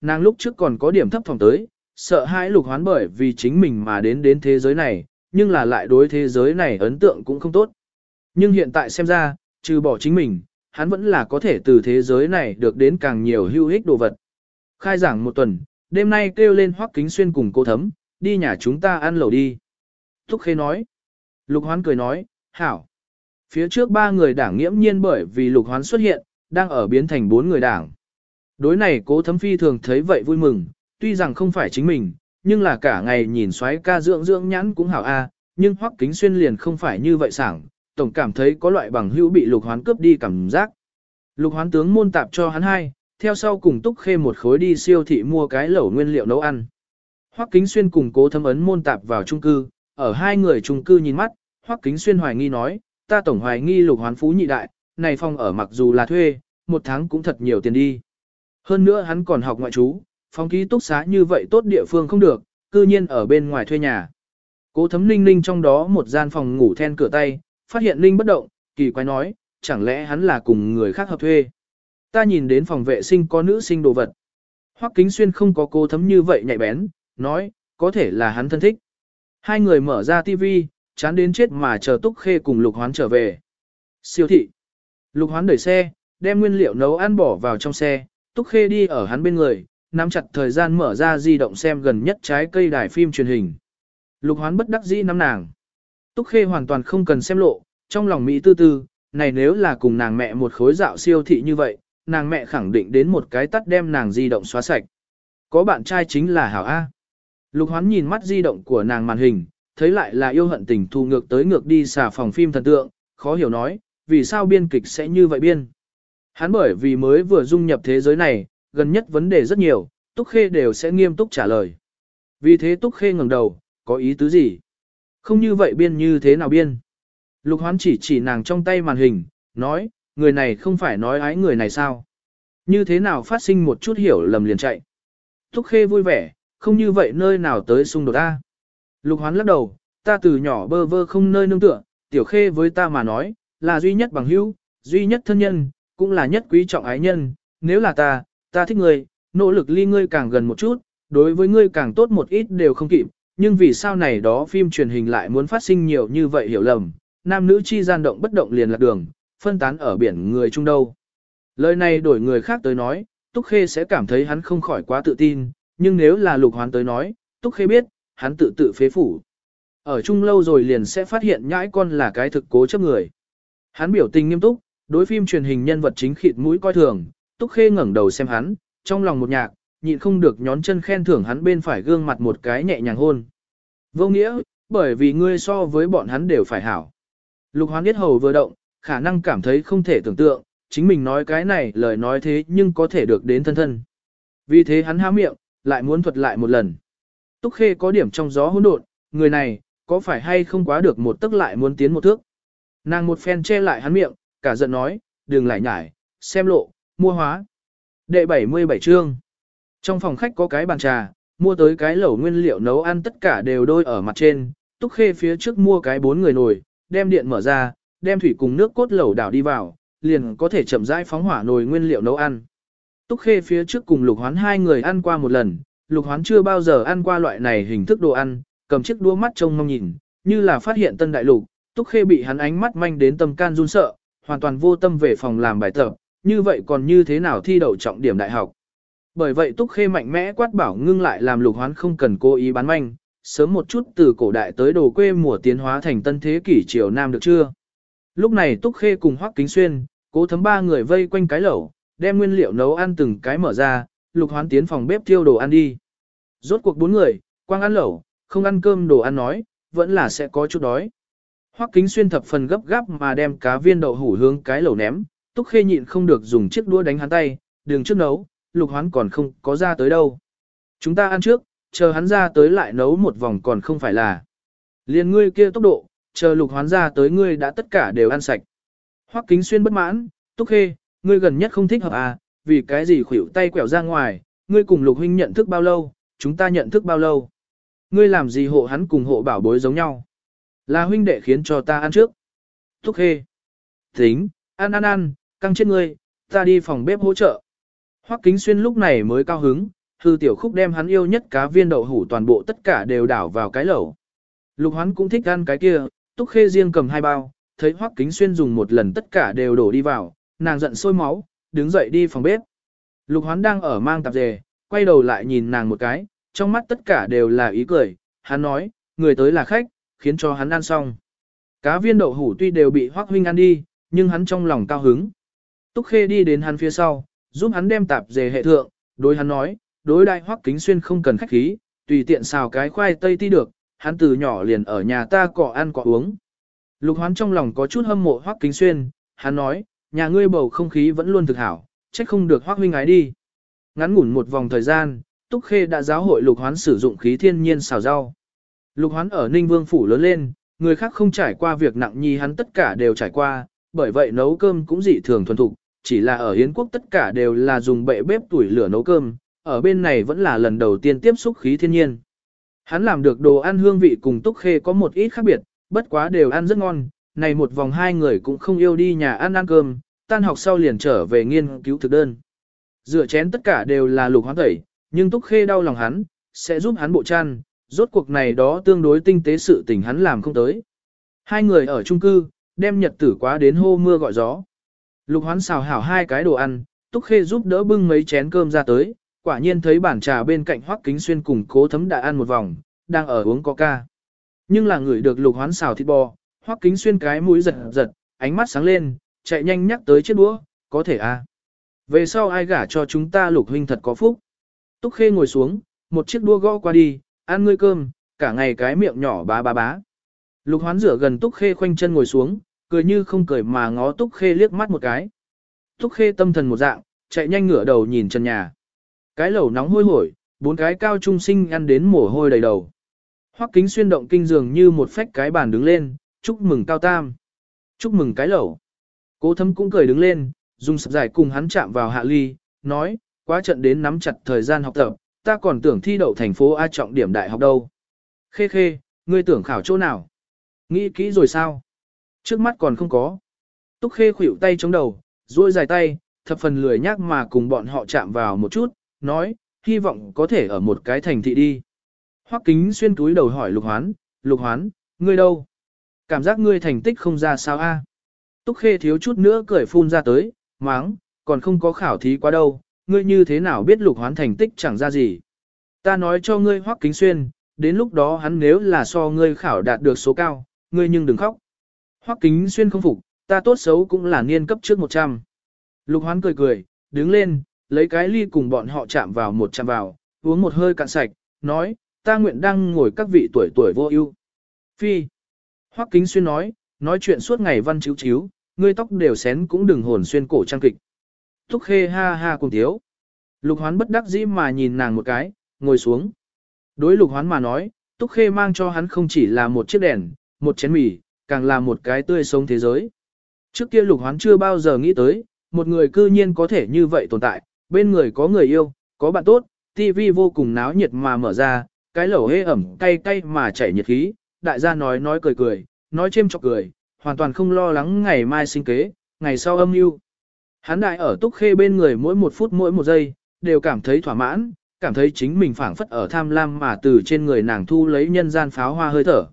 nàng lúc trước còn có điểm thấp phòng tới, sợ hãi lục hoán bởi vì chính mình mà đến đến thế giới này, nhưng là lại đối thế giới này ấn tượng cũng không tốt. Nhưng hiện tại xem ra, trừ bỏ chính mình, hắn vẫn là có thể từ thế giới này được đến càng nhiều hữu ích đồ vật. Khai giảng một tuần, đêm nay kêu lên hoắc kính xuyên cùng cô thấm, đi nhà chúng ta ăn lẩu đi. Thúc khê nói. Lục hoán cười nói, hảo. Phía trước ba người đảng nghiễm nhiên bởi vì lục hoán xuất hiện, đang ở biến thành bốn người đảng. Đối này cố thấm phi thường thấy vậy vui mừng, tuy rằng không phải chính mình, nhưng là cả ngày nhìn xoáy ca dưỡng dưỡng nhãn cũng hảo a, nhưng hoắc kính xuyên liền không phải như vậy sảng, tổng cảm thấy có loại bằng hữu bị lục hoán cướp đi cảm giác. Lục hoán tướng môn tạp cho hắn hai, theo sau cùng túc khê một khối đi siêu thị mua cái lẩu nguyên liệu nấu ăn. Hoắc kính xuyên cùng cố thấm ấn môn tạp vào trung cư, ở hai người trung cư nhìn mắt, Hoắc kính xuyên hoài nghi nói, ta tổng hoài nghi lục hoán phú nhị đại, này phòng ở mặc dù là thuê, một tháng cũng thật nhiều tiền đi. Hơn nữa hắn còn học ngoại trú, phóng ký túc xá như vậy tốt địa phương không được, cư nhiên ở bên ngoài thuê nhà. Cố thấm ninh ninh trong đó một gian phòng ngủ then cửa tay, phát hiện ninh bất động, kỳ quái nói, chẳng lẽ hắn là cùng người khác hợp thuê. Ta nhìn đến phòng vệ sinh có nữ sinh đồ vật. Hoắc kính xuyên không có cố thấm như vậy nhạy bén, nói, có thể là hắn thân thích. Hai người mở ra tivi, chán đến chết mà chờ túc khê cùng lục hoán trở về. Siêu thị. Lục hoán đẩy xe, đem nguyên liệu nấu ăn bỏ vào trong xe, túc khê đi ở hắn bên người, nắm chặt thời gian mở ra di động xem gần nhất trái cây đài phim truyền hình. Lục hoán bất đắc dĩ nắm nàng. Túc khê hoàn toàn không cần xem lộ, trong lòng Mỹ tư tư, này nếu là cùng nàng mẹ một khối dạo siêu thị như vậy, nàng mẹ khẳng định đến một cái tắt đem nàng di động xóa sạch. Có bạn trai chính là Hảo A. Lục hoán nhìn mắt di động của nàng màn hình, thấy lại là yêu hận tình thu ngược tới ngược đi xả phòng phim thần tượng, khó hiểu nói, vì sao biên kịch sẽ như vậy biên. Hắn bởi vì mới vừa dung nhập thế giới này, gần nhất vấn đề rất nhiều, Túc Khê đều sẽ nghiêm túc trả lời. Vì thế Túc Khê ngẩng đầu, có ý tứ gì? Không như vậy biên như thế nào biên? Lục hoán chỉ chỉ nàng trong tay màn hình, nói, người này không phải nói ái người này sao? Như thế nào phát sinh một chút hiểu lầm liền chạy? Túc Khê vui vẻ, không như vậy nơi nào tới xung đột ta. Lục hoán lắc đầu, ta từ nhỏ bơ vơ không nơi nương tựa, tiểu khê với ta mà nói, là duy nhất bằng hữu, duy nhất thân nhân, cũng là nhất quý trọng ái nhân, nếu là ta, ta thích ngươi, nỗ lực ly ngươi càng gần một chút, đối với ngươi càng tốt một ít đều không kịp, nhưng vì sao này đó phim truyền hình lại muốn phát sinh nhiều như vậy hiểu lầm, nam nữ chi gian động bất động liền lạc đường, phân tán ở biển người chung đâu. Lời này đổi người khác tới nói, Túc Khê sẽ cảm thấy hắn không khỏi quá tự tin, nhưng nếu là lục hoán tới nói, Túc Khê biết, hắn tự tự phế phủ. Ở chung lâu rồi liền sẽ phát hiện nhãi con là cái thực cố chấp người. Hắn biểu tình nghiêm túc, đối phim truyền hình nhân vật chính khịt mũi coi thường, Túc Khê ngẩng đầu xem hắn, trong lòng một nhạc, nhịn không được nhón chân khen thưởng hắn bên phải gương mặt một cái nhẹ nhàng hôn. Vô nghĩa, bởi vì ngươi so với bọn hắn đều phải hảo. Lục hoán biết hầu vừa động, khả năng cảm thấy không thể tưởng tượng, chính mình nói cái này lời nói thế nhưng có thể được đến thân thân. Vì thế hắn há miệng, lại muốn thuật lại một lần. Túc Khê có điểm trong gió hỗn độn, người này, có phải hay không quá được một tức lại muốn tiến một thước. Nàng một phen che lại hắn miệng, cả giận nói, đừng lại nhải, xem lộ, mua hóa. Đệ 77 chương. Trong phòng khách có cái bàn trà, mua tới cái lẩu nguyên liệu nấu ăn tất cả đều đôi ở mặt trên, Túc Khê phía trước mua cái bốn người nồi, đem điện mở ra, đem thủy cùng nước cốt lẩu đảo đi vào, liền có thể chậm rãi phóng hỏa nồi nguyên liệu nấu ăn. Túc Khê phía trước cùng Lục Hoán hai người ăn qua một lần, Lục Hoán chưa bao giờ ăn qua loại này hình thức đồ ăn, cầm chiếc đua mắt trông mong nhìn, như là phát hiện tân đại lục, Túc Khê bị hắn ánh mắt manh đến tâm can run sợ, hoàn toàn vô tâm về phòng làm bài tập, như vậy còn như thế nào thi đậu trọng điểm đại học. Bởi vậy Túc Khê mạnh mẽ quát bảo ngưng lại làm Lục Hoán không cần cố ý bán manh, sớm một chút từ cổ đại tới đồ quê mùa tiến hóa thành tân thế kỷ triều nam được chưa? Lúc này Túc Khê cùng Hoắc Kính Xuyên, cố thấm ba người vây quanh cái lẩu, đem nguyên liệu nấu ăn từng cái mở ra, Lục Hoán tiến phòng bếp thiêu đồ ăn đi. Rốt cuộc bốn người, quang ăn lẩu, không ăn cơm đồ ăn nói, vẫn là sẽ có chút đói. Hoắc Kính Xuyên thập phần gấp gáp mà đem cá viên đậu hủ hướng cái lẩu ném, Túc Khê nhịn không được dùng chiếc đũa đánh hắn tay, đường trước nấu, Lục Hoán còn không có ra tới đâu. Chúng ta ăn trước, chờ hắn ra tới lại nấu một vòng còn không phải là. Liên ngươi kia tốc độ, chờ Lục Hoán ra tới ngươi đã tất cả đều ăn sạch. Hoắc Kính Xuyên bất mãn, Túc Khê, ngươi gần nhất không thích hợp à, vì cái gì khuỷu tay quẹo ra ngoài, ngươi cùng Lục huynh nhận thức bao lâu, chúng ta nhận thức bao lâu. Ngươi làm gì hộ hắn cùng hộ bảo bối giống nhau. Là huynh đệ khiến cho ta ăn trước. Thúc khê. Tính, ăn ăn ăn, căng chết ngươi, ta đi phòng bếp hỗ trợ. Hoắc Kính Xuyên lúc này mới cao hứng, Hư tiểu khúc đem hắn yêu nhất cá viên đậu hủ toàn bộ tất cả đều đảo vào cái lẩu. Lục hoán cũng thích ăn cái kia, túc khê riêng cầm hai bao, thấy hoắc kính xuyên dùng một lần tất cả đều đổ đi vào, nàng giận sôi máu, đứng dậy đi phòng bếp. Lục hoán đang ở mang tạp dề, quay đầu lại nhìn nàng một cái, trong mắt tất cả đều là ý cười, hắn nói, người tới là khách, khiến cho hắn ăn xong. Cá viên đậu hủ tuy đều bị hoắc huynh ăn đi, nhưng hắn trong lòng cao hứng. Túc khê đi đến hắn phía sau, giúp hắn đem tạp dề hệ thượng, đối hắn nói, đối đại hoắc kính xuyên không cần khách khí, tùy tiện xào cái khoai tây ti được, hắn từ nhỏ liền ở nhà ta cọ ăn cọ uống. Lục hoán trong lòng có chút hâm mộ hoắc kính xuyên, hắn nói, nhà ngươi bầu không khí vẫn luôn thực hảo, trách không được hoắc huynh ái đi. Ngắn ngủn một vòng thời gian, Túc Khê đã giáo hội lục hoán sử dụng khí thiên nhiên xào rau. Lục hoán ở Ninh Vương Phủ lớn lên, người khác không trải qua việc nặng nhi hắn tất cả đều trải qua, bởi vậy nấu cơm cũng dị thường thuần thục, chỉ là ở Yến quốc tất cả đều là dùng bệ bếp tuổi lửa nấu cơm, ở bên này vẫn là lần đầu tiên tiếp xúc khí thiên nhiên. Hắn làm được đồ ăn hương vị cùng Túc Khê có một ít khác biệt, bất quá đều ăn rất ngon, này một vòng hai người cũng không yêu đi nhà ăn ăn cơm, tan học sau liền trở về nghiên cứu thực đơn. Rửa chén tất cả đều là lục hoán tẩy, nhưng Túc Khê đau lòng hắn, sẽ giúp hắn bộ chăn, rốt cuộc này đó tương đối tinh tế sự tình hắn làm không tới. Hai người ở chung cư, đem nhật tử quá đến hô mưa gọi gió. Lục hoán xào hảo hai cái đồ ăn, Túc Khê giúp đỡ bưng mấy chén cơm ra tới, quả nhiên thấy bản trà bên cạnh Hoắc Kính Xuyên cùng Cố Thấm đã ăn một vòng, đang ở uống coca. Nhưng là người được Lục Hoán xào thịt bò, Hoắc Kính Xuyên cái mũi giật giật, ánh mắt sáng lên, chạy nhanh nhắc tới chiếc đũa, có thể à. Về sau ai gả cho chúng ta Lục huynh thật có phúc. Túc Khê ngồi xuống, một chiếc đua gõ qua đi, ăn ngươi cơm, cả ngày cái miệng nhỏ bá bá bá. Lục Hoán rửa gần Túc Khê khoanh chân ngồi xuống, cười như không cười mà ngó Túc Khê liếc mắt một cái. Túc Khê tâm thần một dạng, chạy nhanh ngửa đầu nhìn chân nhà. Cái lẩu nóng hôi hổi, bốn cái cao trung sinh ăn đến mồ hôi đầy đầu. Hoắc kính xuyên động kinh dường như một phách cái bàn đứng lên, chúc mừng cao tam. Chúc mừng cái lẩu. Cố thâm cũng cười đứng lên, dùng sập giải cùng hắn chạm vào hạ ly, nói, quá trận đến nắm chặt thời gian học tập, ta còn tưởng thi đậu thành phố A trọng điểm đại học đâu. Khê khê, ngươi tưởng khảo chỗ nào? Nghĩ kỹ rồi sao? Trước mắt còn không có. Túc khê khuỷu tay chống đầu, duỗi dài tay, thập phần lười nhác mà cùng bọn họ chạm vào một chút, nói, hy vọng có thể ở một cái thành thị đi. Hoắc kính xuyên túi đầu hỏi lục hoán, lục hoán, ngươi đâu? Cảm giác ngươi thành tích không ra sao a? Túc khê thiếu chút nữa cười phun ra tới, máng, còn không có khảo thí quá đâu, ngươi như thế nào biết lục hoán thành tích chẳng ra gì. Ta nói cho ngươi hoắc kính xuyên, đến lúc đó hắn nếu là so ngươi khảo đạt được số cao, ngươi nhưng đừng khóc. Hoắc kính xuyên không phục, ta tốt xấu cũng là niên cấp trước 100. Lục hoán cười cười, đứng lên, lấy cái ly cùng bọn họ chạm vào một chạm vào, uống một hơi cạn sạch, nói, ta nguyện đang ngồi các vị tuổi tuổi vô ưu. Phi. Hoắc Kính Xuyên nói, nói chuyện suốt ngày văn chiếu chiếu, ngươi tóc đều xén cũng đừng hồn xuyên cổ trang kịch. Túc khê ha ha cùng thiếu. Lục hoán bất đắc dĩ mà nhìn nàng một cái, ngồi xuống. Đối lục hoán mà nói, Túc Khê mang cho hắn không chỉ là một chiếc đèn, một chén mì, càng là một cái tươi sống thế giới. Trước kia lục hoán chưa bao giờ nghĩ tới, một người cư nhiên có thể như vậy tồn tại, bên người có người yêu, có bạn tốt, TV vô cùng náo nhiệt mà mở ra, cái lẩu hê ẩm cay cay mà chảy nhiệt khí, đại gia nói nói cười cười, nói chêm chọc cười, hoàn toàn không lo lắng ngày mai sinh kế, ngày sau âm mưu. Hắn đại ở túc khê bên người mỗi một phút mỗi một giây, đều cảm thấy thỏa mãn, cảm thấy chính mình phảng phất ở tham lam mà từ trên người nàng thu lấy nhân gian pháo hoa hơi thở.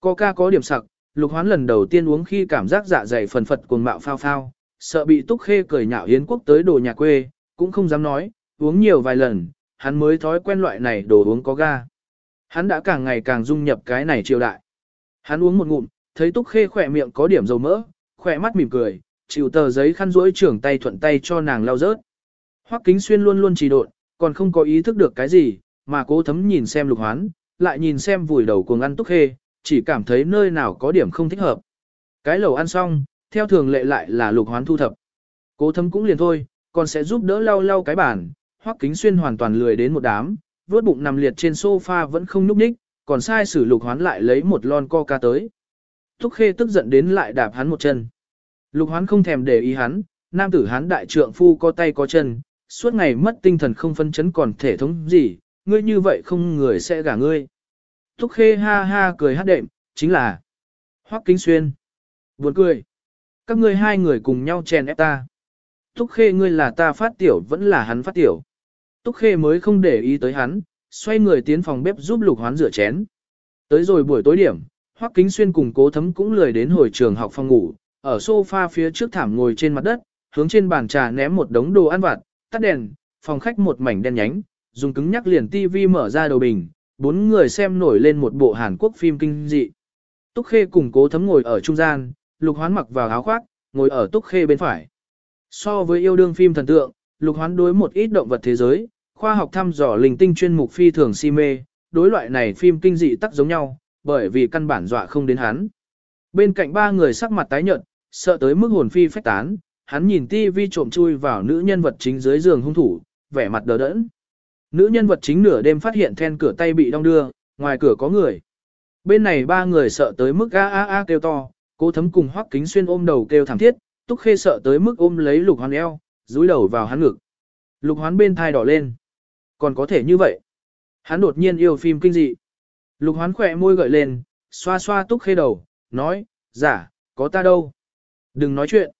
Coca có điểm sặc, lục hoán lần đầu tiên uống khi cảm giác dạ dày phần phật cuồng mạo phao phao, sợ bị túc khê cười nhạo hiến quốc tới đồ nhà quê, cũng không dám nói, uống nhiều vài lần, hắn mới thói quen loại này đồ uống có ga. Hắn đã càng ngày càng dung nhập cái này triều đại. Hắn uống một ngụm, thấy Túc Khê khỏe miệng có điểm dầu mỡ, khỏe mắt mỉm cười, chịu tờ giấy khăn rỗi trưởng tay thuận tay cho nàng lau rớt. Hoắc Kính Xuyên luôn luôn trì độn, còn không có ý thức được cái gì, mà cố thấm nhìn xem lục hoán, lại nhìn xem vùi đầu cuồng ăn Túc Khê, chỉ cảm thấy nơi nào có điểm không thích hợp. Cái lẩu ăn xong, theo thường lệ lại là lục hoán thu thập. Cố thấm cũng liền thôi, còn sẽ giúp đỡ lau lau cái bàn, Hoắc Kính Xuyên hoàn toàn lười đến một đám, vớt bụng nằm liệt trên sofa vẫn không nhúc ních, còn sai sử lục hoán lại lấy một lon coca tới. túc Khê tức giận đến lại đạp hắn một chân. Lục hoán không thèm để ý hắn, nam tử hắn đại trượng phu có tay có chân, suốt ngày mất tinh thần không phân chấn còn thể thống gì, ngươi như vậy không người sẽ gả ngươi. Thúc Khê ha ha cười hát đệm, chính là Hoắc Kính Xuyên. Buồn cười. Các ngươi hai người cùng nhau chèn ép ta. Thúc Khê ngươi là ta phát tiểu vẫn là hắn phát tiểu. Túc Khê mới không để ý tới hắn, xoay người tiến phòng bếp giúp Lục Hoán rửa chén. Tới rồi buổi tối điểm, Hoắc Kính Xuyên cùng Cố Thấm cũng lười đến hồi trường học phòng ngủ, ở sofa phía trước thảm ngồi trên mặt đất, hướng trên bàn trà ném một đống đồ ăn vặt, tắt đèn, phòng khách một mảnh đen nhánh, dùng cứng nhắc liền tivi mở ra đầu bình, bốn người xem nổi lên một bộ Hàn Quốc phim kinh dị. Túc Khê cùng Cố Thấm ngồi ở trung gian, Lục Hoán mặc vào áo khoác, ngồi ở Túc Khê bên phải. So với yêu đương phim thần tượng, Lục Hoán đối một ít động vật thế giới, khoa học thăm dò linh tinh chuyên mục phi thường si mê, đối loại này phim kinh dị tắc giống nhau, bởi vì căn bản dọa không đến hắn. Bên cạnh ba người sắc mặt tái nhợt, sợ tới mức hồn phi phách tán, hắn nhìn tivi trộm chui vào nữ nhân vật chính dưới giường hung thủ, vẻ mặt đờ đẫn. Nữ nhân vật chính nửa đêm phát hiện then cửa tay bị đong đưa, ngoài cửa có người. Bên này ba người sợ tới mức a a a kêu to, cố thấm cùng hoắc kính xuyên ôm đầu kêu thảm thiết, túc khê sợ tới mức ôm lấy lục hoán eo, dúi đầu vào hắn ngực. Lục hoán bên thai đỏ lên. Còn có thể như vậy. Hắn đột nhiên yêu phim kinh dị. Lục hoán khỏe môi gợi lên, xoa xoa túc khê đầu, nói, giả, có ta đâu. Đừng nói chuyện.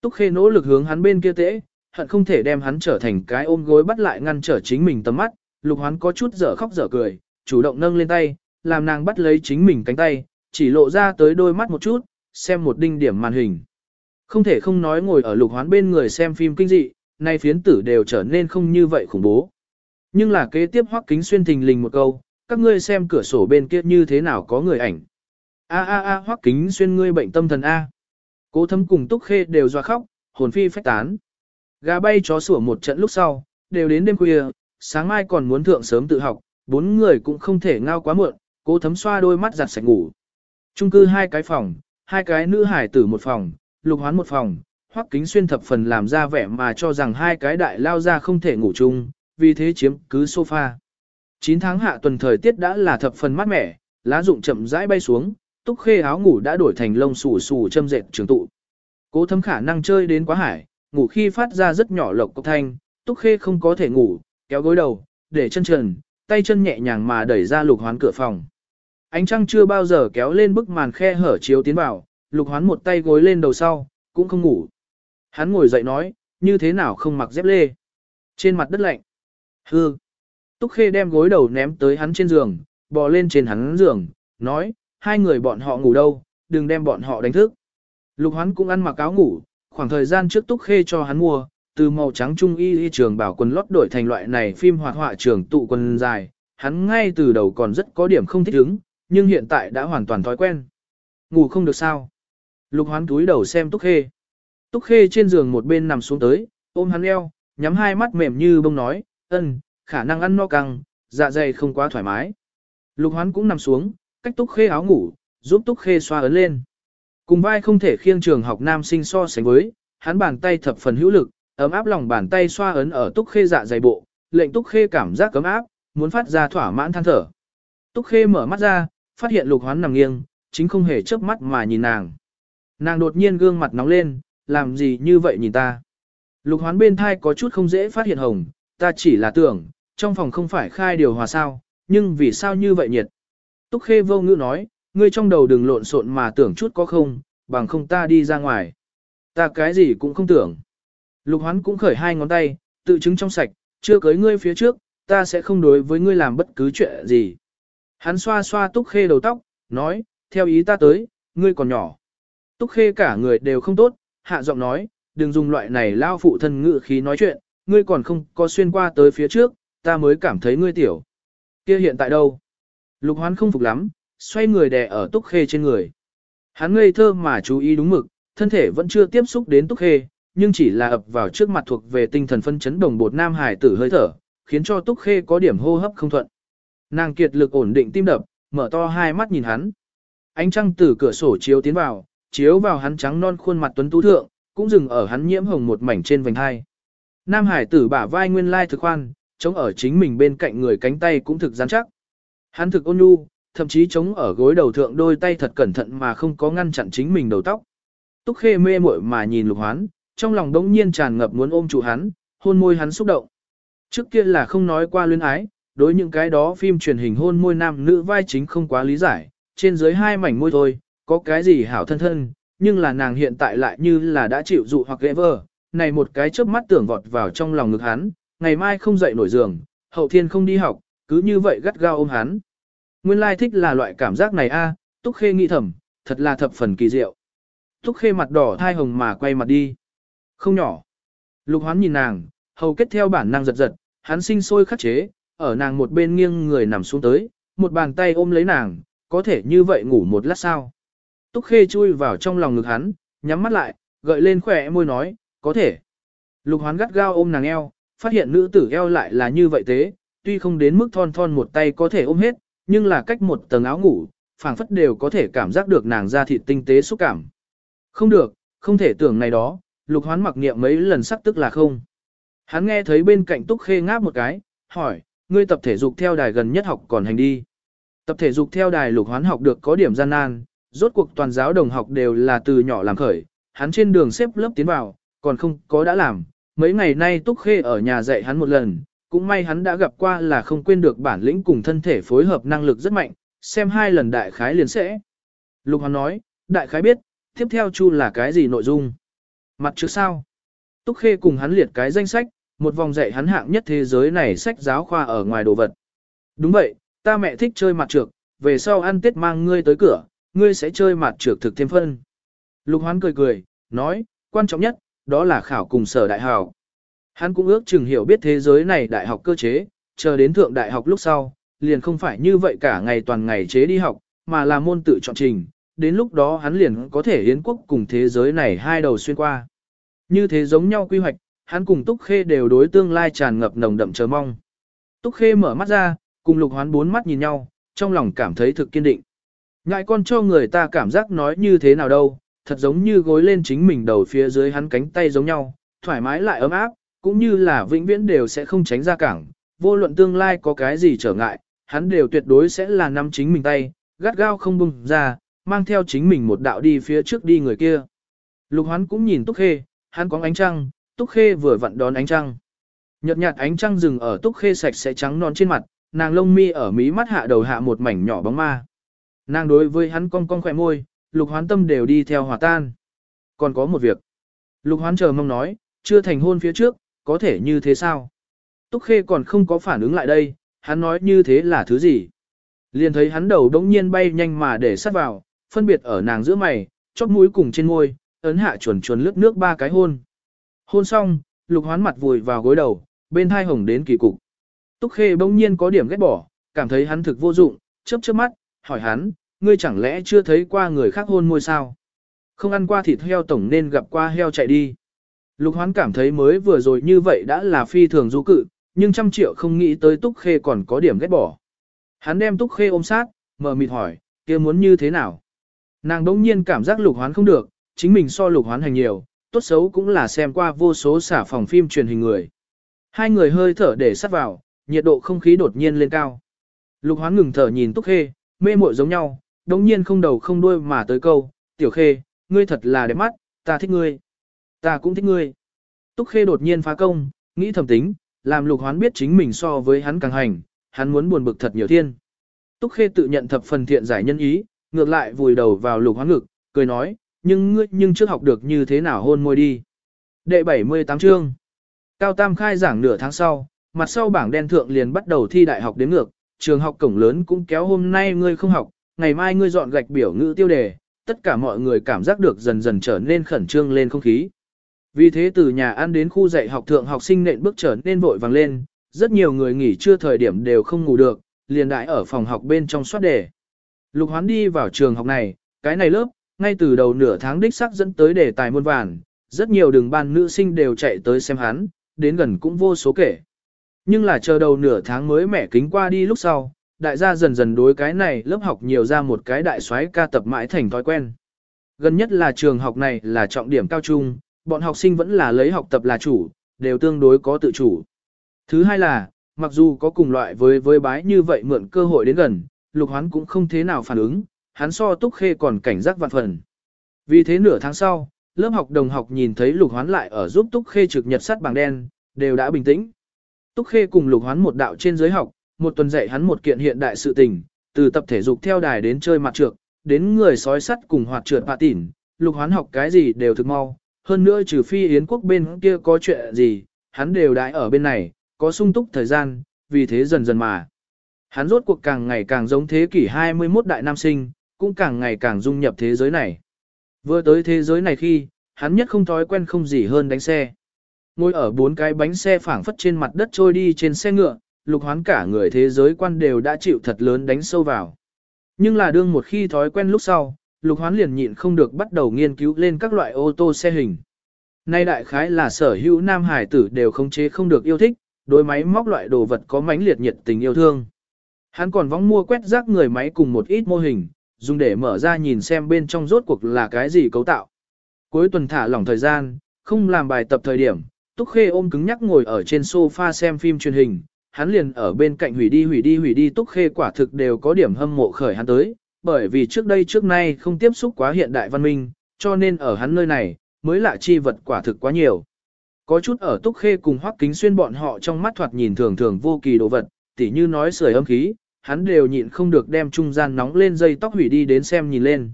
Túc khê nỗ lực hướng hắn bên kia tễ, hận không thể đem hắn trở thành cái ôm gối bắt lại ngăn trở chính mình tầm mắt. Lục hoán có chút dở khóc dở cười, chủ động nâng lên tay, làm nàng bắt lấy chính mình cánh tay, chỉ lộ ra tới đôi mắt một chút, xem một đinh điểm màn hình. Không thể không nói ngồi ở lục hoán bên người xem phim kinh dị, nay phiến tử đều trở nên không như vậy khủng bố. Nhưng là kế tiếp hoắc kính xuyên thình lình một câu, các ngươi xem cửa sổ bên kia như thế nào có người ảnh. A a a hoắc kính xuyên ngươi bệnh tâm thần A. Cố thấm cùng túc khê đều doa khóc, hồn phi phách tán. Gà bay chó sủa một trận lúc sau, đều đến đêm khuya, sáng mai còn muốn thượng sớm tự học, bốn người cũng không thể ngao quá muộn, cố thấm xoa đôi mắt giặt sạch ngủ. Trung cư hai cái phòng, hai cái nữ hải tử một phòng, lục hoán một phòng, hoắc kính xuyên thập phần làm ra vẻ mà cho rằng hai cái đại lao ra không thể ngủ chung, vì thế chiếm cứ sofa. 9 tháng hạ tuần thời tiết đã là thập phần mát mẻ, lá rụng chậm rãi bay xuống, túc khê áo ngủ đã đổi thành lông xù xù châm dệt trường tụ. Cố thấm khả năng chơi đến quá hải, ngủ khi phát ra rất nhỏ lộc cốc thanh, túc khê không có thể ngủ, kéo gối đầu, để chân trần, tay chân nhẹ nhàng mà đẩy ra lục hoán cửa phòng. Ánh trăng chưa bao giờ kéo lên bức màn khe hở chiếu tiến vào, lục hoán một tay gối lên đầu sau, cũng không ngủ. Hắn ngồi dậy nói, như thế nào không mặc dép lê. Trên mặt đất lạnh. Hư. Túc Khê đem gối đầu ném tới hắn trên giường, bò lên trên hắn giường, nói, hai người bọn họ ngủ đâu, đừng đem bọn họ đánh thức. Lục hoán cũng ăn mặc áo ngủ, khoảng thời gian trước Túc Khê cho hắn mua, từ màu trắng trung y y trường bảo quần lót đổi thành loại này phim hoạt họa trường tụ quần dài, hắn ngay từ đầu còn rất có điểm không thích ứng, nhưng hiện tại đã hoàn toàn thói quen. Ngủ không được sao? Lục hoán túi đầu xem Túc Khê. Túc Khê trên giường một bên nằm xuống tới, ôm hắn eo, nhắm hai mắt mềm như bông nói, ân, khả năng ăn no căng, dạ dày không quá thoải mái. Lục hoán cũng nằm xuống, cách Túc Khê áo ngủ, giúp Túc Khê xoa ấn lên. Cùng vai không thể khiêng trường học nam sinh so sánh với, hắn bàn tay thập phần hữu lực, ấm áp lòng bàn tay xoa ấn ở Túc Khê dạ dày bộ, lệnh Túc Khê cảm giác cấm áp, muốn phát ra thỏa mãn than thở. Túc Khê mở mắt ra, phát hiện Lục Hoán nằm nghiêng, chính không hề chớp mắt mà nhìn nàng. Nàng đột nhiên gương mặt nóng lên, làm gì như vậy nhìn ta. Lục Hoán bên thai có chút không dễ phát hiện hồng, ta chỉ là tưởng, trong phòng không phải khai điều hòa sao, nhưng vì sao như vậy nhiệt. Túc Khê vô ngữ nói, ngươi trong đầu đừng lộn xộn mà tưởng chút có không, bằng không ta đi ra ngoài. Ta cái gì cũng không tưởng. Lục Hoán cũng khởi hai ngón tay, tự chứng trong sạch, chưa cưới ngươi phía trước, ta sẽ không đối với ngươi làm bất cứ chuyện gì. Hắn xoa xoa Túc Khê đầu tóc, nói, theo ý ta tới, ngươi còn nhỏ. Túc Khê cả người đều không tốt, hạ giọng nói, đừng dùng loại này lao phụ thân ngự khí nói chuyện, ngươi còn không có xuyên qua tới phía trước, ta mới cảm thấy ngươi tiểu. Kia hiện tại đâu? Lục hoán không phục lắm, xoay người đè ở túc khê trên người. Hắn ngây thơ mà chú ý đúng mực, thân thể vẫn chưa tiếp xúc đến túc khê, nhưng chỉ là ập vào trước mặt thuộc về tinh thần phân chấn đồng bột nam hải tử hơi thở, khiến cho túc khê có điểm hô hấp không thuận. Nàng kiệt lực ổn định tim đập, mở to hai mắt nhìn hắn. Ánh trăng từ cửa sổ chiếu tiến vào, chiếu vào hắn trắng non khuôn mặt tuấn tú thượng, cũng dừng ở hắn nhiễm hồng một mảnh trên vành hai. Nam hải tử bả vai nguyên lai thực khoan, chống ở chính mình bên cạnh người cánh tay cũng thực rắn chắc. Hắn thực ôn nhu, thậm chí chống ở gối đầu thượng đôi tay thật cẩn thận mà không có ngăn chặn chính mình đầu tóc. Túc khê mê muội mà nhìn lục hoán, trong lòng đống nhiên tràn ngập muốn ôm trụ hắn, hôn môi hắn xúc động. Trước kia là không nói qua luyến ái, đối những cái đó phim truyền hình hôn môi nam nữ vai chính không quá lý giải, trên dưới hai mảnh môi thôi, có cái gì hảo thân thân, nhưng là nàng hiện tại lại như là đã chịu dụ hoặc ghê này một cái chớp mắt tưởng vọt vào trong lòng ngực hắn, ngày mai không dậy nổi giường, hậu thiên không đi học, cứ như vậy gắt gao ôm hắn. Nguyên lai thích là loại cảm giác này a, à, Túc Khê nghĩ thầm, thật là thập phần kỳ diệu. Túc Khê mặt đỏ thai hồng mà quay mặt đi. Không nhỏ. Lục hoán nhìn nàng, hầu kết theo bản năng giật giật, hắn sinh sôi khắc chế, ở nàng một bên nghiêng người nằm xuống tới, một bàn tay ôm lấy nàng, có thể như vậy ngủ một lát sao. Túc Khê chui vào trong lòng ngực hắn, nhắm mắt lại, gợi lên khỏe môi nói, có thể. Lục hoán gắt gao ôm nàng eo, phát hiện nữ tử eo lại là như vậy thế, tuy không đến mức thon thon một tay có thể ôm hết, nhưng là cách một tầng áo ngủ, phảng phất đều có thể cảm giác được nàng da thịt tinh tế xúc cảm. Không được, không thể tưởng này đó, lục hoán mặc niệm mấy lần sắc tức là không. Hắn nghe thấy bên cạnh túc khê ngáp một cái, hỏi, ngươi tập thể dục theo đài gần nhất học còn hành đi. Tập thể dục theo đài lục hoán học được có điểm gian nan, rốt cuộc toàn giáo đồng học đều là từ nhỏ làm khởi, hắn trên đường xếp lớp tiến vào, còn không có đã làm. Mấy ngày nay Túc Khê ở nhà dạy hắn một lần, cũng may hắn đã gặp qua là không quên được bản lĩnh cùng thân thể phối hợp năng lực rất mạnh, xem hai lần đại khái liền sẽ. Lục Hoán nói, đại khái biết, tiếp theo chu là cái gì nội dung. Mặt trước sao? Túc Khê cùng hắn liệt cái danh sách, một vòng dạy hắn hạng nhất thế giới này sách giáo khoa ở ngoài đồ vật. Đúng vậy, ta mẹ thích chơi mặt trược, về sau ăn tết mang ngươi tới cửa, ngươi sẽ chơi mặt trược thực thêm phân. Lục Hoán cười cười, nói, quan trọng nhất, đó là khảo cùng sở đại hào. Hắn cũng ước chừng hiểu biết thế giới này đại học cơ chế, chờ đến thượng đại học lúc sau, liền không phải như vậy cả ngày toàn ngày chế đi học, mà là môn tự chọn trình, đến lúc đó hắn liền có thể hiến quốc cùng thế giới này hai đầu xuyên qua. Như thế giống nhau quy hoạch, hắn cùng Túc Khê đều đối tương lai tràn ngập nồng đậm chờ mong. Túc Khê mở mắt ra, cùng Lục Hoán bốn mắt nhìn nhau, trong lòng cảm thấy thực kiên định. Ngại con cho người ta cảm giác nói như thế nào đâu, thật giống như gối lên chính mình đầu phía dưới hắn cánh tay giống nhau, thoải mái lại ấm áp, cũng như là vĩnh viễn đều sẽ không tránh ra cảng, vô luận tương lai có cái gì trở ngại, hắn đều tuyệt đối sẽ là nắm chính mình tay, gắt gao không bung ra, mang theo chính mình một đạo đi phía trước đi người kia. Lục hoán cũng nhìn Túc Khê, hắn có ánh trăng, Túc Khê vừa vặn đón ánh trăng. Nhật nhạt ánh trăng dừng ở Túc Khê sạch sẽ trắng non trên mặt, nàng lông mi ở mí mắt hạ đầu hạ một mảnh nhỏ bóng ma. Nàng đối với hắn cong cong khỏe môi, lục hoán tâm đều đi theo hòa tan. Còn có một việc. Lục hoán chờ mong nói, chưa thành hôn phía trước, có thể như thế sao? Túc Khê còn không có phản ứng lại đây, hắn nói như thế là thứ gì? Liền thấy hắn đầu đống nhiên bay nhanh mà để sát vào, phân biệt ở nàng giữa mày, chóp mũi cùng trên môi, ấn hạ chuẩn chuẩn lướt nước ba cái hôn. Hôn xong, lục hoán mặt vùi vào gối đầu, bên thai hồng đến kỳ cục. Túc Khê bỗng nhiên có điểm ghét bỏ, cảm thấy hắn thực vô dụng, chớp chớp mắt, hỏi hắn, ngươi chẳng lẽ chưa thấy qua người khác hôn môi sao? Không ăn qua thịt heo tổng nên gặp qua heo chạy đi. Lục hoán cảm thấy mới vừa rồi như vậy đã là phi thường du cự, nhưng trăm triệu không nghĩ tới Túc Khê còn có điểm ghét bỏ. Hắn đem Túc Khê ôm sát, mở mịt hỏi, kia muốn như thế nào? Nàng đống nhiên cảm giác lục hoán không được, chính mình so lục hoán hành nhiều, tốt xấu cũng là xem qua vô số xả phòng phim truyền hình người. Hai người hơi thở để sát vào, nhiệt độ không khí đột nhiên lên cao. Lục hoán ngừng thở nhìn Túc Khê, mê muội giống nhau, đống nhiên không đầu không đuôi mà tới câu, tiểu khê, ngươi thật là đẹp mắt, ta thích ngươi. Ta cũng thích ngươi. Túc khê đột nhiên phá công, nghĩ thầm tính, làm lục hoán biết chính mình so với hắn càng hành, hắn muốn buồn bực thật nhiều thiên. Túc khê tự nhận thập phần thiện giải nhân ý, ngược lại vùi đầu vào lục hoán ngực, cười nói, nhưng ngươi nhưng trước học được như thế nào hôn môi đi. Đệ 78 chương. Cao Tam khai giảng nửa tháng sau, mặt sau bảng đen thượng liền bắt đầu thi đại học đến ngược, trường học cổng lớn cũng kéo hôm nay ngươi không học, ngày mai ngươi dọn gạch biểu ngữ tiêu đề, tất cả mọi người cảm giác được dần dần trở nên khẩn trương lên không khí. Vì thế từ nhà ăn đến khu dạy học thượng học sinh nện bước trở nên vội vàng lên, rất nhiều người nghỉ trưa thời điểm đều không ngủ được, liền đại ở phòng học bên trong soát đề. Lục hoán đi vào trường học này, cái này lớp, ngay từ đầu nửa tháng đích sắc dẫn tới đề tài muôn vàn, rất nhiều đường ban nữ sinh đều chạy tới xem hắn, đến gần cũng vô số kể. Nhưng là chờ đầu nửa tháng mới mẻ kính qua đi lúc sau, đại gia dần dần đối cái này lớp học nhiều ra một cái đại soái ca tập mãi thành thói quen. Gần nhất là trường học này là trọng điểm cao trung, bọn học sinh vẫn là lấy học tập là chủ, đều tương đối có tự chủ. Thứ hai là, mặc dù có cùng loại với với bái như vậy mượn cơ hội đến gần, lục hoán cũng không thế nào phản ứng, hắn so túc khê còn cảnh giác vạn phần. Vì thế nửa tháng sau, lớp học đồng học nhìn thấy lục hoán lại ở giúp túc khê trực nhật sắt bảng đen, đều đã bình tĩnh. Túc khê cùng lục hoán một đạo trên giới học, một tuần dạy hắn một kiện hiện đại sự tình, từ tập thể dục theo đài đến chơi mặt trược, đến người sói sắt cùng hoạt trượt bạ tỉn, lục hoán học cái gì đều thực mau, hơn nữa trừ phi Yến quốc bên kia có chuyện gì, hắn đều đãi ở bên này, có sung túc thời gian, vì thế dần dần mà. Hắn rốt cuộc càng ngày càng giống thế kỷ 21 đại nam sinh, cũng càng ngày càng dung nhập thế giới này. Vừa tới thế giới này khi, hắn nhất không thói quen không gì hơn đánh xe. Ngồi ở bốn cái bánh xe phảng phất trên mặt đất trôi đi trên xe ngựa, lục hoán cả người thế giới quan đều đã chịu thật lớn đánh sâu vào. Nhưng là đương một khi thói quen lúc sau, lục hoán liền nhịn không được bắt đầu nghiên cứu lên các loại ô tô xe hình. Nay đại khái là sở hữu nam hải tử đều không chế không được yêu thích, đối máy móc loại đồ vật có mãnh liệt nhiệt tình yêu thương. Hắn còn vóng mua quét rác người máy cùng một ít mô hình, dùng để mở ra nhìn xem bên trong rốt cuộc là cái gì cấu tạo. Cuối tuần thả lỏng thời gian, không làm bài tập thời điểm, Túc Khê ôm cứng nhắc ngồi ở trên sofa xem phim truyền hình, hắn liền ở bên cạnh hủy đi hủy đi hủy đi Túc Khê quả thực đều có điểm hâm mộ khởi hắn tới, bởi vì trước đây trước nay không tiếp xúc quá hiện đại văn minh, cho nên ở hắn nơi này, mới lạ chi vật quả thực quá nhiều. Có chút ở Túc Khê cùng Hoắc Kính Xuyên bọn họ trong mắt thoạt nhìn thường thường vô kỳ đồ vật, tỉ như nói sưởi âm khí, hắn đều nhịn không được đem trung gian nóng lên dây tóc hủy đi đến xem nhìn lên.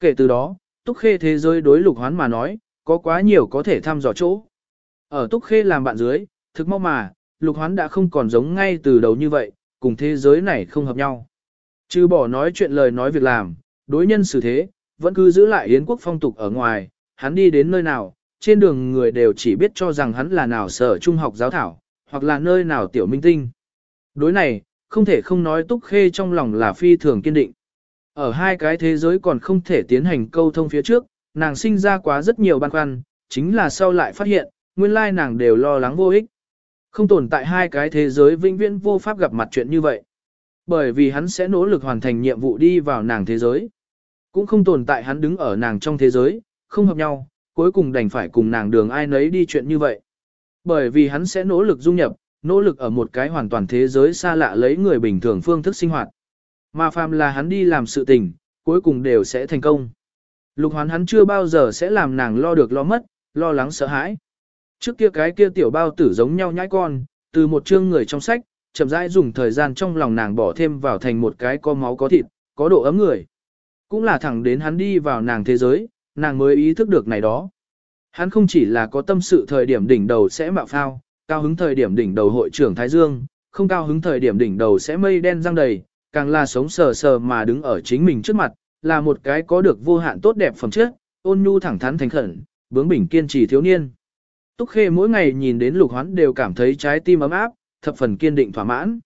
Kể từ đó, Túc Khê thế giới đối lục hoán mà nói, có quá nhiều có thể thăm dò chỗ. Ở Túc Khê làm bạn dưới, thực mong mà, lục hoán đã không còn giống ngay từ đầu như vậy, cùng thế giới này không hợp nhau. Chứ bỏ nói chuyện lời nói việc làm, đối nhân xử thế, vẫn cứ giữ lại yến quốc phong tục ở ngoài, hắn đi đến nơi nào, trên đường người đều chỉ biết cho rằng hắn là nào sở trung học giáo thảo, hoặc là nơi nào tiểu minh tinh. Đối này, không thể không nói túc khê trong lòng là phi thường kiên định. Ở hai cái thế giới còn không thể tiến hành câu thông phía trước, nàng sinh ra quá rất nhiều băn khoăn, chính là sau lại phát hiện, nguyên lai nàng đều lo lắng vô ích. Không tồn tại hai cái thế giới vĩnh viễn vô pháp gặp mặt chuyện như vậy. Bởi vì hắn sẽ nỗ lực hoàn thành nhiệm vụ đi vào nàng thế giới. Cũng không tồn tại hắn đứng ở nàng trong thế giới, không hợp nhau, cuối cùng đành phải cùng nàng đường ai nấy đi chuyện như vậy. Bởi vì hắn sẽ nỗ lực dung nhập, nỗ lực ở một cái hoàn toàn thế giới xa lạ lấy người bình thường phương thức sinh hoạt. Mà phàm là hắn đi làm sự tình, cuối cùng đều sẽ thành công. Lục hoán hắn chưa bao giờ sẽ làm nàng lo được lo mất, lo lắng sợ hãi. Trước kia cái kia tiểu bao tử giống nhau nhãi con, từ một chương người trong sách, chậm rãi dùng thời gian trong lòng nàng bỏ thêm vào thành một cái có máu có thịt, có độ ấm người. Cũng là thẳng đến hắn đi vào nàng thế giới, nàng mới ý thức được này đó. Hắn không chỉ là có tâm sự thời điểm đỉnh đầu sẽ mạo phao, cao hứng thời điểm đỉnh đầu hội trưởng Thái Dương, không cao hứng thời điểm đỉnh đầu sẽ mây đen răng đầy, càng là sống sờ sờ mà đứng ở chính mình trước mặt, là một cái có được vô hạn tốt đẹp phẩm chất, ôn nhu thẳng thắn thành khẩn, bướng bỉnh kiên trì thiếu niên. Túc Khê mỗi ngày nhìn đến lục hoán đều cảm thấy trái tim ấm áp, thập phần kiên định thỏa mãn.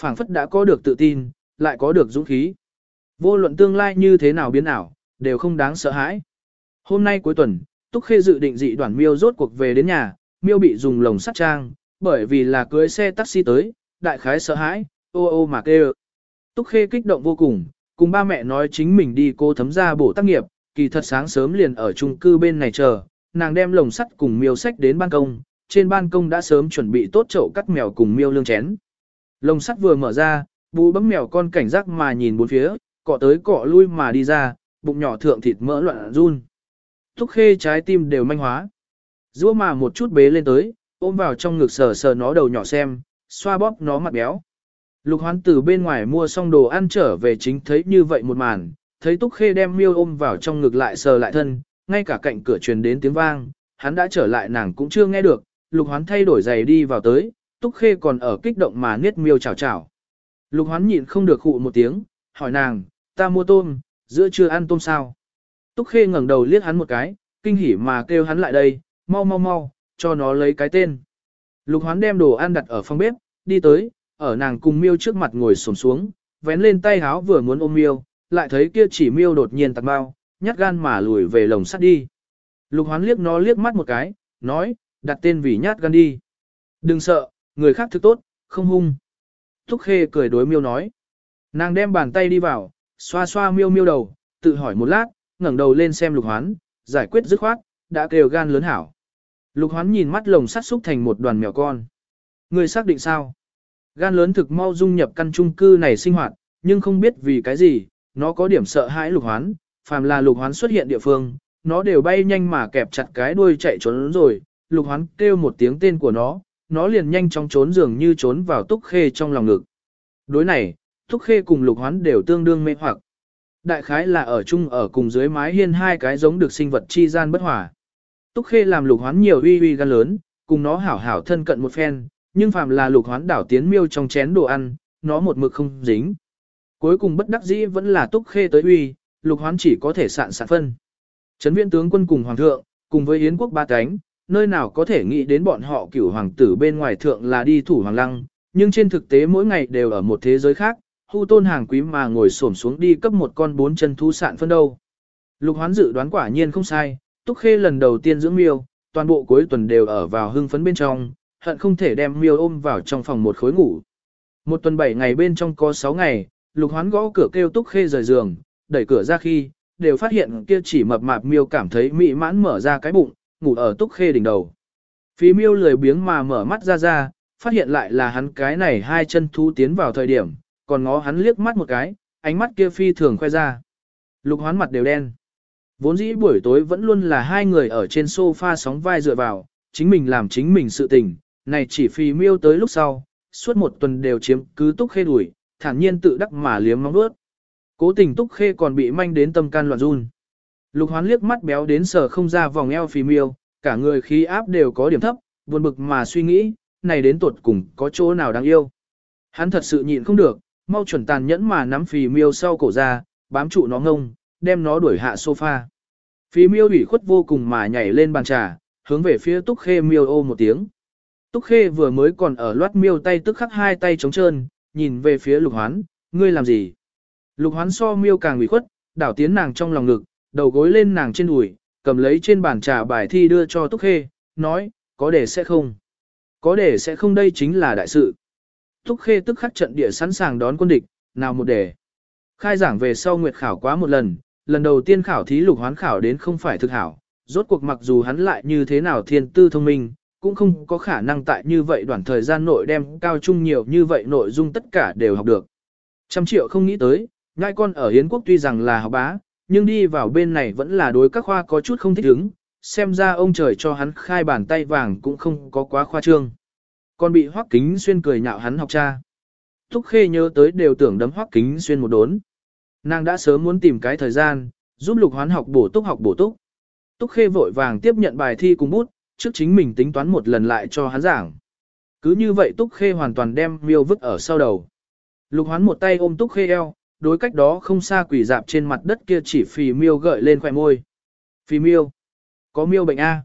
phảng phất đã có được tự tin, lại có được dũng khí. Vô luận tương lai như thế nào biến ảo, đều không đáng sợ hãi. Hôm nay cuối tuần, Túc Khê dự định dị đoàn miêu rốt cuộc về đến nhà, miêu bị dùng lồng sắt trang, bởi vì là cưới xe taxi tới, đại khái sợ hãi, ô ô mà kêu. Túc Khê kích động vô cùng, cùng ba mẹ nói chính mình đi cô thấm ra bổ tác nghiệp, kỳ thật sáng sớm liền ở chung cư bên này chờ, nàng đem lồng sắt cùng miêu sách đến ban công, trên ban công đã sớm chuẩn bị tốt chậu cắt mèo cùng miêu lương chén. Lồng sắt vừa mở ra, bú bấm mèo con cảnh giác mà nhìn bốn phía, cọ tới cọ lui mà đi ra, bụng nhỏ thượng thịt mỡ loạn run. Túc Khê trái tim đều manh hóa. Rũa mà một chút bế lên tới, ôm vào trong ngực sờ sờ nó đầu nhỏ xem, xoa bóp nó mặt béo. Lục hoán từ bên ngoài mua xong đồ ăn trở về chính thấy như vậy một màn, thấy Túc Khê đem miêu ôm vào trong ngực lại sờ lại thân, ngay cả cạnh cửa truyền đến tiếng vang, hắn đã trở lại nàng cũng chưa nghe được, lục hoán thay đổi giày đi vào tới, Túc Khê còn ở kích động mà niết miêu chào chào. Lục hoán nhịn không được hụ một tiếng, hỏi nàng, ta mua tôm, giữa trưa ăn tôm sao? Túc Khê ngẩng đầu liếc hắn một cái, kinh hỉ mà kêu hắn lại đây, mau mau mau, cho nó lấy cái tên. Lục hoán đem đồ ăn đặt ở phòng bếp, đi tới, ở nàng cùng miêu trước mặt ngồi xổm xuống, vén lên tay háo vừa muốn ôm miêu, lại thấy kia chỉ miêu đột nhiên tặc bao, nhát gan mà lùi về lồng sắt đi. Lục hoán liếc nó liếc mắt một cái, nói, đặt tên vì nhát gan đi. Đừng sợ, người khác thức tốt, không hung. Thúc khê cười đối miêu nói. Nàng đem bàn tay đi vào, xoa xoa miêu miêu đầu, tự hỏi một lát, ngẩng đầu lên xem lục hoán, giải quyết dứt khoát, đã kêu gan lớn hảo. Lục hoán nhìn mắt lồng sắt xúc thành một đoàn mèo con. Người xác định sao? Gan lớn thực mau dung nhập căn chung cư này sinh hoạt, nhưng không biết vì cái gì, nó có điểm sợ hãi lục hoán, phàm là lục hoán xuất hiện địa phương, nó đều bay nhanh mà kẹp chặt cái đuôi chạy trốn rồi, lục hoán kêu một tiếng tên của nó, nó liền nhanh chóng trốn dường như trốn vào túc khê trong lòng ngực. Đối này, túc khê cùng lục hoán đều tương đương mê hoặc. Đại khái là ở chung ở cùng dưới mái hiên hai cái giống được sinh vật chi gian bất hòa. Túc khê làm lục hoán nhiều uy uy gan lớn, cùng nó hảo hảo thân cận một phen, nhưng phàm là lục hoán đảo tiến miêu trong chén đồ ăn, nó một mực không dính. Cuối cùng bất đắc dĩ vẫn là túc khê tới uy, lục hoán chỉ có thể sạn sạn phân. Trấn viện tướng quân cùng hoàng thượng, cùng với yến quốc ba cánh, nơi nào có thể nghĩ đến bọn họ cửu hoàng tử bên ngoài thượng là đi thủ hoàng lăng, nhưng trên thực tế mỗi ngày đều ở một thế giới khác, hưu tôn hàng quý mà ngồi xổm xuống đi cấp một con bốn chân thu sạn phân đâu. Lục hoán dự đoán quả nhiên không sai, túc khê lần đầu tiên dưỡng miêu, toàn bộ cuối tuần đều ở vào hưng phấn bên trong, hận không thể đem miêu ôm vào trong phòng một khối ngủ. Một tuần bảy ngày bên trong có sáu ngày, lục hoán gõ cửa kêu túc khê rời giường, đẩy cửa ra khi, đều phát hiện kia chỉ mập mạp miêu cảm thấy mị mãn mở ra cái bụng, ngủ ở túc khê đỉnh đầu. Phí miêu lười biếng mà mở mắt ra ra, phát hiện lại là hắn cái này hai chân thú tiến vào thời điểm, còn ngó hắn liếc mắt một cái, ánh mắt kia phi thường khoe ra. Lục hoán mặt đều đen. Vốn dĩ buổi tối vẫn luôn là hai người ở trên sofa sóng vai dựa vào, chính mình làm chính mình sự tình, này chỉ phí miêu tới lúc sau, suốt một tuần đều chiếm cứ túc khê đuổi, thản nhiên tự đắc mà liếm mong đuốt. Cố tình túc khê còn bị manh đến tâm can loạn run. Lục hoán liếc mắt béo đến sờ không ra vòng eo phì miêu, cả người khí áp đều có điểm thấp, buồn bực mà suy nghĩ, này đến tuột cùng có chỗ nào đáng yêu. Hắn thật sự nhịn không được, mau chuẩn tàn nhẫn mà nắm phì miêu sau cổ ra, bám trụ nó ngông, đem nó đuổi hạ sofa. Phì miêu ủy khuất vô cùng mà nhảy lên bàn trà, hướng về phía túc khê miêu ô một tiếng. Túc khê vừa mới còn ở loát miêu tay tức khắc hai tay trống trơn, nhìn về phía lục hoán, ngươi làm gì? Lục hoán so miêu càng ủy khuất, đảo tiến nàng trong lòng ngực, đầu gối lên nàng trên đùi, cầm lấy trên bàn trà bài thi đưa cho Túc Khê, nói, có để sẽ không? Có để sẽ không đây chính là đại sự. Túc Khê tức khắc trận địa sẵn sàng đón quân địch, nào một đề. Khai giảng về sau nguyệt khảo quá một lần, lần đầu tiên khảo thí lục hoán khảo đến không phải thực hảo, rốt cuộc mặc dù hắn lại như thế nào thiên tư thông minh, cũng không có khả năng tại như vậy đoạn thời gian nội đem cao trung nhiều như vậy nội dung tất cả đều học được. Trăm triệu không nghĩ tới, ngai con ở Hiến quốc tuy rằng là học bá, nhưng đi vào bên này vẫn là đối các khoa có chút không thích ứng, xem ra ông trời cho hắn khai bàn tay vàng cũng không có quá khoa trương. Còn bị Hoắc Kính Xuyên cười nhạo hắn học cha. Thúc Khê nhớ tới đều tưởng đấm Hoắc Kính Xuyên một đốn. Nàng đã sớm muốn tìm cái thời gian, giúp Lục Hoán học bổ túc học bổ túc. Túc Khê vội vàng tiếp nhận bài thi cùng bút, trước chính mình tính toán một lần lại cho hắn giảng. Cứ như vậy Túc Khê hoàn toàn đem miêu vứt ở sau đầu. Lục Hoán một tay ôm Túc Khê eo, đối cách đó không xa quỷ dạp trên mặt đất kia chỉ phì miêu gợi lên khỏe môi. Phì miêu, có miêu bệnh A.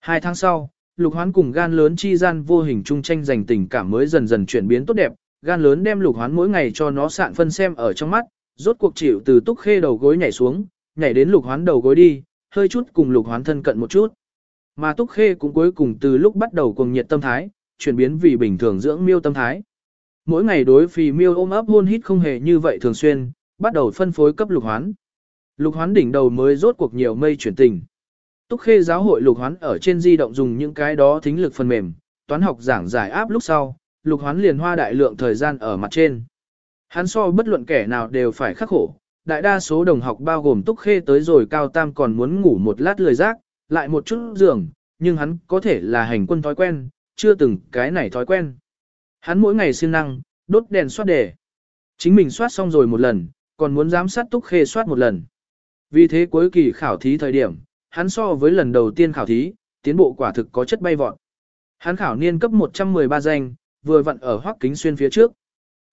Hai tháng sau, lục hoán cùng gan lớn chi gian vô hình chung tranh giành tình cảm mới dần dần chuyển biến tốt đẹp, gan lớn đem lục hoán mỗi ngày cho nó sạn phân xem ở trong mắt, rốt cuộc chịu từ túc khê đầu gối nhảy xuống, nhảy đến lục hoán đầu gối đi, hơi chút cùng lục hoán thân cận một chút. Mà túc khê cũng cuối cùng từ lúc bắt đầu cùng nhiệt tâm thái, chuyển biến vì bình thường dưỡng miêu tâm thái. Mỗi ngày đối phì miêu ôm ấp hôn hít không hề như vậy thường xuyên, bắt đầu phân phối cấp lục hoán. Lục hoán đỉnh đầu mới rốt cuộc nhiều mây chuyển tình. Túc khê giáo hội lục hoán ở trên di động dùng những cái đó thính lực phần mềm, toán học giảng giải áp lúc sau, lục hoán liền hoa đại lượng thời gian ở mặt trên. Hắn so bất luận kẻ nào đều phải khắc khổ, đại đa số đồng học bao gồm túc khê tới rồi cao tam còn muốn ngủ một lát lười giác, lại một chút giường, nhưng hắn có thể là hành quân thói quen, chưa từng cái này thói quen. Hắn mỗi ngày siêng năng, đốt đèn soát đề. Chính mình soát xong rồi một lần, còn muốn giám sát túc khê soát một lần. Vì thế cuối kỳ khảo thí thời điểm, hắn so với lần đầu tiên khảo thí, tiến bộ quả thực có chất bay vọt. Hắn khảo niên cấp 113 danh, vừa vặn ở Hoắc Kính Xuyên phía trước.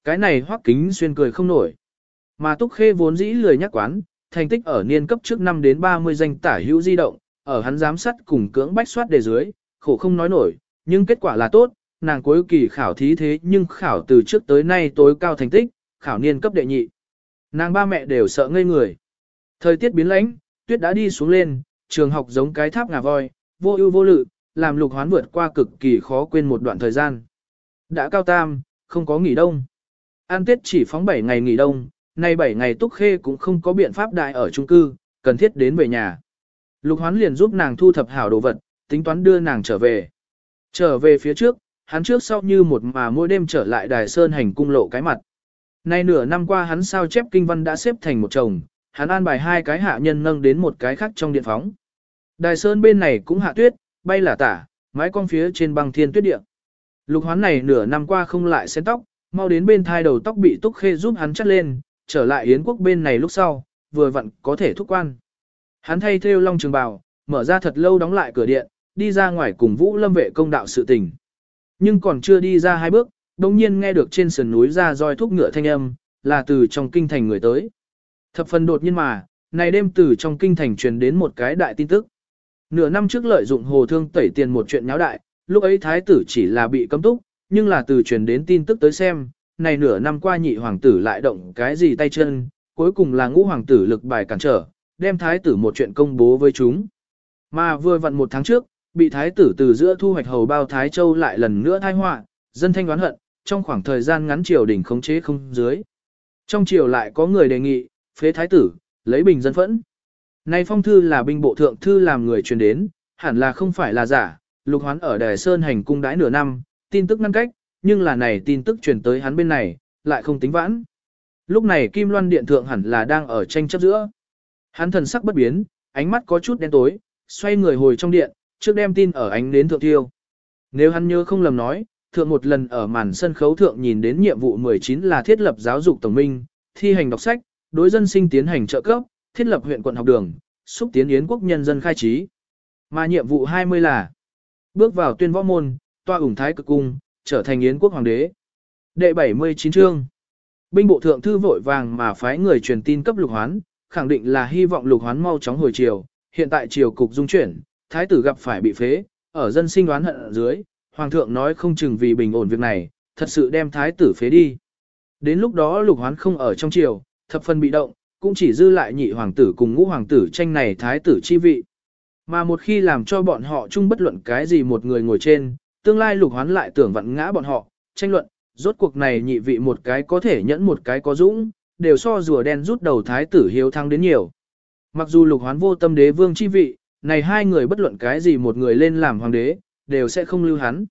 Cái này Hoắc Kính Xuyên cười không nổi. Mà Túc Khê vốn dĩ lười nhắc quán, thành tích ở niên cấp trước 5 đến 30 danh tả hữu di động, ở hắn giám sát cùng cưỡng bách soát đề dưới, khổ không nói nổi, nhưng kết quả là tốt, nàng cuối kỳ khảo thí thế nhưng khảo từ trước tới nay tối cao thành tích, khảo niên cấp đệ nhị. Nàng ba mẹ đều sợ ngây người. Thời tiết biến lãnh, tuyết đã đi xuống lên, trường học giống cái tháp ngà voi, vô ưu vô lự, làm lục hoán vượt qua cực kỳ khó quên một đoạn thời gian. Đã cao tam, không có nghỉ đông. An tiết chỉ phóng 7 ngày nghỉ đông, nay 7 ngày túc khê cũng không có biện pháp đại ở trung cư, cần thiết đến về nhà. Lục hoán liền giúp nàng thu thập hảo đồ vật, tính toán đưa nàng trở về. Trở về phía trước, hắn trước sau như một mà mỗi đêm trở lại đài sơn hành cung lộ cái mặt. Nay nửa năm qua hắn sao chép kinh văn đã xếp thành một chồng, hắn an bài hai cái hạ nhân nâng đến một cái khác trong điện phóng. Đài sơn bên này cũng hạ tuyết, bay là tả, mái con phía trên băng thiên tuyết địa. Lục hoán này nửa năm qua không lại xén tóc, mau đến bên thai đầu tóc bị túc khê giúp hắn chắt lên, trở lại yến quốc bên này lúc sau, vừa vặn có thể thúc quan. Hắn thay theo long trường bào, mở ra thật lâu đóng lại cửa điện, đi ra ngoài cùng vũ lâm vệ công đạo sự tình. Nhưng còn chưa đi ra hai bước, đồng nhiên nghe được trên sườn núi ra roi thúc ngựa thanh âm, là từ trong kinh thành người tới. Thập phần đột nhiên mà, này đêm từ trong kinh thành truyền đến một cái đại tin tức. Nửa năm trước lợi dụng hồ thương tẩy tiền một chuyện nháo đại, lúc ấy thái tử chỉ là bị cấm túc, nhưng là từ truyền đến tin tức tới xem, này nửa năm qua nhị hoàng tử lại động cái gì tay chân, cuối cùng là ngũ hoàng tử lực bài cản trở, đem thái tử một chuyện công bố với chúng. Mà vừa vặn một tháng trước, bị thái tử từ giữa thu hoạch hầu bao Thái Châu lại lần nữa thai họa, dân thanh đoán hận, trong khoảng thời gian ngắn triều đình khống chế không dưới. Trong triều lại có người đề nghị, phế thái tử, lấy bình dân phẫn. Này phong thư là binh bộ thượng thư làm người truyền đến, hẳn là không phải là giả, lục hoán ở Đài Sơn hành cung đãi nửa năm, tin tức ngăn cách, nhưng là này tin tức truyền tới hắn bên này, lại không tính vãn. Lúc này Kim Loan Điện Thượng hẳn là đang ở tranh chấp giữa. Hắn thần sắc bất biến, ánh mắt có chút đen tối, xoay người hồi trong điện, trước đem tin ở ánh đến thượng tiêu. Nếu hắn nhớ không lầm nói, thượng một lần ở màn sân khấu thượng nhìn đến nhiệm vụ 19 là thiết lập giáo dục tổng minh, thi hành đọc sách, đối dân sinh tiến hành trợ cấp, thiết lập huyện quận học đường, xúc tiến yến quốc nhân dân khai trí. Mà nhiệm vụ 20 là bước vào tuyên võ môn, toa ủng thái cực cung, trở thành yến quốc hoàng đế. Đệ 79 chương Binh bộ thượng thư vội vàng mà phái người truyền tin cấp lục hoán, khẳng định là hy vọng lục hoán mau chóng hồi chiều, hiện tại triều cục dung chuyển, thái tử gặp phải bị phế, ở dân sinh đoán hận ở dưới, hoàng thượng nói không chừng vì bình ổn việc này, thật sự đem thái tử phế đi. Đến lúc đó lục hoán không ở trong triều, thập phần bị động, cũng chỉ dư lại nhị hoàng tử cùng ngũ hoàng tử tranh này thái tử chi vị. Mà một khi làm cho bọn họ chung bất luận cái gì một người ngồi trên, tương lai lục hoán lại tưởng vặn ngã bọn họ, tranh luận, rốt cuộc này nhị vị một cái có thể nhẫn một cái có dũng, đều so rùa đen rút đầu thái tử hiếu thắng đến nhiều. Mặc dù lục hoán vô tâm đế vương chi vị, này hai người bất luận cái gì một người lên làm hoàng đế, đều sẽ không lưu hắn.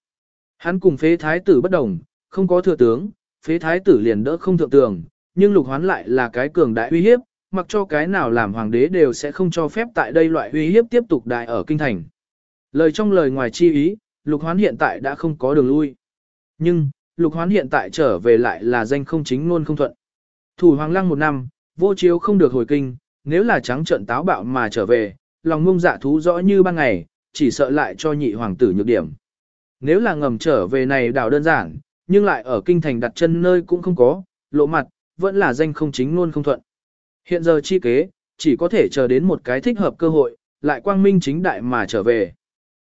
Hắn cùng phế thái tử bất đồng, không có thừa tướng, phế thái tử liền đỡ không thượng tường, nhưng lục hoán lại là cái cường đại uy hiếp, mặc cho cái nào làm hoàng đế đều sẽ không cho phép tại đây loại uy hiếp tiếp tục đại ở kinh thành. Lời trong lời ngoài chi ý, lục hoán hiện tại đã không có đường lui. Nhưng, lục hoán hiện tại trở về lại là danh không chính luôn không thuận. Thủ hoàng lăng một năm, vô chiếu không được hồi kinh, nếu là trắng trận táo bạo mà trở về, lòng ngông dạ thú rõ như ban ngày, chỉ sợ lại cho nhị hoàng tử nhược điểm. Nếu là ngầm trở về này đảo đơn giản, nhưng lại ở kinh thành đặt chân nơi cũng không có, lộ mặt, vẫn là danh không chính luôn không thuận. Hiện giờ chi kế, chỉ có thể chờ đến một cái thích hợp cơ hội, lại quang minh chính đại mà trở về.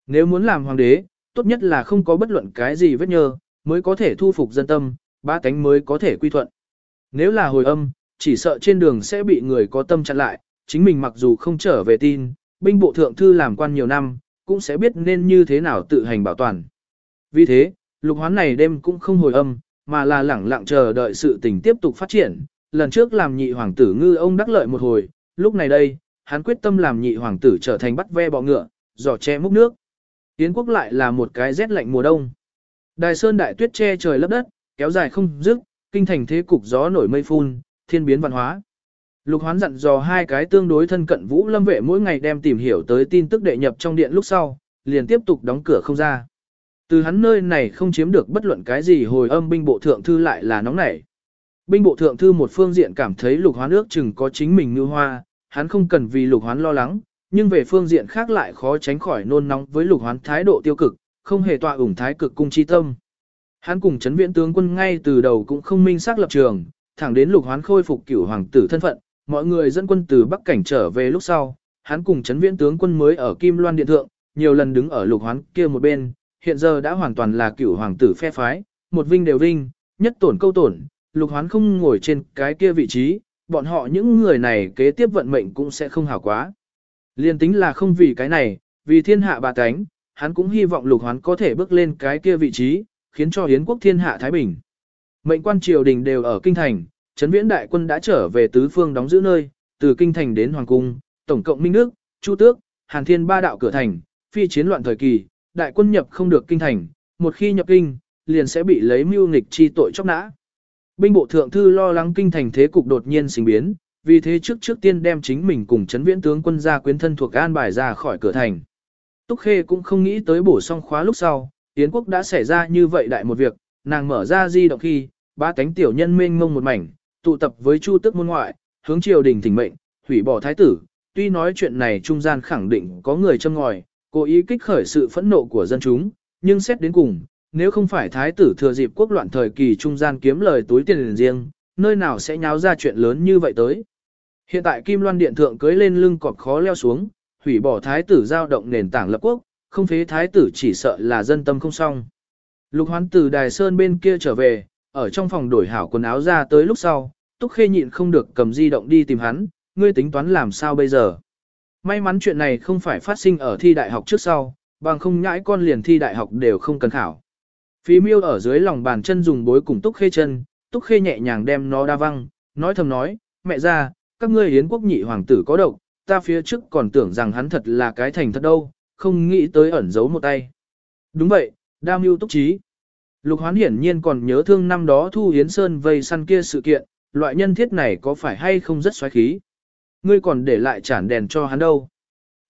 Nếu muốn làm hoàng đế, tốt nhất là không có bất luận cái gì vết nhơ, mới có thể thu phục dân tâm, ba cánh mới có thể quy thuận. Nếu là hồi âm, chỉ sợ trên đường sẽ bị người có tâm chặn lại, chính mình mặc dù không trở về tin, binh bộ thượng thư làm quan nhiều năm, cũng sẽ biết nên như thế nào tự hành bảo toàn. Vì thế, lục hoán này đêm cũng không hồi âm, mà là lẳng lặng chờ đợi sự tình tiếp tục phát triển. Lần trước làm nhị hoàng tử ngư ông đắc lợi một hồi, lúc này đây, hắn quyết tâm làm nhị hoàng tử trở thành bắt ve bọ ngựa, giỏ che múc nước. Yến quốc lại là một cái rét lạnh mùa đông. Đài sơn đại tuyết che trời lấp đất, kéo dài không dứt, kinh thành thế cục gió nổi mây phun, thiên biến văn hóa. Lục hoán dặn dò hai cái tương đối thân cận vũ lâm vệ mỗi ngày đem tìm hiểu tới tin tức đệ nhập trong điện lúc sau, liền tiếp tục đóng cửa không ra. Từ hắn nơi này không chiếm được bất luận cái gì hồi âm binh bộ thượng thư lại là nóng nảy. Binh bộ thượng thư một phương diện cảm thấy lục hoán ước chừng có chính mình như hoa, hắn không cần vì lục hoán lo lắng, nhưng về phương diện khác lại khó tránh khỏi nôn nóng với lục hoán thái độ tiêu cực, không hề tọa ủng thái cực cung chi tâm. Hắn cùng chấn viện tướng quân ngay từ đầu cũng không minh xác lập trường, thẳng đến lục hoán khôi phục cửu hoàng tử thân phận, mọi người dẫn quân từ Bắc Cảnh trở về lúc sau, hắn cùng chấn viễn tướng quân mới ở Kim Loan Điện Thượng, nhiều lần đứng ở lục hoán kia một bên, hiện giờ đã hoàn toàn là cửu hoàng tử phe phái, một vinh đều vinh, nhất tổn câu tổn, lục hoán không ngồi trên cái kia vị trí, bọn họ những người này kế tiếp vận mệnh cũng sẽ không hảo quá. Liên tính là không vì cái này, vì thiên hạ bà tánh, hắn cũng hy vọng lục hoán có thể bước lên cái kia vị trí, khiến cho hiến quốc thiên hạ Thái Bình. Mệnh quan triều đình đều ở kinh thành, Trấn Viễn đại quân đã trở về tứ phương đóng giữ nơi, từ kinh thành đến hoàng cung, tổng cộng Minh Đức, Chu Tước, Hàn Thiên ba đạo cửa thành, phi chiến loạn thời kỳ, đại quân nhập không được kinh thành, một khi nhập kinh, liền sẽ bị lấy mưu nghịch chi tội chóc nã. Binh bộ thượng thư lo lắng kinh thành thế cục đột nhiên sinh biến, vì thế trước trước tiên đem chính mình cùng chấn viễn tướng quân gia quyến thân thuộc an bài ra khỏi cửa thành. Túc Khê cũng không nghĩ tới bổ song khóa lúc sau, Yến quốc đã xảy ra như vậy đại một việc, nàng mở ra di động khi, ba cánh tiểu nhân mênh mông một mảnh, tụ tập với Chu tước môn ngoại, hướng triều đình thỉnh mệnh, hủy bỏ thái tử, tuy nói chuyện này trung gian khẳng định có người châm ngòi, cố ý kích khởi sự phẫn nộ của dân chúng, nhưng xét đến cùng, nếu không phải thái tử thừa dịp quốc loạn thời kỳ trung gian kiếm lời túi tiền riêng, nơi nào sẽ nháo ra chuyện lớn như vậy tới. Hiện tại Kim Loan Điện Thượng cưới lên lưng cọp khó leo xuống, hủy bỏ thái tử giao động nền tảng lập quốc, không phế thái tử chỉ sợ là dân tâm không xong. Lục hoán từ Đài Sơn bên kia trở về, ở trong phòng đổi hảo quần áo ra tới lúc sau, Túc Khê nhịn không được cầm di động đi tìm hắn, ngươi tính toán làm sao bây giờ. May mắn chuyện này không phải phát sinh ở thi đại học trước sau, bằng không nhãi con liền thi đại học đều không cần khảo. Phí miêu ở dưới lòng bàn chân dùng bối cùng Túc Khê chân, Túc Khê nhẹ nhàng đem nó đa văng, nói thầm nói, mẹ ra, các ngươi hiến quốc nhị hoàng tử có độc, ta phía trước còn tưởng rằng hắn thật là cái thành thật đâu, không nghĩ tới ẩn giấu một tay. Đúng vậy, đa mưu túc trí. Lục hoán hiển nhiên còn nhớ thương năm đó Thu Hiến Sơn vây săn kia sự kiện, loại nhân thiết này có phải hay không rất xoáy khí. Ngươi còn để lại chản đèn cho hắn đâu.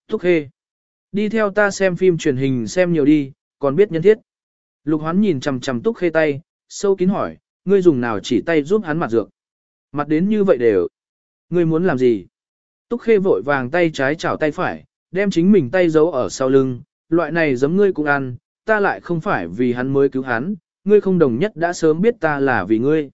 Túc Khê. Đi theo ta xem phim truyền hình xem nhiều đi, còn biết nhân thiết. Lục hoán nhìn chằm chằm Túc Khê tay, sâu kín hỏi, ngươi dùng nào chỉ tay giúp hắn mặt dược. Mặt đến như vậy đều. Ngươi muốn làm gì? Túc Khê vội vàng tay trái chảo tay phải, đem chính mình tay giấu ở sau lưng, loại này giống ngươi cũng ăn, ta lại không phải vì hắn mới cứu hắn, ngươi không đồng nhất đã sớm biết ta là vì ngươi.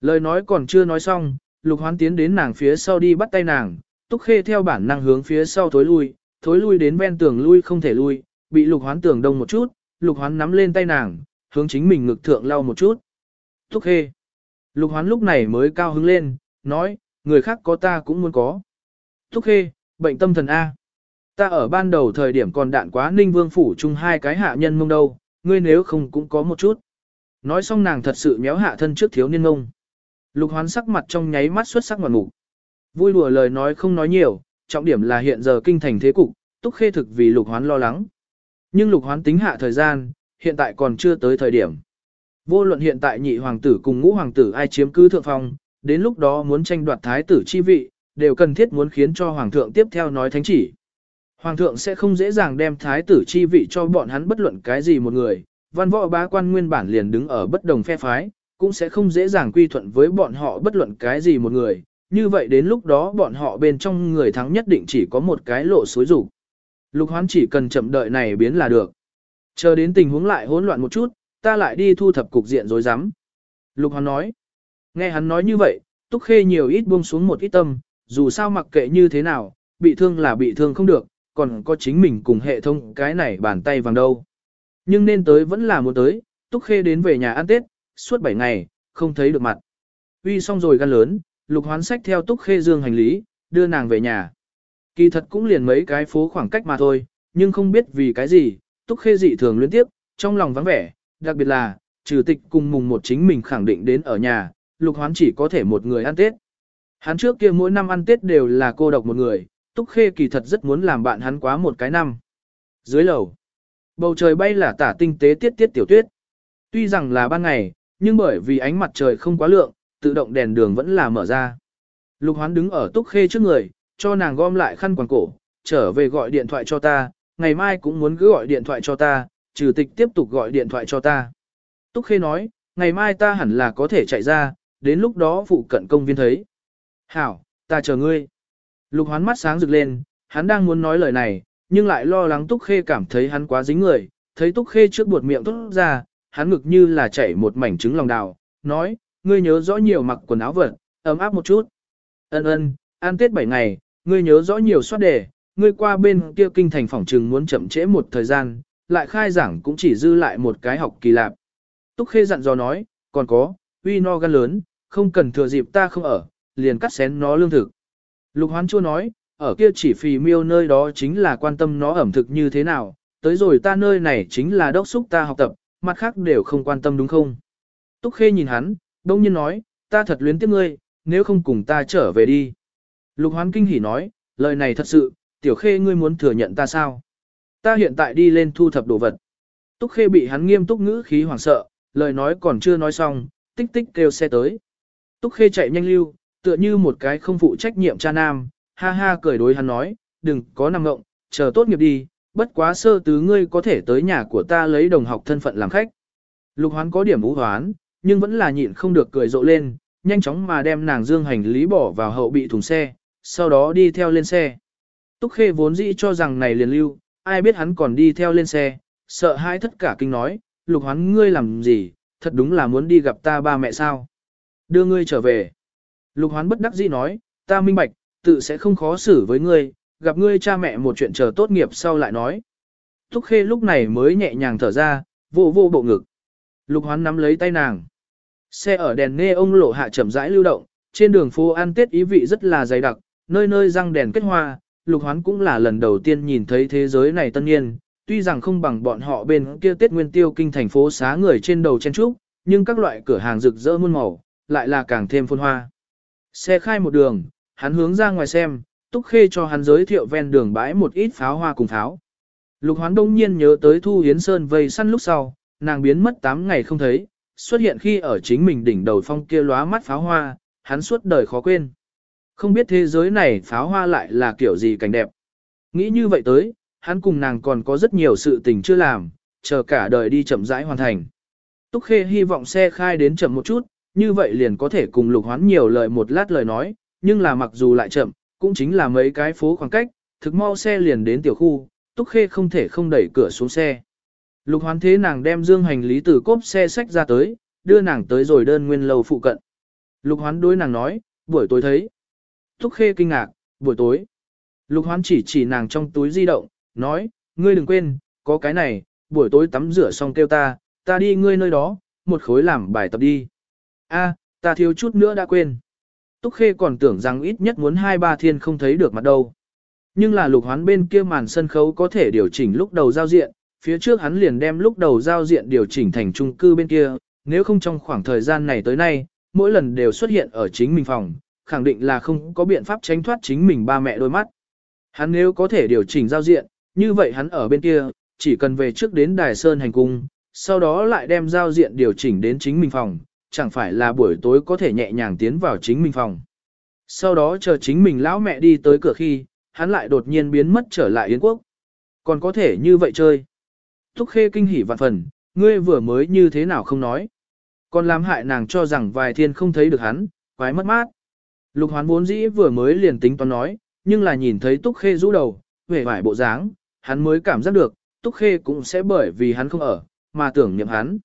Lời nói còn chưa nói xong, lục hoán tiến đến nàng phía sau đi bắt tay nàng, túc khê theo bản năng hướng phía sau thối lui, thối lui đến ven tường lui không thể lui, bị lục hoán tường đông một chút, lục hoán nắm lên tay nàng, hướng chính mình ngực thượng lau một chút. Túc khê. Lục hoán lúc này mới cao hứng lên, nói, người khác có ta cũng muốn có. Túc khê, bệnh tâm thần A. Ta ở ban đầu thời điểm còn đạn quá ninh vương phủ chung hai cái hạ nhân mông đâu, ngươi nếu không cũng có một chút. Nói xong nàng thật sự méo hạ thân trước thiếu niên mông. Lục hoán sắc mặt trong nháy mắt xuất sắc ngoạn mục. Vui đùa lời nói không nói nhiều, trọng điểm là hiện giờ kinh thành thế cục, túc khê thực vì lục hoán lo lắng. Nhưng lục hoán tính hạ thời gian, hiện tại còn chưa tới thời điểm. Vô luận hiện tại nhị hoàng tử cùng ngũ hoàng tử ai chiếm cứ thượng phong, đến lúc đó muốn tranh đoạt thái tử chi vị, đều cần thiết muốn khiến cho hoàng thượng tiếp theo nói thánh chỉ. Hoàng thượng sẽ không dễ dàng đem thái tử chi vị cho bọn hắn bất luận cái gì một người, văn võ bá quan nguyên bản liền đứng ở bất đồng phe phái, cũng sẽ không dễ dàng quy thuận với bọn họ bất luận cái gì một người, như vậy đến lúc đó bọn họ bên trong người thắng nhất định chỉ có một cái lộ suối rủ. Lục hoán chỉ cần chậm đợi này biến là được. Chờ đến tình huống lại hỗn loạn một chút, ta lại đi thu thập cục diện rối rắm. Lục hoán nói. Nghe hắn nói như vậy, túc khê nhiều ít buông xuống một ít tâm, dù sao mặc kệ như thế nào, bị thương là bị thương không được, còn có chính mình cùng hệ thống cái này bàn tay vàng đâu. Nhưng nên tới vẫn là muốn tới, Túc Khê đến về nhà ăn Tết, suốt 7 ngày, không thấy được mặt. Uy xong rồi gan lớn, lục hoán sách theo Túc Khê dương hành lý, đưa nàng về nhà. Kỳ thật cũng liền mấy cái phố khoảng cách mà thôi, nhưng không biết vì cái gì, Túc Khê dị thường liên tiếp, trong lòng vắng vẻ, đặc biệt là, trừ tịch cùng mùng một chính mình khẳng định đến ở nhà, lục hoán chỉ có thể một người ăn Tết. Hắn trước kia mỗi năm ăn Tết đều là cô độc một người, Túc Khê kỳ thật rất muốn làm bạn hắn quá một cái năm. Dưới lầu, bầu trời bay là tả tinh tế tiết tiết tiểu tuyết. Tuy rằng là ban ngày, nhưng bởi vì ánh mặt trời không quá lượng, tự động đèn đường vẫn là mở ra. Lục hoán đứng ở Túc Khê trước người, cho nàng gom lại khăn quàng cổ, trở về gọi điện thoại cho ta, ngày mai cũng muốn cứ gọi điện thoại cho ta, trừ tịch tiếp tục gọi điện thoại cho ta. Túc Khê nói, ngày mai ta hẳn là có thể chạy ra, đến lúc đó phụ cận công viên thấy. Hảo, ta chờ ngươi. Lục hoán mắt sáng rực lên, hắn đang muốn nói lời này, nhưng lại lo lắng Túc Khê cảm thấy hắn quá dính người, thấy Túc Khê trước buột miệng tốt ra, hắn ngực như là chảy một mảnh trứng lòng đào, nói, ngươi nhớ rõ nhiều mặc quần áo vật, ấm áp một chút. Ân ân, ăn Tết 7 ngày, ngươi nhớ rõ nhiều soát đề, ngươi qua bên kia kinh thành phòng trừng muốn chậm trễ một thời gian, lại khai giảng cũng chỉ dư lại một cái học kỳ lạp. Túc Khê dặn dò nói, còn có, uy no gan lớn, không cần thừa dịp ta không ở, liền cắt xén nó lương thực. Lục hoán chua nói, ở kia chỉ phì miêu nơi đó chính là quan tâm nó ẩm thực như thế nào, tới rồi ta nơi này chính là đốc xúc ta học tập, mặt khác đều không quan tâm đúng không? Túc Khê nhìn hắn, đông nhiên nói, ta thật luyến tiếc ngươi, nếu không cùng ta trở về đi. Lục hoán kinh hỉ nói, lời này thật sự, tiểu Khê ngươi muốn thừa nhận ta sao? Ta hiện tại đi lên thu thập đồ vật. Túc Khê bị hắn nghiêm túc ngữ khí hoảng sợ, lời nói còn chưa nói xong, tích tích kêu xe tới. Túc Khê chạy nhanh lưu, tựa như một cái không phụ trách nhiệm cha nam, ha ha cười đối hắn nói, đừng có nằm ngộng, chờ tốt nghiệp đi, bất quá sơ tứ ngươi có thể tới nhà của ta lấy đồng học thân phận làm khách. Lục hoán có điểm ú hoán, nhưng vẫn là nhịn không được cười rộ lên, nhanh chóng mà đem nàng dương hành lý bỏ vào hậu bị thùng xe, sau đó đi theo lên xe. Túc Khê vốn dĩ cho rằng này liền lưu, ai biết hắn còn đi theo lên xe, sợ hãi tất cả kinh nói, lục hoán ngươi làm gì, thật đúng là muốn đi gặp ta ba mẹ sao. Đưa ngươi trở về. Lục hoán bất đắc dĩ nói, ta minh bạch, tự sẽ không khó xử với ngươi, gặp ngươi cha mẹ một chuyện chờ tốt nghiệp sau lại nói. Thúc khê lúc này mới nhẹ nhàng thở ra, vô vô bộ ngực. Lục hoán nắm lấy tay nàng. Xe ở đèn nghe ông lộ hạ chậm rãi lưu động, trên đường phố ăn tết ý vị rất là dày đặc, nơi nơi răng đèn kết hoa, lục hoán cũng là lần đầu tiên nhìn thấy thế giới này tân niên, tuy rằng không bằng bọn họ bên kia tết nguyên tiêu kinh thành phố xá người trên đầu chen trúc, nhưng các loại cửa hàng rực rỡ muôn màu, lại là càng thêm phôn hoa. Xe khai một đường, hắn hướng ra ngoài xem, Túc Khê cho hắn giới thiệu ven đường bãi một ít pháo hoa cùng pháo. Lục hoán đông nhiên nhớ tới Thu Hiến Sơn vây săn lúc sau, nàng biến mất 8 ngày không thấy, xuất hiện khi ở chính mình đỉnh đầu phong kia lóa mắt pháo hoa, hắn suốt đời khó quên. Không biết thế giới này pháo hoa lại là kiểu gì cảnh đẹp. Nghĩ như vậy tới, hắn cùng nàng còn có rất nhiều sự tình chưa làm, chờ cả đời đi chậm rãi hoàn thành. Túc Khê hy vọng xe khai đến chậm một chút, như vậy liền có thể cùng lục hoán nhiều lời một lát lời nói, nhưng là mặc dù lại chậm, cũng chính là mấy cái phố khoảng cách, thực mau xe liền đến tiểu khu, Túc Khê không thể không đẩy cửa xuống xe. Lục hoán thế nàng đem dương hành lý từ cốp xe sách ra tới, đưa nàng tới rồi đơn nguyên lầu phụ cận. Lục hoán đối nàng nói, buổi tối thấy. Túc Khê kinh ngạc, buổi tối. Lục hoán chỉ chỉ nàng trong túi di động, nói, ngươi đừng quên, có cái này, buổi tối tắm rửa xong kêu ta, ta đi ngươi nơi đó, một khối làm bài tập đi. A, ta thiếu chút nữa đã quên. Túc Khê còn tưởng rằng ít nhất muốn hai ba thiên không thấy được mặt đâu. Nhưng là lục hoán bên kia màn sân khấu có thể điều chỉnh lúc đầu giao diện, phía trước hắn liền đem lúc đầu giao diện điều chỉnh thành trung cư bên kia, nếu không trong khoảng thời gian này tới nay, mỗi lần đều xuất hiện ở chính mình phòng, khẳng định là không có biện pháp tránh thoát chính mình ba mẹ đôi mắt. Hắn nếu có thể điều chỉnh giao diện, như vậy hắn ở bên kia, chỉ cần về trước đến Đài Sơn hành cung, sau đó lại đem giao diện điều chỉnh đến chính mình phòng, chẳng phải là buổi tối có thể nhẹ nhàng tiến vào chính mình phòng. Sau đó chờ chính mình lão mẹ đi tới cửa khi, hắn lại đột nhiên biến mất trở lại Yến Quốc. Còn có thể như vậy chơi. Thúc khê kinh hỉ vạn phần, ngươi vừa mới như thế nào không nói. Còn làm hại nàng cho rằng vài thiên không thấy được hắn, quái mất mát. Lục hoán vốn dĩ vừa mới liền tính toán nói, nhưng là nhìn thấy túc khê rũ đầu, vẻ vải bộ dáng, hắn mới cảm giác được, túc khê cũng sẽ bởi vì hắn không ở, mà tưởng niệm hắn.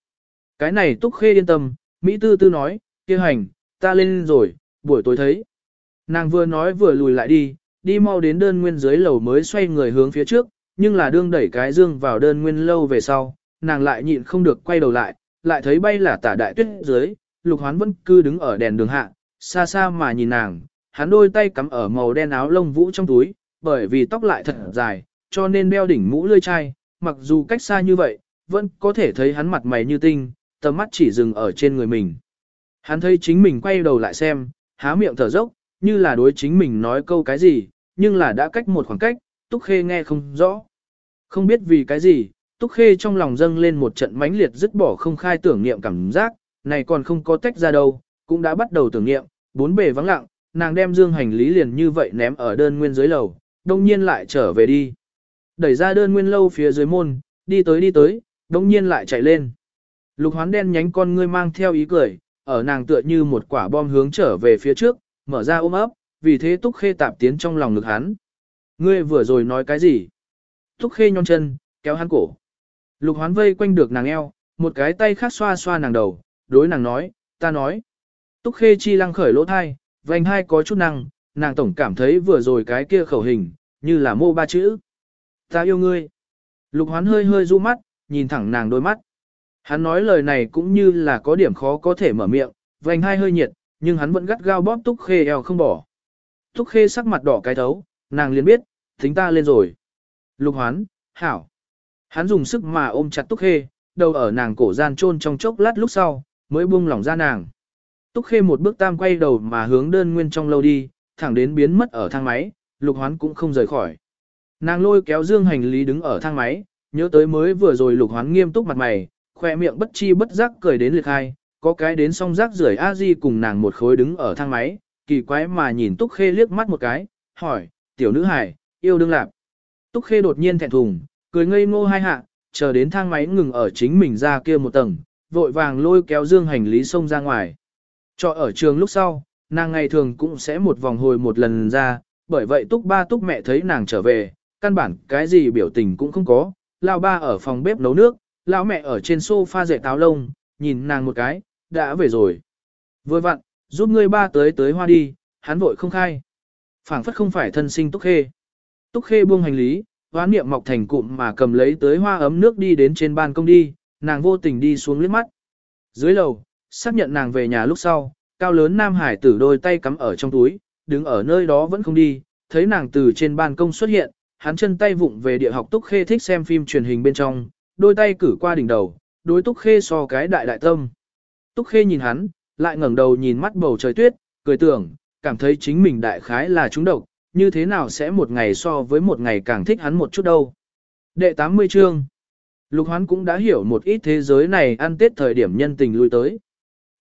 Cái này túc khê yên tâm, Mỹ tư tư nói, kia hành, ta lên rồi, buổi tối thấy. Nàng vừa nói vừa lùi lại đi, đi mau đến đơn nguyên dưới lầu mới xoay người hướng phía trước, nhưng là đương đẩy cái dương vào đơn nguyên lâu về sau, nàng lại nhịn không được quay đầu lại, lại thấy bay là tả đại tuyết dưới, lục hoán vẫn cứ đứng ở đèn đường hạ, xa xa mà nhìn nàng, hắn đôi tay cắm ở màu đen áo lông vũ trong túi, bởi vì tóc lại thật dài, cho nên đeo đỉnh mũ lươi chai, mặc dù cách xa như vậy, vẫn có thể thấy hắn mặt mày như tinh, tầm mắt chỉ dừng ở trên người mình. Hắn thấy chính mình quay đầu lại xem, há miệng thở dốc, như là đối chính mình nói câu cái gì, nhưng là đã cách một khoảng cách, Túc Khê nghe không rõ. Không biết vì cái gì, Túc Khê trong lòng dâng lên một trận mãnh liệt dứt bỏ không khai tưởng niệm cảm giác, này còn không có tách ra đâu, cũng đã bắt đầu tưởng niệm, bốn bề vắng lặng, nàng đem dương hành lý liền như vậy ném ở đơn nguyên dưới lầu, đông nhiên lại trở về đi. Đẩy ra đơn nguyên lâu phía dưới môn, đi tới đi tới, đông nhiên lại chạy lên. Lục hoán đen nhánh con ngươi mang theo ý cười, ở nàng tựa như một quả bom hướng trở về phía trước, mở ra ôm ấp, vì thế Túc Khê tạp tiến trong lòng ngực hắn. Ngươi vừa rồi nói cái gì? Túc Khê nhon chân, kéo hắn cổ. Lục hoán vây quanh được nàng eo, một cái tay khác xoa xoa nàng đầu, đối nàng nói, ta nói. Túc Khê chi lăng khởi lỗ thai, vành hai có chút năng, nàng tổng cảm thấy vừa rồi cái kia khẩu hình, như là mô ba chữ. Ta yêu ngươi. Lục hoán hơi hơi du mắt, nhìn thẳng nàng đôi mắt. Hắn nói lời này cũng như là có điểm khó có thể mở miệng, vành hai hơi nhiệt, nhưng hắn vẫn gắt gao bóp Túc Khê eo không bỏ. Túc Khê sắc mặt đỏ cái thấu, nàng liền biết, tính ta lên rồi. Lục hoán, hảo. Hắn dùng sức mà ôm chặt Túc Khê, đầu ở nàng cổ gian chôn trong chốc lát lúc sau, mới buông lỏng ra nàng. Túc Khê một bước tam quay đầu mà hướng đơn nguyên trong lâu đi, thẳng đến biến mất ở thang máy, lục hoán cũng không rời khỏi. Nàng lôi kéo dương hành lý đứng ở thang máy, nhớ tới mới vừa rồi lục hoán nghiêm túc mặt mày, khoe miệng bất chi bất giác cười đến liệt hai, có cái đến song rác rưởi a di cùng nàng một khối đứng ở thang máy, kỳ quái mà nhìn Túc Khê liếc mắt một cái, hỏi, tiểu nữ hải, yêu đương lạp. Túc Khê đột nhiên thẹn thùng, cười ngây ngô hai hạ, chờ đến thang máy ngừng ở chính mình ra kia một tầng, vội vàng lôi kéo dương hành lý xông ra ngoài. Cho ở trường lúc sau, nàng ngày thường cũng sẽ một vòng hồi một lần ra, bởi vậy Túc ba Túc mẹ thấy nàng trở về, căn bản cái gì biểu tình cũng không có, lao ba ở phòng bếp nấu nước, lão mẹ ở trên sofa dạy táo lông, nhìn nàng một cái, đã về rồi. Vừa vặn, giúp ngươi ba tới tới hoa đi, hắn vội không khai. phảng phất không phải thân sinh Túc Khê. Túc Khê buông hành lý, hoán niệm mọc thành cụm mà cầm lấy tới hoa ấm nước đi đến trên ban công đi, nàng vô tình đi xuống liếc mắt. Dưới lầu, xác nhận nàng về nhà lúc sau, cao lớn nam hải tử đôi tay cắm ở trong túi, đứng ở nơi đó vẫn không đi, thấy nàng từ trên ban công xuất hiện, hắn chân tay vụng về địa học Túc Khê thích xem phim truyền hình bên trong, đôi tay cử qua đỉnh đầu, đối Túc Khê so cái đại đại tâm. Túc Khê nhìn hắn, lại ngẩng đầu nhìn mắt bầu trời tuyết, cười tưởng, cảm thấy chính mình đại khái là trúng độc, như thế nào sẽ một ngày so với một ngày càng thích hắn một chút đâu. Đệ 80 chương Lục Hoán cũng đã hiểu một ít thế giới này ăn tết thời điểm nhân tình lui tới.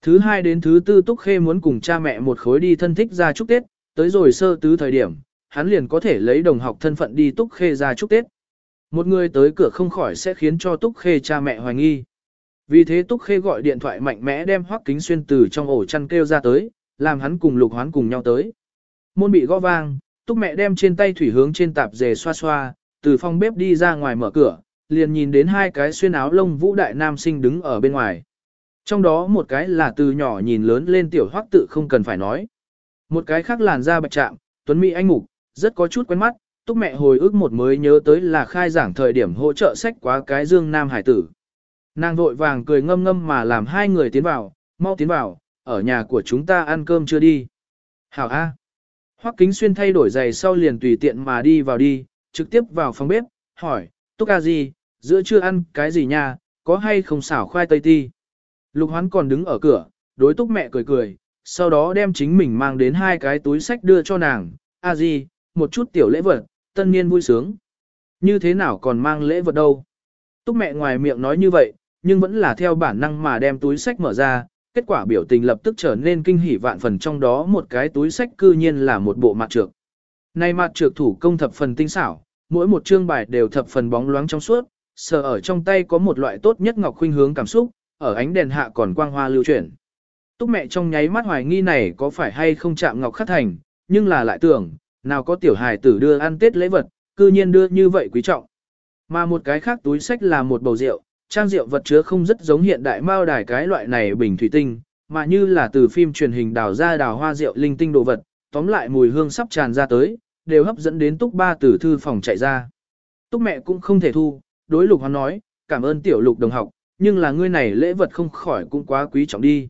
Thứ hai đến thứ tư Túc Khê muốn cùng cha mẹ một khối đi thân thích ra chúc Tết, tới rồi sơ tứ thời điểm, hắn liền có thể lấy đồng học thân phận đi Túc Khê ra chúc Tết. Một người tới cửa không khỏi sẽ khiến cho Túc Khê cha mẹ hoài nghi. Vì thế Túc Khê gọi điện thoại mạnh mẽ đem Hoắc Kính Xuyên từ trong ổ chăn kêu ra tới, làm hắn cùng Lục Hoán cùng nhau tới. Môn bị gõ vang, Túc mẹ đem trên tay thủy hướng trên tạp dề xoa xoa, từ phòng bếp đi ra ngoài mở cửa, liền nhìn đến hai cái xuyên áo lông vũ đại nam sinh đứng ở bên ngoài. Trong đó một cái là từ nhỏ nhìn lớn lên tiểu hoắc tự không cần phải nói. Một cái khác làn da bạch trạm, tuấn mỹ anh mục, rất có chút quen mắt, túc mẹ hồi ức một mới nhớ tới là khai giảng thời điểm hỗ trợ sách quá cái dương nam hải tử. Nàng vội vàng cười ngâm ngâm mà làm hai người tiến vào, mau tiến vào, ở nhà của chúng ta ăn cơm chưa đi. Hảo A. Hoắc Kính Xuyên thay đổi giày sau liền tùy tiện mà đi vào đi, trực tiếp vào phòng bếp, hỏi, Túc A gì, giữa chưa ăn cái gì nha, có hay không xảo khoai tây ti. Lục Hoán còn đứng ở cửa, đối Túc mẹ cười cười, sau đó đem chính mình mang đến hai cái túi sách đưa cho nàng, A gì, một chút tiểu lễ vật, tân niên vui sướng. Như thế nào còn mang lễ vật đâu? Túc mẹ ngoài miệng nói như vậy, nhưng vẫn là theo bản năng mà đem túi sách mở ra, kết quả biểu tình lập tức trở nên kinh hỉ vạn phần trong đó một cái túi sách cư nhiên là một bộ mặt trược. Này mặt trược thủ công thập phần tinh xảo, mỗi một chương bài đều thập phần bóng loáng trong suốt, sờ ở trong tay có một loại tốt nhất ngọc khuynh hướng cảm xúc, ở ánh đèn hạ còn quang hoa lưu chuyển. Túc mẹ trong nháy mắt hoài nghi này có phải hay không chạm ngọc khắc thành, nhưng là lại tưởng, nào có tiểu hài tử đưa ăn tết lễ vật, cư nhiên đưa như vậy quý trọng. Mà một cái khác túi sách là một bầu rượu, trang rượu vật chứa không rất giống hiện đại mao đài cái loại này bình thủy tinh, mà như là từ phim truyền hình đào ra đào hoa rượu linh tinh đồ vật, tóm lại mùi hương sắp tràn ra tới, đều hấp dẫn đến túc ba tử thư phòng chạy ra. Túc mẹ cũng không thể thu, đối lục hắn nói, cảm ơn tiểu lục đồng học, nhưng là ngươi này lễ vật không khỏi cũng quá quý trọng đi.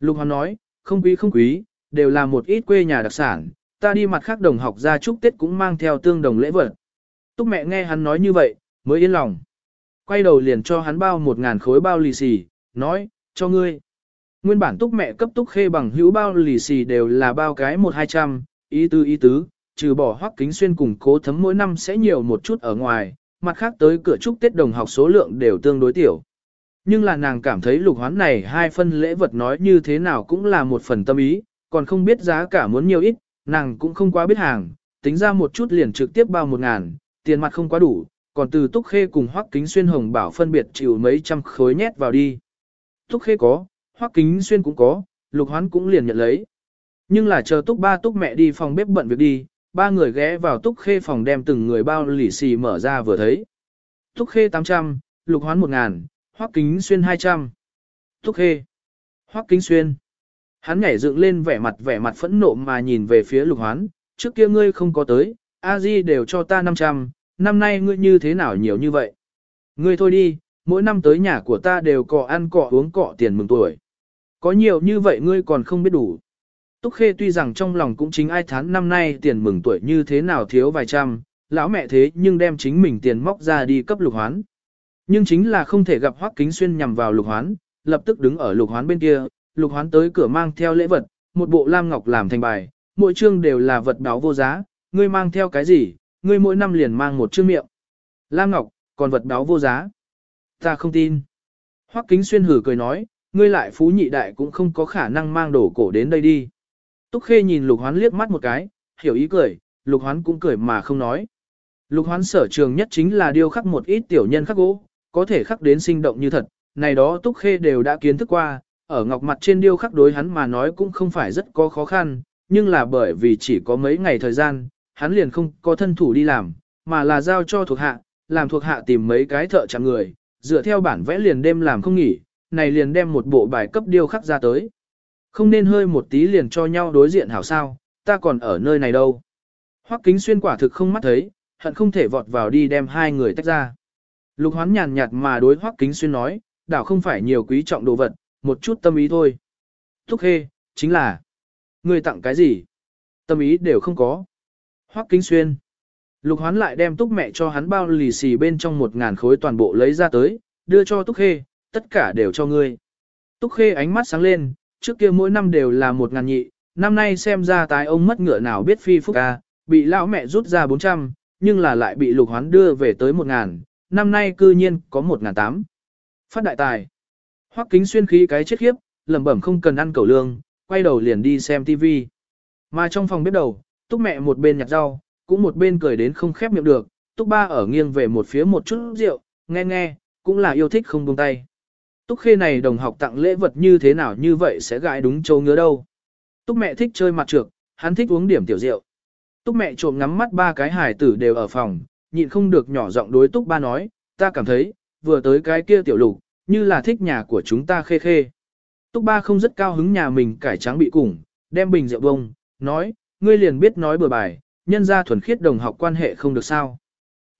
Lục hắn nói, không quý không quý, đều là một ít quê nhà đặc sản, ta đi mặt khác đồng học ra chúc Tết cũng mang theo tương đồng lễ vật. Túc mẹ nghe hắn nói như vậy, mới yên lòng. Quay đầu liền cho hắn bao một ngàn khối bao lì xì, nói, cho ngươi. Nguyên bản túc mẹ cấp túc khê bằng hữu bao lì xì đều là bao cái một hai trăm, ý tứ ý tứ, trừ bỏ hoắc kính xuyên cùng cố thấm mỗi năm sẽ nhiều một chút ở ngoài, mặt khác tới cửa chúc Tết đồng học số lượng đều tương đối tiểu. Nhưng là nàng cảm thấy lục hoán này hai phân lễ vật nói như thế nào cũng là một phần tâm ý, còn không biết giá cả muốn nhiều ít, nàng cũng không quá biết hàng, tính ra một chút liền trực tiếp bao một ngàn, tiền mặt không quá đủ, còn từ Túc Khê cùng Hoắc Kính Xuyên Hồng Bảo phân biệt chịu mấy trăm khối nhét vào đi. Túc Khê có, Hoắc Kính Xuyên cũng có, Lục Hoán cũng liền nhận lấy. Nhưng là chờ Túc ba Túc mẹ đi phòng bếp bận việc đi, ba người ghé vào Túc Khê phòng đem từng người bao lì xì mở ra vừa thấy. Túc Khê 800, Lục Hoán 1000, Hoắc Kính Xuyên 200. Túc Khê, Hoắc Kính Xuyên. Hắn nhảy dựng lên vẻ mặt vẻ mặt phẫn nộ mà nhìn về phía Lục Hoán, trước kia ngươi không có tới, a di đều cho ta 500, năm nay ngươi như thế nào nhiều như vậy? Ngươi thôi đi, mỗi năm tới nhà của ta đều cọ ăn cọ uống cọ tiền mừng tuổi. Có nhiều như vậy ngươi còn không biết đủ. Túc Khê tuy rằng trong lòng cũng chính ai thán năm nay tiền mừng tuổi như thế nào thiếu vài trăm, lão mẹ thế nhưng đem chính mình tiền móc ra đi cấp lục hoán. Nhưng chính là không thể gặp Hoắc Kính Xuyên nhằm vào lục hoán, lập tức đứng ở lục hoán bên kia, lục hoán tới cửa mang theo lễ vật, một bộ lam ngọc làm thành bài, mỗi chương đều là vật đáo vô giá, ngươi mang theo cái gì, ngươi mỗi năm liền mang một chương miệng. Lam Ngọc, còn vật đáo vô giá. Ta không tin. Hoắc Kính Xuyên hử cười nói, ngươi lại phú nhị đại cũng không có khả năng mang đổ cổ đến đây đi. Túc Khê nhìn Lục Hoán liếc mắt một cái, hiểu ý cười, Lục Hoán cũng cười mà không nói. Lục Hoán sở trường nhất chính là điêu khắc một ít tiểu nhân khắc gỗ, có thể khắc đến sinh động như thật, này đó Túc Khê đều đã kiến thức qua, ở ngọc mặt trên điêu khắc đối hắn mà nói cũng không phải rất có khó khăn, nhưng là bởi vì chỉ có mấy ngày thời gian, hắn liền không có thân thủ đi làm, mà là giao cho thuộc hạ, làm thuộc hạ tìm mấy cái thợ chạm người, dựa theo bản vẽ liền đêm làm không nghỉ, này liền đem một bộ bài cấp điêu khắc ra tới. Không nên hơi một tí liền cho nhau đối diện hảo sao, ta còn ở nơi này đâu. Hoắc kính xuyên quả thực không mắt thấy, hận không thể vọt vào đi đem hai người tách ra. Lục hoán nhàn nhạt mà đối Hoắc kính xuyên nói, đảo không phải nhiều quý trọng đồ vật, một chút tâm ý thôi. Thúc khê, chính là, người tặng cái gì? Tâm ý đều không có. Hoắc kính xuyên. Lục hoán lại đem túc mẹ cho hắn bao lì xì bên trong một ngàn khối toàn bộ lấy ra tới, đưa cho túc khê, tất cả đều cho ngươi. Túc khê ánh mắt sáng lên, trước kia mỗi năm đều là một ngàn nhị, năm nay xem ra tái ông mất ngựa nào biết phi phúc ca, bị lão mẹ rút ra 400, nhưng là lại bị lục hoán đưa về tới một ngàn, năm nay cư nhiên có một ngàn tám. Phát đại tài. Hoắc kính xuyên khí cái chết khiếp, lẩm bẩm không cần ăn cẩu lương, quay đầu liền đi xem TV. Mà trong phòng bếp đầu, túc mẹ một bên nhặt rau, cũng một bên cười đến không khép miệng được, túc ba ở nghiêng về một phía một chút rượu, nghe nghe, cũng là yêu thích không buông tay. Túc khê này đồng học tặng lễ vật như thế nào như vậy sẽ gãi đúng châu ngứa đâu. Túc mẹ thích chơi mặt trược, hắn thích uống điểm tiểu rượu. Túc mẹ trộm ngắm mắt ba cái hải tử đều ở phòng, nhịn không được nhỏ giọng đối Túc ba nói, ta cảm thấy, vừa tới cái kia tiểu lục, như là thích nhà của chúng ta khê khê. Túc ba không rất cao hứng nhà mình cải trắng bị củng, đem bình rượu bông, nói, ngươi liền biết nói bừa bài, nhân ra thuần khiết đồng học quan hệ không được sao.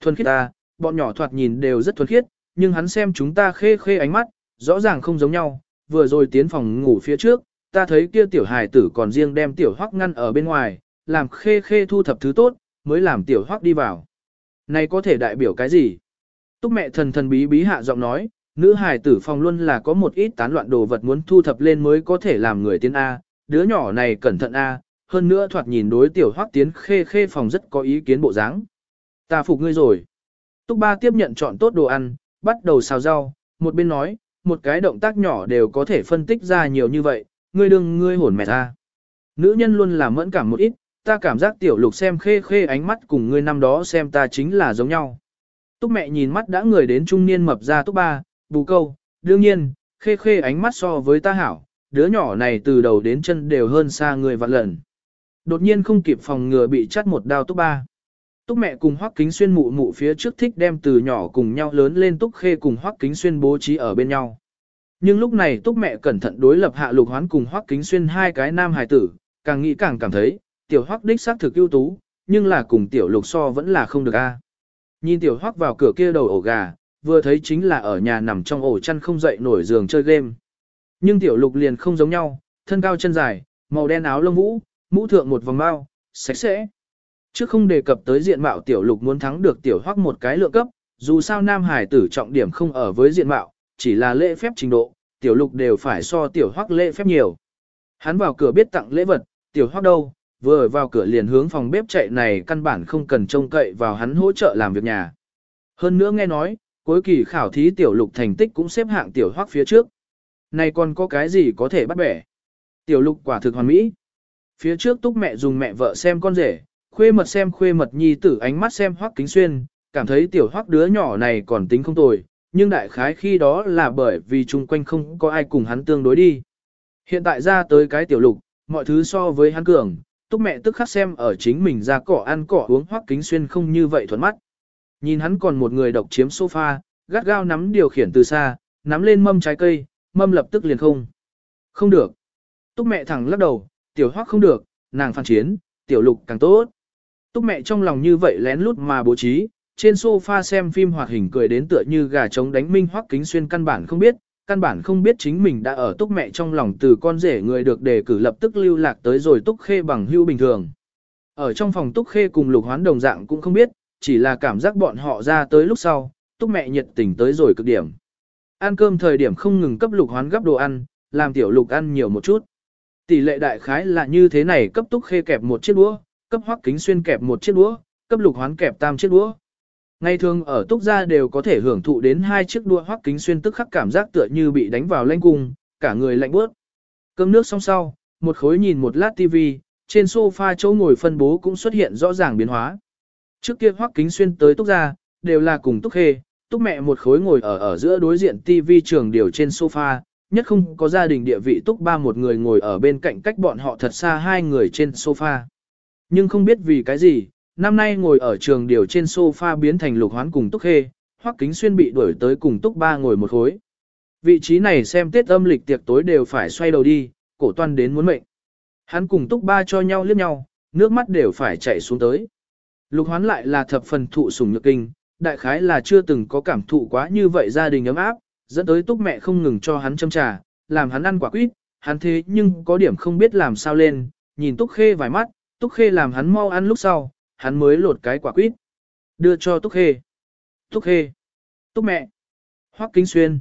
Thuần khiết ta, bọn nhỏ thoạt nhìn đều rất thuần khiết, nhưng hắn xem chúng ta khê khê ánh mắt, rõ ràng không giống nhau, vừa rồi tiến phòng ngủ phía trước, ta thấy kia tiểu hài tử còn riêng đem tiểu hoắc ngăn ở bên ngoài, làm khê khê thu thập thứ tốt, mới làm tiểu hoắc đi vào. Này có thể đại biểu cái gì? Túc mẹ thần thần bí bí hạ giọng nói, nữ hài tử phòng luôn là có một ít tán loạn đồ vật muốn thu thập lên mới có thể làm người tiến A, đứa nhỏ này cẩn thận A, hơn nữa thoạt nhìn đối tiểu hoắc tiến khê khê phòng rất có ý kiến bộ dáng. Ta phục ngươi rồi. Túc ba tiếp nhận chọn tốt đồ ăn, bắt đầu xào rau, một bên nói, một cái động tác nhỏ đều có thể phân tích ra nhiều như vậy, ngươi đừng ngươi hồn mẹ ta. Nữ nhân luôn là mẫn cảm một ít, ta cảm giác tiểu lục xem khê khê ánh mắt cùng ngươi năm đó xem ta chính là giống nhau. Túc mẹ nhìn mắt đã người đến trung niên mập ra túc ba, bù câu, đương nhiên, khê khê ánh mắt so với ta hảo, đứa nhỏ này từ đầu đến chân đều hơn xa người vạn lần. Đột nhiên không kịp phòng ngừa bị chắt một đao túc ba. Túc mẹ cùng Hoắc Kính Xuyên mụ mụ phía trước thích đem từ nhỏ cùng nhau lớn lên Túc Khê cùng Hoắc Kính Xuyên bố trí ở bên nhau. Nhưng lúc này Túc mẹ cẩn thận đối lập hạ Lục Hoán cùng Hoắc Kính Xuyên hai cái nam hài tử, càng nghĩ càng cảm thấy, tiểu Hoắc đích xác thực ưu tú, nhưng là cùng tiểu Lục so vẫn là không được a. Nhìn tiểu Hoắc vào cửa kia đầu ổ gà, vừa thấy chính là ở nhà nằm trong ổ chăn không dậy nổi giường chơi game. Nhưng tiểu Lục liền không giống nhau, thân cao chân dài, màu đen áo lông vũ, mũ thượng một vòng bao, sạch sẽ. Chứ không đề cập tới diện mạo tiểu lục muốn thắng được tiểu hoắc một cái lượng cấp, dù sao nam hải tử trọng điểm không ở với diện mạo, chỉ là lễ phép trình độ, tiểu lục đều phải so tiểu hoắc lễ phép nhiều. Hắn vào cửa biết tặng lễ vật, tiểu hoắc đâu, vừa vào cửa liền hướng phòng bếp chạy này căn bản không cần trông cậy vào hắn hỗ trợ làm việc nhà. Hơn nữa nghe nói, cuối kỳ khảo thí tiểu lục thành tích cũng xếp hạng tiểu hoắc phía trước. Này còn có cái gì có thể bắt bẻ? Tiểu lục quả thực hoàn mỹ. Phía trước túc mẹ dùng mẹ vợ xem con rể, khuê mật xem khuê mật nhi tử ánh mắt xem hoắc kính xuyên, cảm thấy tiểu hoắc đứa nhỏ này còn tính không tồi, nhưng đại khái khi đó là bởi vì chung quanh không có ai cùng hắn tương đối đi. Hiện tại ra tới cái tiểu lục, mọi thứ so với hắn cường, túc mẹ tức khắc xem ở chính mình ra cỏ ăn cỏ uống hoắc kính xuyên không như vậy thuận mắt. Nhìn hắn còn một người độc chiếm sofa, gắt gao nắm điều khiển từ xa, nắm lên mâm trái cây, mâm lập tức liền không. Không được. Túc mẹ thẳng lắc đầu, tiểu hoắc không được, nàng phản chiến, tiểu lục càng tốt. Túc mẹ trong lòng như vậy lén lút mà bố trí, trên sofa xem phim hoạt hình cười đến tựa như gà trống đánh minh hoắc kính xuyên căn bản không biết, căn bản không biết chính mình đã ở túc mẹ trong lòng từ con rể người được đề cử lập tức lưu lạc tới rồi túc khê bằng hưu bình thường. Ở trong phòng túc khê cùng lục hoán đồng dạng cũng không biết, chỉ là cảm giác bọn họ ra tới lúc sau, túc mẹ nhiệt tình tới rồi cực điểm. Ăn cơm thời điểm không ngừng cấp lục hoán gấp đồ ăn, làm tiểu lục ăn nhiều một chút. Tỷ lệ đại khái là như thế này cấp túc khê kẹp một chiếc đũa, cấp hoắc kính xuyên kẹp một chiếc đũa, cấp lục hoán kẹp tam chiếc đũa. Ngày thường ở túc gia đều có thể hưởng thụ đến hai chiếc đũa hoắc kính xuyên tức khắc cảm giác tựa như bị đánh vào lanh cung, cả người lạnh bước. Cơm nước xong sau, một khối nhìn một lát tivi, trên sofa chỗ ngồi phân bố cũng xuất hiện rõ ràng biến hóa. Trước kia hoắc kính xuyên tới túc gia, đều là cùng túc khê, túc mẹ một khối ngồi ở ở giữa đối diện TV trường điều trên sofa, nhất không có gia đình địa vị túc ba một người ngồi ở bên cạnh cách bọn họ thật xa hai người trên sofa. Nhưng không biết vì cái gì, năm nay ngồi ở trường điều trên sofa biến thành lục hoán cùng túc khê, Hoắc Kính Xuyên bị đuổi tới cùng Túc Ba ngồi một khối. Vị trí này xem Tết âm lịch tiệc tối đều phải xoay đầu đi, cổ toan đến muốn mệnh. Hắn cùng Túc Ba cho nhau liếc nhau, nước mắt đều phải chảy xuống tới. Lục Hoán lại là thập phần thụ sủng nhược kinh, đại khái là chưa từng có cảm thụ quá như vậy gia đình ấm áp, dẫn tới Túc mẹ không ngừng cho hắn châm trà, làm hắn ăn quả quýt, hắn thế nhưng có điểm không biết làm sao lên, nhìn Túc Khê vài mắt, Túc Khê làm hắn mau ăn lúc sau, hắn mới lột cái quả quýt. Đưa cho Túc Khê. Túc Khê. Túc mẹ. Hoắc Kính Xuyên.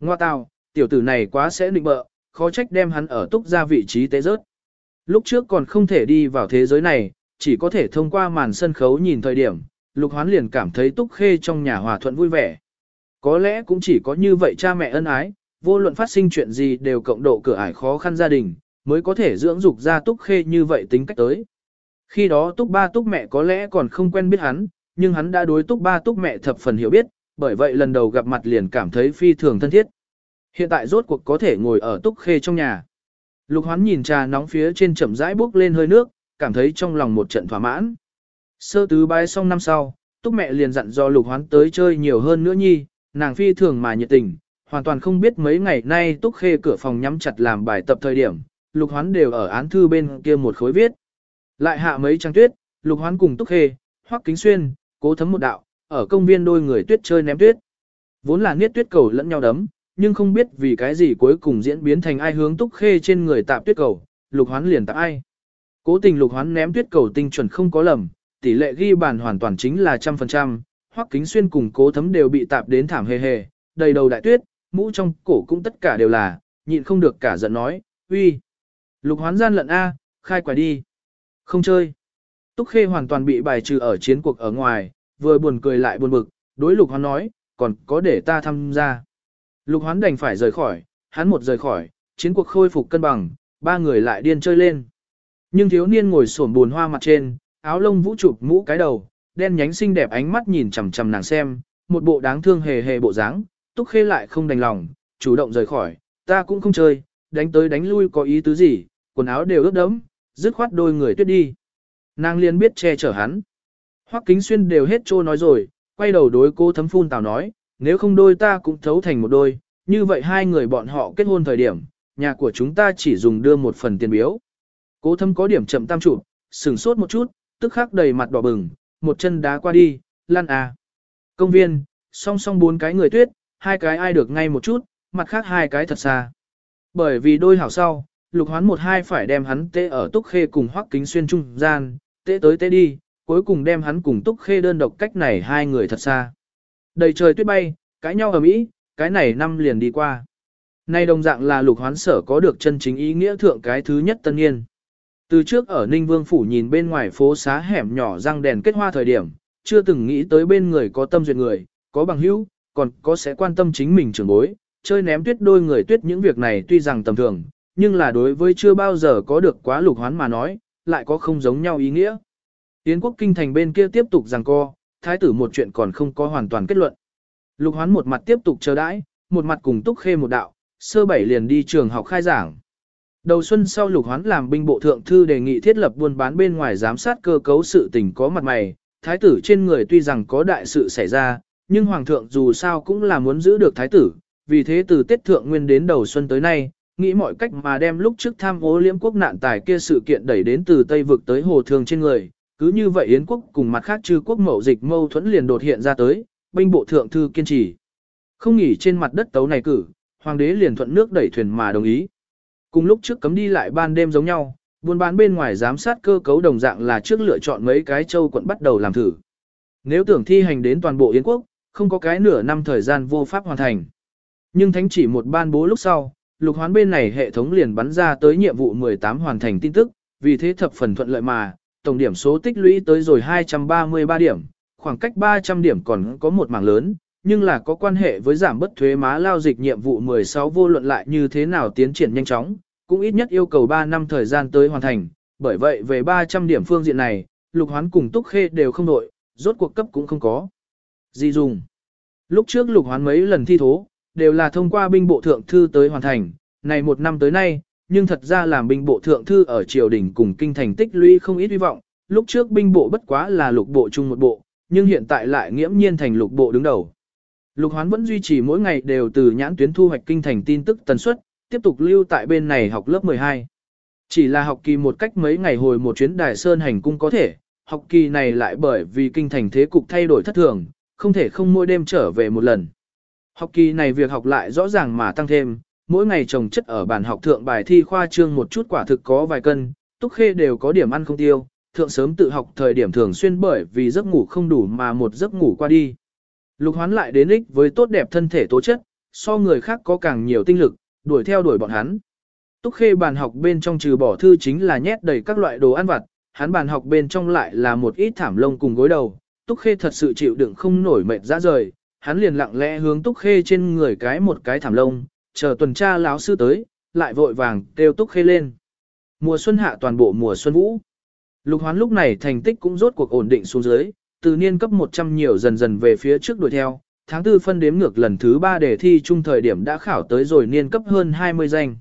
Ngoa tào, tiểu tử này quá sẽ định bợ, khó trách đem hắn ở Túc ra vị trí tế rớt. Lúc trước còn không thể đi vào thế giới này, chỉ có thể thông qua màn sân khấu nhìn thời điểm, Lục Hoán liền cảm thấy Túc Khê trong nhà hòa thuận vui vẻ. Có lẽ cũng chỉ có như vậy cha mẹ ân ái, vô luận phát sinh chuyện gì đều cộng độ cửa ải khó khăn gia đình, mới có thể dưỡng dục ra Túc Khê như vậy tính cách tới. Khi đó Túc ba Túc mẹ có lẽ còn không quen biết hắn, nhưng hắn đã đối Túc ba Túc mẹ thập phần hiểu biết, bởi vậy lần đầu gặp mặt liền cảm thấy phi thường thân thiết. Hiện tại rốt cuộc có thể ngồi ở Túc Khê trong nhà. Lục hoán nhìn trà nóng phía trên chậm rãi bốc lên hơi nước, cảm thấy trong lòng một trận thỏa mãn. Sơ tứ bái xong năm sau, Túc mẹ liền dặn do lục hoán tới chơi nhiều hơn nữa nhi, nàng phi thường mà nhiệt tình, hoàn toàn không biết mấy ngày nay Túc Khê cửa phòng nhắm chặt làm bài tập thời điểm, lục hoán đều ở án thư bên kia một khối viết. Lại hạ mấy trang tuyết, lục hoán cùng Túc Khê, hoắc kính xuyên, cố thấm một đạo, ở công viên đôi người tuyết chơi ném tuyết. Vốn là niết tuyết cầu lẫn nhau đấm, nhưng không biết vì cái gì cuối cùng diễn biến thành ai hướng túc khê trên người tạp tuyết cầu, lục hoán liền tạp ai. Cố tình lục hoán ném tuyết cầu tinh chuẩn không có lầm, tỷ lệ ghi bàn hoàn toàn chính là trăm phần trăm, hoắc kính xuyên cùng cố thấm đều bị tạp đến thảm hề hề, đầy đầu đại tuyết, mũ trong cổ cũng tất cả đều là, nhịn không được cả giận nói, uy. Lục hoán gian lận A, khai quả đi. Không chơi. Túc khê hoàn toàn bị bài trừ ở chiến cuộc ở ngoài, vừa buồn cười lại buồn bực, đối lục hoán nói, còn có để ta tham gia. Lục hoán đành phải rời khỏi, hắn một rời khỏi, chiến cuộc khôi phục cân bằng, ba người lại điên chơi lên. Nhưng thiếu niên ngồi sổn buồn hoa mặt trên, áo lông vũ chụp mũ cái đầu, đen nhánh xinh đẹp ánh mắt nhìn chằm chằm nàng xem, một bộ đáng thương hề hề bộ dáng, túc khê lại không đành lòng, chủ động rời khỏi, ta cũng không chơi, đánh tới đánh lui có ý tứ gì, quần áo đều ướt đẫm, dứt khoát đôi người tuyết đi. Nàng liền biết che chở hắn. Hoắc kính xuyên đều hết trô nói rồi, quay đầu đối cô thấm phun tào nói, nếu không đôi ta cũng thấu thành một đôi, như vậy hai người bọn họ kết hôn thời điểm, nhà của chúng ta chỉ dùng đưa một phần tiền biếu. Cố thâm có điểm chậm tam trụ, sừng sốt một chút, tức khắc đầy mặt đỏ bừng, một chân đá qua đi, lăn à. Công viên, song song bốn cái người tuyết, hai cái ai được ngay một chút, mặt khác hai cái thật xa. Bởi vì đôi hảo sau, lục hoán một hai phải đem hắn tê ở túc khê cùng hoắc kính xuyên trung gian, tê tới tê đi, cuối cùng đem hắn cùng túc khê đơn độc cách này hai người thật xa. Đầy trời tuyết bay, cãi nhau ở Mỹ, cái này năm liền đi qua. Nay đồng dạng là lục hoán sở có được chân chính ý nghĩa thượng cái thứ nhất tân niên. Từ trước ở Ninh Vương Phủ nhìn bên ngoài phố xá hẻm nhỏ răng đèn kết hoa thời điểm, chưa từng nghĩ tới bên người có tâm duyệt người, có bằng hữu, còn có sẽ quan tâm chính mình trưởng bối, chơi ném tuyết đôi người tuyết những việc này tuy rằng tầm thường, nhưng là đối với chưa bao giờ có được quá lục hoán mà nói, lại có không giống nhau ý nghĩa. Tiến quốc kinh thành bên kia tiếp tục rằng co, thái tử một chuyện còn không có hoàn toàn kết luận. Lục hoán một mặt tiếp tục chờ đãi, một mặt cùng túc khê một đạo, sơ bảy liền đi trường học khai giảng. Đầu xuân sau lục hoán làm binh bộ thượng thư đề nghị thiết lập buôn bán bên ngoài giám sát cơ cấu sự tình có mặt mày, thái tử trên người tuy rằng có đại sự xảy ra, nhưng hoàng thượng dù sao cũng là muốn giữ được thái tử, vì thế từ Tết thượng nguyên đến đầu xuân tới nay, nghĩ mọi cách mà đem lúc trước tham ô liễm quốc nạn tài kia sự kiện đẩy đến từ Tây vực tới hồ thường trên người, cứ như vậy Yến quốc cùng mặt khác chư quốc mậu dịch mâu thuẫn liền đột hiện ra tới, binh bộ thượng thư kiên trì. Không nghỉ trên mặt đất tấu này cử, hoàng đế liền thuận nước đẩy thuyền mà đồng ý. Cùng lúc trước cấm đi lại ban đêm giống nhau, buôn bán bên ngoài giám sát cơ cấu đồng dạng là trước lựa chọn mấy cái châu quận bắt đầu làm thử. Nếu tưởng thi hành đến toàn bộ Yến quốc, không có cái nửa năm thời gian vô pháp hoàn thành. Nhưng thánh chỉ một ban bố lúc sau, lục hoán bên này hệ thống liền bắn ra tới nhiệm vụ 18 hoàn thành tin tức, vì thế thập phần thuận lợi mà, tổng điểm số tích lũy tới rồi 233 điểm, khoảng cách 300 điểm còn có một mảng lớn, nhưng là có quan hệ với giảm bất thuế má lao dịch nhiệm vụ 16 vô luận lại như thế nào tiến triển nhanh chóng, cũng ít nhất yêu cầu 3 năm thời gian tới hoàn thành, bởi vậy về 300 điểm phương diện này, lục hoán cùng túc khê đều không đội, rốt cuộc cấp cũng không có. Gì dùng? Lúc trước lục hoán mấy lần thi thố, đều là thông qua binh bộ thượng thư tới hoàn thành, này một năm tới nay, nhưng thật ra làm binh bộ thượng thư ở triều đình cùng kinh thành tích lũy không ít hy vọng, lúc trước binh bộ bất quá là lục bộ chung một bộ, nhưng hiện tại lại nghiễm nhiên thành lục bộ đứng đầu. Lục Hoán vẫn duy trì mỗi ngày đều từ nhãn tuyến thu hoạch kinh thành tin tức tần suất, tiếp tục lưu tại bên này học lớp 12. Chỉ là học kỳ một cách mấy ngày hồi một chuyến đài sơn hành cung có thể, học kỳ này lại bởi vì kinh thành thế cục thay đổi thất thường, không thể không mỗi đêm trở về một lần. Học kỳ này việc học lại rõ ràng mà tăng thêm, mỗi ngày trồng chất ở bàn học thượng bài thi khoa trương một chút quả thực có vài cân, túc khê đều có điểm ăn không tiêu, thượng sớm tự học thời điểm thường xuyên bởi vì giấc ngủ không đủ mà một giấc ngủ qua đi. Lục hoán lại đến ích với tốt đẹp thân thể tố chất, so người khác có càng nhiều tinh lực, đuổi theo đuổi bọn hắn. Túc khê bàn học bên trong trừ bỏ thư chính là nhét đầy các loại đồ ăn vặt, hắn bàn học bên trong lại là một ít thảm lông cùng gối đầu. Túc khê thật sự chịu đựng không nổi mệt ra rời, hắn liền lặng lẽ hướng túc khê trên người cái một cái thảm lông, chờ tuần tra láo sư tới, lại vội vàng kêu túc khê lên. Mùa xuân hạ toàn bộ mùa xuân vũ. Lục hoán lúc này thành tích cũng rốt cuộc ổn định xuống dưới, từ niên cấp 100 nhiều dần dần về phía trước đuổi theo, tháng tư phân đếm ngược lần thứ 3 đề thi trung thời điểm đã khảo tới rồi niên cấp hơn 20 danh.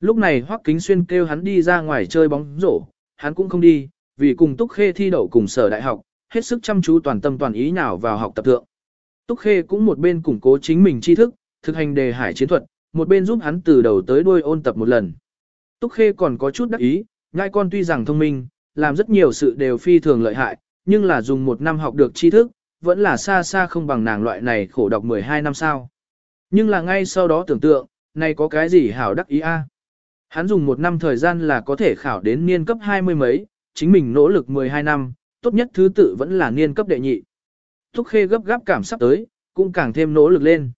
Lúc này Hoắc Kính Xuyên kêu hắn đi ra ngoài chơi bóng rổ, hắn cũng không đi, vì cùng Túc Khê thi đậu cùng sở đại học, hết sức chăm chú toàn tâm toàn ý nào vào học tập thượng. Túc Khê cũng một bên củng cố chính mình tri thức, thực hành đề hải chiến thuật, một bên giúp hắn từ đầu tới đuôi ôn tập một lần. Túc Khê còn có chút đắc ý, ngai con tuy rằng thông minh, làm rất nhiều sự đều phi thường lợi hại, nhưng là dùng một năm học được tri thức, vẫn là xa xa không bằng nàng loại này khổ đọc 12 năm sao. Nhưng là ngay sau đó tưởng tượng, này có cái gì hảo đắc ý a? Hắn dùng một năm thời gian là có thể khảo đến niên cấp 20 mấy, chính mình nỗ lực 12 năm, tốt nhất thứ tự vẫn là niên cấp đệ nhị. Thúc Khê gấp gáp cảm sắp tới, cũng càng thêm nỗ lực lên.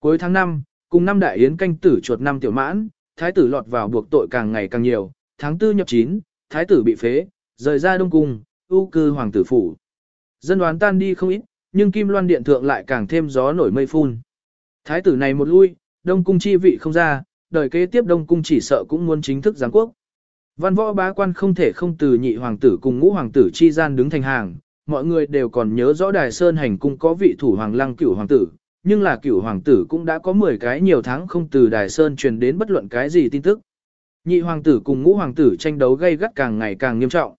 Cuối tháng 5, cùng năm đại yến canh tử chuột năm tiểu mãn, thái tử lọt vào buộc tội càng ngày càng nhiều, tháng 4 nhập 9, thái tử bị phế, rời ra đông cung, ưu cư hoàng tử phủ. Dân đoán tan đi không ít, nhưng kim loan điện thượng lại càng thêm gió nổi mây phun. Thái tử này một lui, đông cung chi vị không ra, đời kế tiếp đông cung chỉ sợ cũng muốn chính thức giáng quốc. Văn võ bá quan không thể không từ nhị hoàng tử cùng ngũ hoàng tử chi gian đứng thành hàng, mọi người đều còn nhớ rõ đài sơn hành cung có vị thủ hoàng lăng cửu hoàng tử, nhưng là cửu hoàng tử cũng đã có 10 cái nhiều tháng không từ đài sơn truyền đến bất luận cái gì tin tức. Nhị hoàng tử cùng ngũ hoàng tử tranh đấu gay gắt càng ngày càng nghiêm trọng.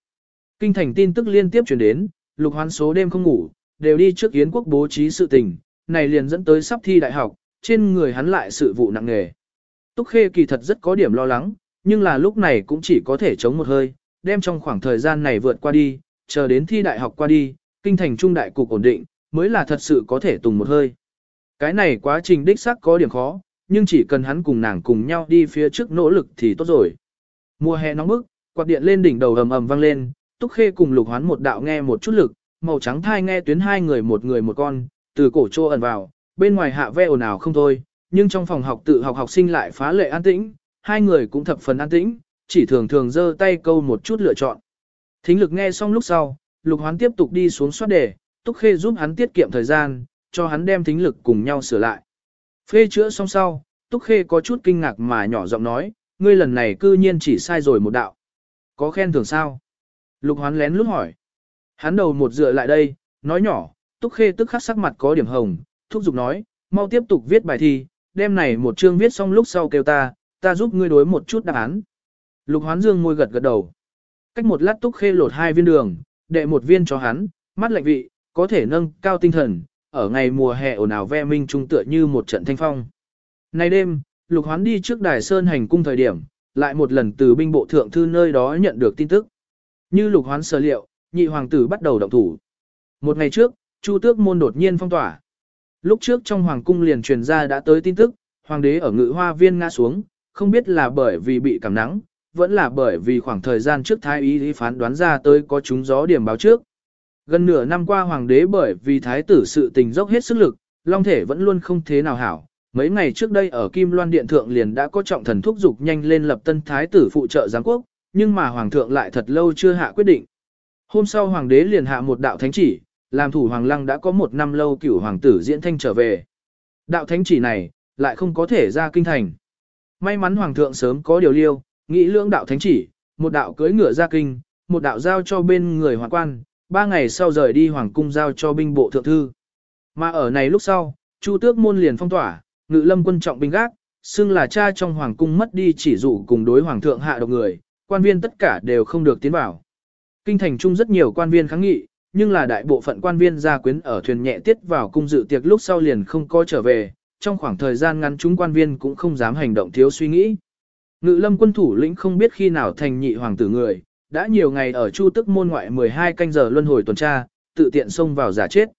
Kinh thành tin tức liên tiếp truyền đến, lục hoán số đêm không ngủ, đều đi trước yến quốc bố trí sự tình, này liền dẫn tới sắp thi đại học, trên người hắn lại sự vụ nặng nề. Túc Khê kỳ thật rất có điểm lo lắng, nhưng là lúc này cũng chỉ có thể chống một hơi, đem trong khoảng thời gian này vượt qua đi, chờ đến thi đại học qua đi, kinh thành trung đại cục ổn định, mới là thật sự có thể tùng một hơi. Cái này quá trình đích xác có điểm khó, nhưng chỉ cần hắn cùng nàng cùng nhau đi phía trước nỗ lực thì tốt rồi. Mùa hè nóng bức, quạt điện lên đỉnh đầu ầm ầm vang lên, Túc Khê cùng Lục Hoán một đạo nghe một chút lực, màu trắng thai nghe tuyến hai người một người một con, từ cổ trô ẩn vào, bên ngoài hạ ve ồn ào không thôi, nhưng trong phòng học tự học học sinh lại phá lệ an tĩnh, hai người cũng thập phần an tĩnh, chỉ thường thường giơ tay câu một chút lựa chọn. Thính lực nghe xong lúc sau, Lục Hoán tiếp tục đi xuống soát đề, Túc Khê giúp hắn tiết kiệm thời gian, cho hắn đem thính lực cùng nhau sửa lại. Phê chữa xong sau, Túc Khê có chút kinh ngạc mà nhỏ giọng nói, ngươi lần này cư nhiên chỉ sai rồi một đạo. Có khen thưởng sao? Lục Hoán lén lút hỏi. Hắn đầu một dựa lại đây, nói nhỏ, Túc Khê tức khắc sắc mặt có điểm hồng, thúc giục nói, mau tiếp tục viết bài thi, đêm này một chương viết xong lúc sau kêu ta, ta giúp ngươi đối một chút đáp án. Lục hoán dương môi gật gật đầu. Cách một lát túc khê lột hai viên đường, đệ một viên cho hắn, mắt lạnh vị, có thể nâng cao tinh thần, ở ngày mùa hè ồn ào ve minh trung tựa như một trận thanh phong. Nay đêm, lục hoán đi trước đài sơn hành cung thời điểm, lại một lần từ binh bộ thượng thư nơi đó nhận được tin tức. Như lục hoán sở liệu, nhị hoàng tử bắt đầu động thủ. Một ngày trước, Chu tước môn đột nhiên phong tỏa. Lúc trước trong hoàng cung liền truyền ra đã tới tin tức, hoàng đế ở ngự hoa viên ngã xuống, không biết là bởi vì bị cảm nắng, vẫn là bởi vì khoảng thời gian trước thái y phán đoán ra tới có chúng gió điểm báo trước. Gần nửa năm qua hoàng đế bởi vì thái tử sự tình dốc hết sức lực, long thể vẫn luôn không thế nào hảo. Mấy ngày trước đây ở Kim Loan Điện Thượng liền đã có trọng thần thúc dục nhanh lên lập tân thái tử phụ trợ giáng quốc, nhưng mà hoàng thượng lại thật lâu chưa hạ quyết định. Hôm sau hoàng đế liền hạ một đạo thánh chỉ, làm thủ hoàng lăng đã có một năm lâu cửu hoàng tử diễn thanh trở về. Đạo thánh chỉ này, lại không có thể ra kinh thành. May mắn hoàng thượng sớm có điều liêu, nghĩ lưỡng đạo thánh chỉ, một đạo cưới ngựa ra kinh, một đạo giao cho bên người hoàng quan, ba ngày sau rời đi hoàng cung giao cho binh bộ thượng thư. Mà ở này lúc sau, Chu tước môn liền phong tỏa, ngự lâm quân trọng binh gác, xưng là cha trong hoàng cung mất đi chỉ dụ cùng đối hoàng thượng hạ độc người, quan viên tất cả đều không được tiến vào. Kinh thành chung rất nhiều quan viên kháng nghị, Nhưng là đại bộ phận quan viên gia quyến ở thuyền nhẹ tiết vào cung dự tiệc lúc sau liền không có trở về, trong khoảng thời gian ngắn chúng quan viên cũng không dám hành động thiếu suy nghĩ. Ngự lâm quân thủ lĩnh không biết khi nào thành nhị hoàng tử người, đã nhiều ngày ở chu tức môn ngoại 12 canh giờ luân hồi tuần tra, tự tiện xông vào giả chết.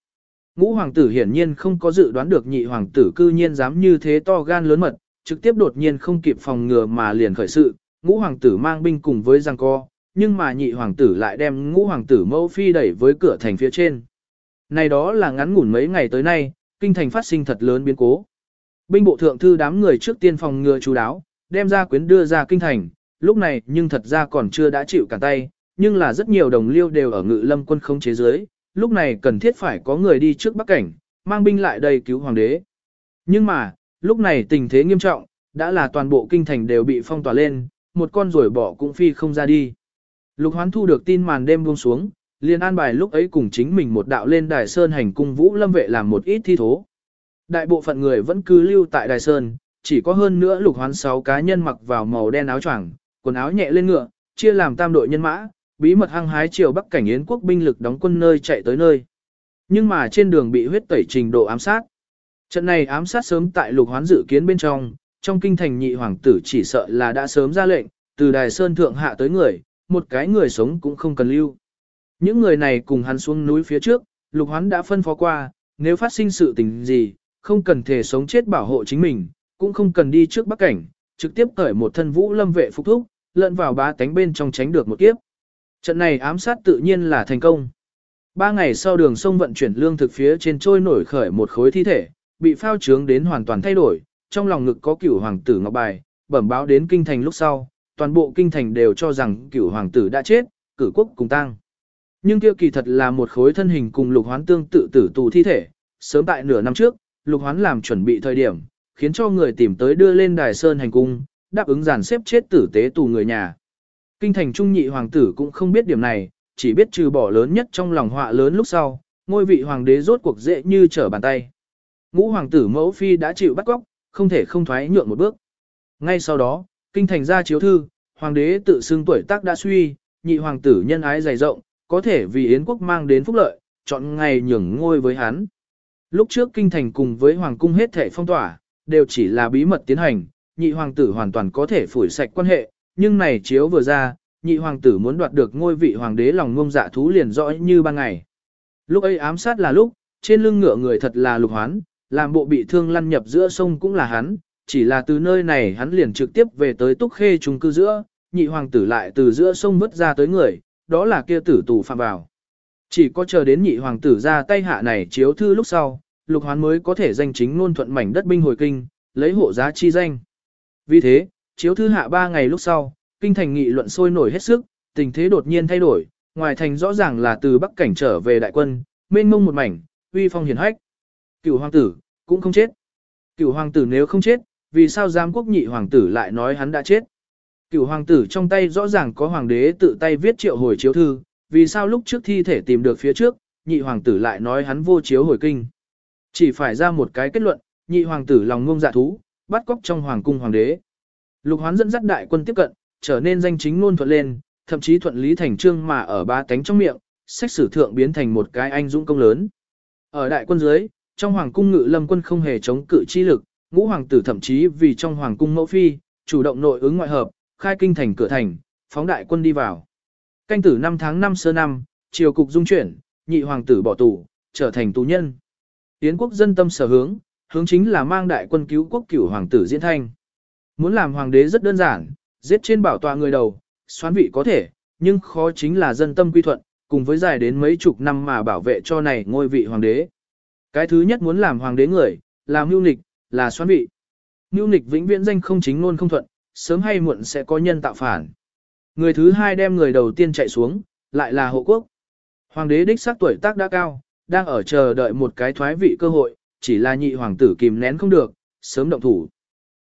Ngũ hoàng tử hiển nhiên không có dự đoán được nhị hoàng tử cư nhiên dám như thế to gan lớn mật, trực tiếp đột nhiên không kịp phòng ngừa mà liền khởi sự, ngũ hoàng tử mang binh cùng với giang co, nhưng mà nhị hoàng tử lại đem ngũ hoàng tử mẫu phi đẩy với cửa thành phía trên. Này đó là ngắn ngủn mấy ngày tới nay, kinh thành phát sinh thật lớn biến cố. Binh bộ thượng thư đám người trước tiên phòng ngừa chú đáo, đem ra quyến đưa ra kinh thành, lúc này nhưng thật ra còn chưa đã chịu cả tay, nhưng là rất nhiều đồng liêu đều ở ngự lâm quân không chế giới, lúc này cần thiết phải có người đi trước bắc cảnh, mang binh lại đây cứu hoàng đế. Nhưng mà, lúc này tình thế nghiêm trọng, đã là toàn bộ kinh thành đều bị phong tỏa lên, một con rồi bỏ cũng phi không ra đi. Lục hoán thu được tin màn đêm buông xuống, liền an bài lúc ấy cùng chính mình một đạo lên đài sơn hành cung vũ lâm vệ làm một ít thi thố. Đại bộ phận người vẫn cứ lưu tại đài sơn, chỉ có hơn nữa lục hoán sáu cá nhân mặc vào màu đen áo choàng, quần áo nhẹ lên ngựa, chia làm tam đội nhân mã, bí mật hăng hái chiều bắc cảnh yến quốc binh lực đóng quân nơi chạy tới nơi. Nhưng mà trên đường bị huyết tẩy trình độ ám sát. Trận này ám sát sớm tại lục hoán dự kiến bên trong, trong kinh thành nhị hoàng tử chỉ sợ là đã sớm ra lệnh, từ đài sơn thượng hạ tới người, một cái người sống cũng không cần lưu. Những người này cùng hắn xuống núi phía trước, lục hoán đã phân phó qua, nếu phát sinh sự tình gì, không cần thể sống chết bảo hộ chính mình, cũng không cần đi trước bắc cảnh, trực tiếp cởi một thân vũ lâm vệ phục thúc, lẫn vào ba tánh bên trong tránh được một kiếp. Trận này ám sát tự nhiên là thành công. Ba ngày sau đường sông vận chuyển lương thực phía trên trôi nổi khởi một khối thi thể, bị phao trướng đến hoàn toàn thay đổi, trong lòng ngực có cửu hoàng tử ngọc bài, bẩm báo đến kinh thành lúc sau, toàn bộ kinh thành đều cho rằng cửu hoàng tử đã chết, cử quốc cùng tang. Nhưng kia kỳ thật là một khối thân hình cùng lục hoán tương tự tử tù thi thể, sớm tại nửa năm trước, lục hoán làm chuẩn bị thời điểm, khiến cho người tìm tới đưa lên đài sơn hành cung, đáp ứng giàn xếp chết tử tế tù người nhà. Kinh thành trung nhị hoàng tử cũng không biết điểm này, chỉ biết trừ bỏ lớn nhất trong lòng họa lớn lúc sau, ngôi vị hoàng đế rốt cuộc dễ như trở bàn tay. Ngũ hoàng tử mẫu phi đã chịu bắt cóc, không thể không thoái nhượng một bước. Ngay sau đó, kinh thành ra chiếu thư, hoàng đế tự xưng tuổi tác đã suy, nhị hoàng tử nhân ái dày rộng, có thể vì Yến quốc mang đến phúc lợi, chọn ngày nhường ngôi với hắn. Lúc trước kinh thành cùng với hoàng cung hết thể phong tỏa, đều chỉ là bí mật tiến hành, nhị hoàng tử hoàn toàn có thể phủi sạch quan hệ, nhưng này chiếu vừa ra, nhị hoàng tử muốn đoạt được ngôi vị hoàng đế lòng ngông dạ thú liền rõ như ban ngày. Lúc ấy ám sát là lúc, trên lưng ngựa người thật là lục hoán, làm bộ bị thương lăn nhập giữa sông cũng là hắn, chỉ là từ nơi này hắn liền trực tiếp về tới túc khê trung cư giữa, nhị hoàng tử lại từ giữa sông vứt ra tới người, đó là kia tử tù phạm vào. Chỉ có chờ đến nhị hoàng tử ra tay hạ này chiếu thư lúc sau, lục hoán mới có thể danh chính ngôn thuận mảnh đất binh hồi kinh, lấy hộ giá chi danh. Vì thế, chiếu thư hạ ba ngày lúc sau, kinh thành nghị luận sôi nổi hết sức, tình thế đột nhiên thay đổi, ngoài thành rõ ràng là từ bắc cảnh trở về đại quân, mênh mông một mảnh, uy phong hiển hách. Cựu hoàng tử, cũng không chết. cửu hoàng tử nếu không chết, vì sao giám quốc nhị hoàng tử lại nói hắn đã chết? cửu hoàng tử trong tay rõ ràng có hoàng đế tự tay viết triệu hồi chiếu thư, vì sao lúc trước thi thể tìm được phía trước, nhị hoàng tử lại nói hắn vô chiếu hồi kinh? Chỉ phải ra một cái kết luận, nhị hoàng tử lòng ngông dạ thú, bắt cóc trong hoàng cung hoàng đế. Lục hoán dẫn dắt đại quân tiếp cận, trở nên danh chính ngôn thuận lên, thậm chí thuận lý thành trương mà ở ba cánh trong miệng, sách sử thượng biến thành một cái anh dũng công lớn. Ở đại quân dưới, trong hoàng cung ngự lâm quân không hề chống cự chi lực, ngũ hoàng tử thậm chí vì trong hoàng cung mẫu phi, chủ động nội ứng ngoại hợp, khai kinh thành cửa thành, phóng đại quân đi vào. Canh tử năm tháng năm sơ năm, triều cục dung chuyển, nhị hoàng tử bỏ tù, trở thành tù nhân. Tiến quốc dân tâm sở hướng, hướng chính là mang đại quân cứu quốc cửu hoàng tử diễn thanh. Muốn làm hoàng đế rất đơn giản, giết trên bảo tọa người đầu, xoán vị có thể, nhưng khó chính là dân tâm quy thuận, cùng với dài đến mấy chục năm mà bảo vệ cho này ngôi vị hoàng đế. Cái thứ nhất muốn làm hoàng đế người, là mưu nịch, là xoan vị. Mưu nịch vĩnh viễn danh không chính luôn không thuận, sớm hay muộn sẽ có nhân tạo phản. Người thứ hai đem người đầu tiên chạy xuống, lại là hộ quốc. Hoàng đế đích xác tuổi tác đã cao, đang ở chờ đợi một cái thoái vị cơ hội, chỉ là nhị hoàng tử kìm nén không được, sớm động thủ.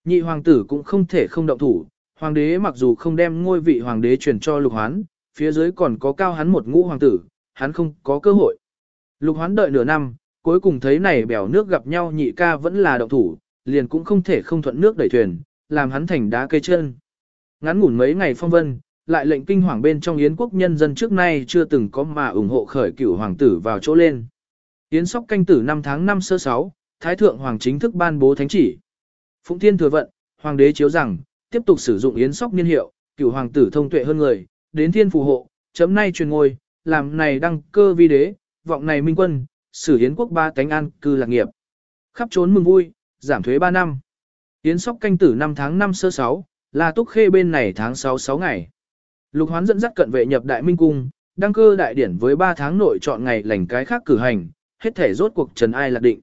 Nhị hoàng tử cũng không thể không động thủ, hoàng đế mặc dù không đem ngôi vị hoàng đế truyền cho lục hoán, phía dưới còn có cao hắn một ngũ hoàng tử, hắn không có cơ hội. Lục hoán đợi nửa năm, cuối cùng thấy này bèo nước gặp nhau nhị ca vẫn là động thủ, liền cũng không thể không thuận nước đẩy thuyền, làm hắn thành đá cây chân. Ngắn ngủn mấy ngày phong vân, lại lệnh kinh hoàng bên trong Yến quốc nhân dân trước nay chưa từng có mà ủng hộ khởi cửu hoàng tử vào chỗ lên. Yến sóc canh tử năm tháng 5 sơ 6, Thái Thượng Hoàng chính thức ban bố thánh chỉ. Phụng Thiên thừa vận, Hoàng đế chiếu rằng, tiếp tục sử dụng Yến sóc niên hiệu, cửu hoàng tử thông tuệ hơn người, đến thiên phù hộ, chấm nay truyền ngôi, làm này đăng cơ vi đế, vọng này minh quân, xử Yến quốc ba cánh an cư lạc nghiệp. Khắp trốn mừng vui, giảm thuế 3 năm. Yến sóc canh tử năm tháng 5 sơ 6, là túc khê bên này tháng 6 6 ngày. Lục hoán dẫn dắt cận vệ nhập đại minh cung, đăng cơ đại điển với 3 tháng nội chọn ngày lành cái khác cử hành, hết thể rốt cuộc trần ai lạc định.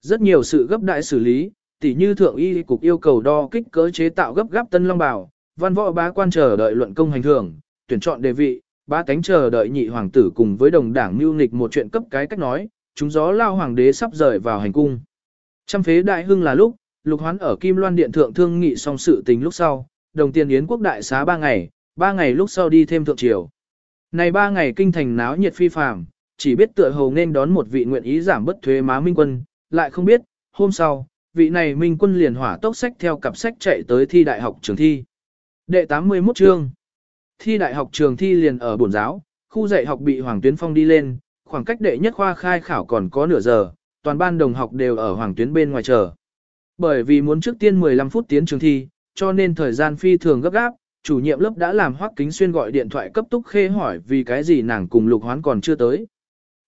Rất nhiều sự gấp đại xử lý, tỉ như thượng y cục yêu cầu đo kích cỡ chế tạo gấp gáp tân long bảo, văn võ bá quan chờ đợi luận công hành thưởng, tuyển chọn đề vị, ba tánh chờ đợi nhị hoàng tử cùng với đồng đảng mưu nghịch một chuyện cấp cái cách nói, chúng gió lao hoàng đế sắp rời vào hành cung. Trăm phế đại hưng là lúc, lục hoán ở Kim Loan Điện Thượng thương nghị xong sự tình lúc sau, đồng tiền yến quốc đại xá ba ngày, ba ngày lúc sau đi thêm thượng triều. Này ba ngày kinh thành náo nhiệt phi phàm, chỉ biết tựa hầu nên đón một vị nguyện ý giảm bất thuế má minh quân, lại không biết, hôm sau, vị này minh quân liền hỏa tốc sách theo cặp sách chạy tới thi đại học trường thi. Đệ 81 chương Thi đại học trường thi liền ở bổn giáo, khu dạy học bị Hoàng Tuyến Phong đi lên, khoảng cách đệ nhất khoa khai khảo còn có nửa giờ, toàn ban đồng học đều ở Hoàng Tuyến bên ngoài chờ. Bởi vì muốn trước tiên 15 phút tiến trường thi, cho nên thời gian phi thường gấp gáp, chủ nhiệm lớp đã làm Hoắc Kính Xuyên gọi điện thoại cấp Túc Khê hỏi vì cái gì nàng cùng Lục Hoán còn chưa tới.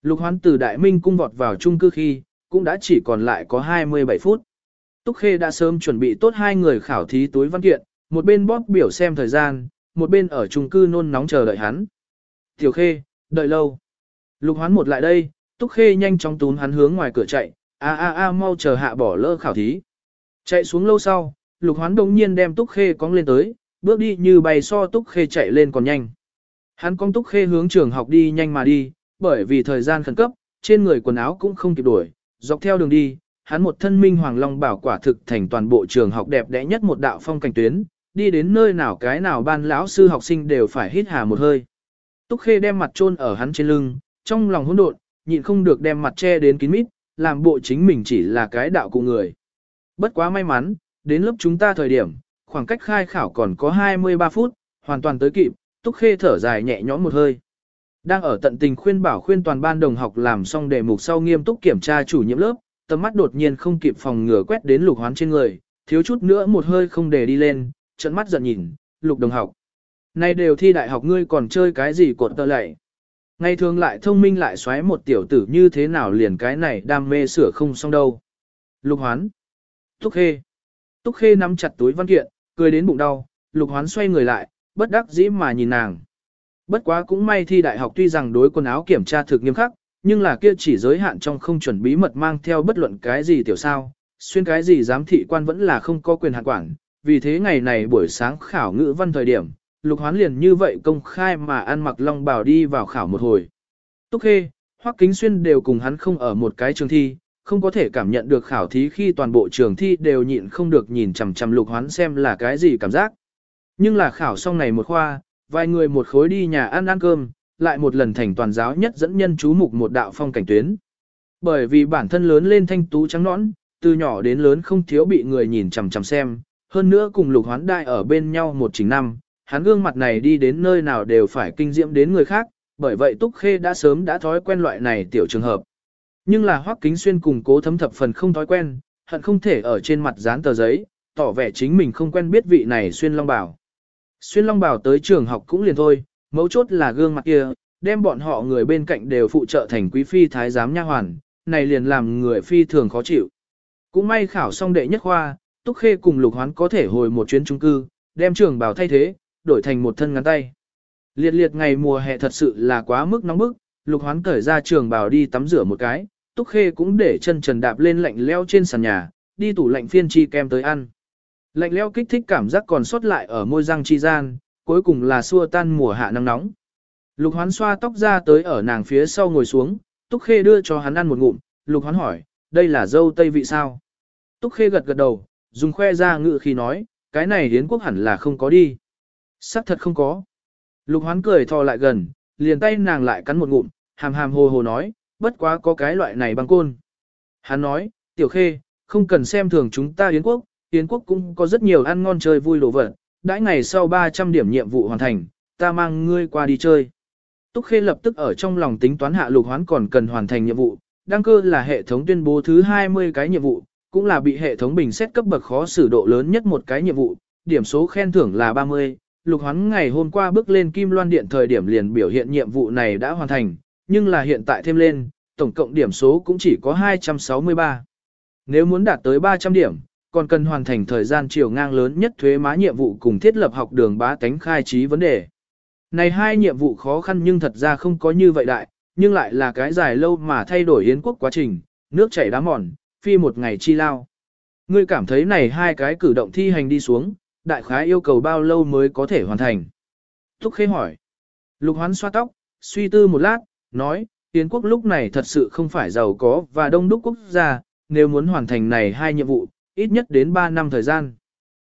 Lục Hoán từ Đại Minh cung vọt vào chung cư khi, cũng đã chỉ còn lại có 27 phút. Túc Khê đã sớm chuẩn bị tốt hai người khảo thí túi văn kiện, một bên bóp biểu xem thời gian, một bên ở chung cư nôn nóng chờ đợi hắn. Tiểu Khê, đợi lâu. Lục Hoán một lại đây, Túc Khê nhanh chóng tún hắn hướng ngoài cửa chạy, a a a mau chờ hạ bỏ lỡ khảo thí. Chạy xuống lâu sau, Lục Hoán đồng nhiên đem Túc Khê cong lên tới, bước đi như bay so Túc Khê chạy lên còn nhanh. Hắn cong Túc Khê hướng trường học đi nhanh mà đi, bởi vì thời gian khẩn cấp, trên người quần áo cũng không kịp đuổi, dọc theo đường đi, hắn một thân minh hoàng long bảo quả thực thành toàn bộ trường học đẹp đẽ nhất một đạo phong cảnh tuyến, đi đến nơi nào cái nào ban lão sư học sinh đều phải hít hà một hơi. Túc Khê đem mặt chôn ở hắn trên lưng, trong lòng hỗn độn, nhịn không được đem mặt che đến kín mít, làm bộ chính mình chỉ là cái đạo cụ người. Bất quá may mắn, đến lớp chúng ta thời điểm, khoảng cách khai khảo còn có 23 phút, hoàn toàn tới kịp, Túc Khê thở dài nhẹ nhõm một hơi. Đang ở tận tình khuyên bảo khuyên toàn ban đồng học làm xong đề mục sau nghiêm túc kiểm tra chủ nhiệm lớp, tầm mắt đột nhiên không kịp phòng ngừa quét đến lục hoán trên người, thiếu chút nữa một hơi không để đi lên, trận mắt giận nhìn, lục đồng học. Nay đều thi đại học ngươi còn chơi cái gì cột tơ lệ. Ngày thường lại thông minh lại xoáy một tiểu tử như thế nào liền cái này đam mê sửa không xong đâu. Lục hoán. Túc khê. Túc khê nắm chặt túi văn kiện, cười đến bụng đau, lục hoán xoay người lại, bất đắc dĩ mà nhìn nàng. Bất quá cũng may thi đại học tuy rằng đối quần áo kiểm tra thực nghiêm khắc, nhưng là kia chỉ giới hạn trong không chuẩn bí mật mang theo bất luận cái gì tiểu sao, xuyên cái gì giám thị quan vẫn là không có quyền hạn quản, vì thế ngày này buổi sáng khảo ngữ văn thời điểm, lục hoán liền như vậy công khai mà ăn mặc long bào đi vào khảo một hồi. Túc Khê, Hoắc Kính Xuyên đều cùng hắn không ở một cái trường thi, không có thể cảm nhận được khảo thí khi toàn bộ trường thi đều nhịn không được nhìn chằm chằm lục hoán xem là cái gì cảm giác. Nhưng là khảo xong này một khoa, vài người một khối đi nhà ăn ăn cơm, lại một lần thành toàn giáo nhất dẫn nhân chú mục một đạo phong cảnh tuyến. Bởi vì bản thân lớn lên thanh tú trắng nõn, từ nhỏ đến lớn không thiếu bị người nhìn chằm chằm xem, hơn nữa cùng lục hoán đại ở bên nhau một chính năm, hắn gương mặt này đi đến nơi nào đều phải kinh diễm đến người khác, bởi vậy Túc Khê đã sớm đã thói quen loại này tiểu trường hợp. Nhưng là Hoắc Kính Xuyên cùng cố thấm thập phần không thói quen, hận không thể ở trên mặt dán tờ giấy, tỏ vẻ chính mình không quen biết vị này Xuyên Long Bảo. Xuyên Long Bảo tới trường học cũng liền thôi, mấu chốt là gương mặt kia, đem bọn họ người bên cạnh đều phụ trợ thành quý phi thái giám nha hoàn, này liền làm người phi thường khó chịu. Cũng may khảo xong đệ nhất khoa, Túc Khê cùng Lục Hoán có thể hồi một chuyến trung cư, đem trường bảo thay thế, đổi thành một thân ngắn tay. Liệt liệt ngày mùa hè thật sự là quá mức nóng bức, Lục Hoán cởi ra trường bảo đi tắm rửa một cái, Túc Khê cũng để chân trần đạp lên lạnh leo trên sàn nhà, đi tủ lạnh phiên chi kem tới ăn. Lạnh leo kích thích cảm giác còn sót lại ở môi răng chi gian, cuối cùng là xua tan mùa hạ nắng nóng. Lục hoán xoa tóc ra tới ở nàng phía sau ngồi xuống, Túc Khê đưa cho hắn ăn một ngụm, Lục hoán hỏi, đây là dâu tây vị sao? Túc Khê gật gật đầu, dùng khoe ra ngự khi nói, cái này hiến quốc hẳn là không có đi. Sắc thật không có. Lục hoán cười thò lại gần, liền tay nàng lại cắn một ngụm, hàm hàm hồ hồ nói, bất quá có cái loại này băng côn. Hắn nói, tiểu khê, không cần xem thường chúng ta Yến quốc, Yến quốc cũng có rất nhiều ăn ngon chơi vui đồ vật, đãi ngày sau 300 điểm nhiệm vụ hoàn thành, ta mang ngươi qua đi chơi. Túc Khê lập tức ở trong lòng tính toán hạ lục hoán còn cần hoàn thành nhiệm vụ, đăng cơ là hệ thống tuyên bố thứ 20 cái nhiệm vụ, cũng là bị hệ thống bình xét cấp bậc khó xử độ lớn nhất một cái nhiệm vụ, điểm số khen thưởng là 30. Lục hoán ngày hôm qua bước lên Kim Loan Điện thời điểm liền biểu hiện nhiệm vụ này đã hoàn thành, nhưng là hiện tại thêm lên, tổng cộng điểm số cũng chỉ có 263. Nếu muốn đạt tới 300 điểm, còn cần hoàn thành thời gian chiều ngang lớn nhất thuế má nhiệm vụ cùng thiết lập học đường bá tánh khai trí vấn đề. Này hai nhiệm vụ khó khăn nhưng thật ra không có như vậy đại, nhưng lại là cái dài lâu mà thay đổi yến quốc quá trình, nước chảy đá mòn, phi một ngày chi lao. Ngươi cảm thấy này hai cái cử động thi hành đi xuống, đại khái yêu cầu bao lâu mới có thể hoàn thành? Thúc khê hỏi. Lục hoán xoa tóc, suy tư một lát, nói, Yến quốc lúc này thật sự không phải giàu có và đông đúc quốc gia, nếu muốn hoàn thành này hai nhiệm vụ, ít nhất đến 3 năm thời gian.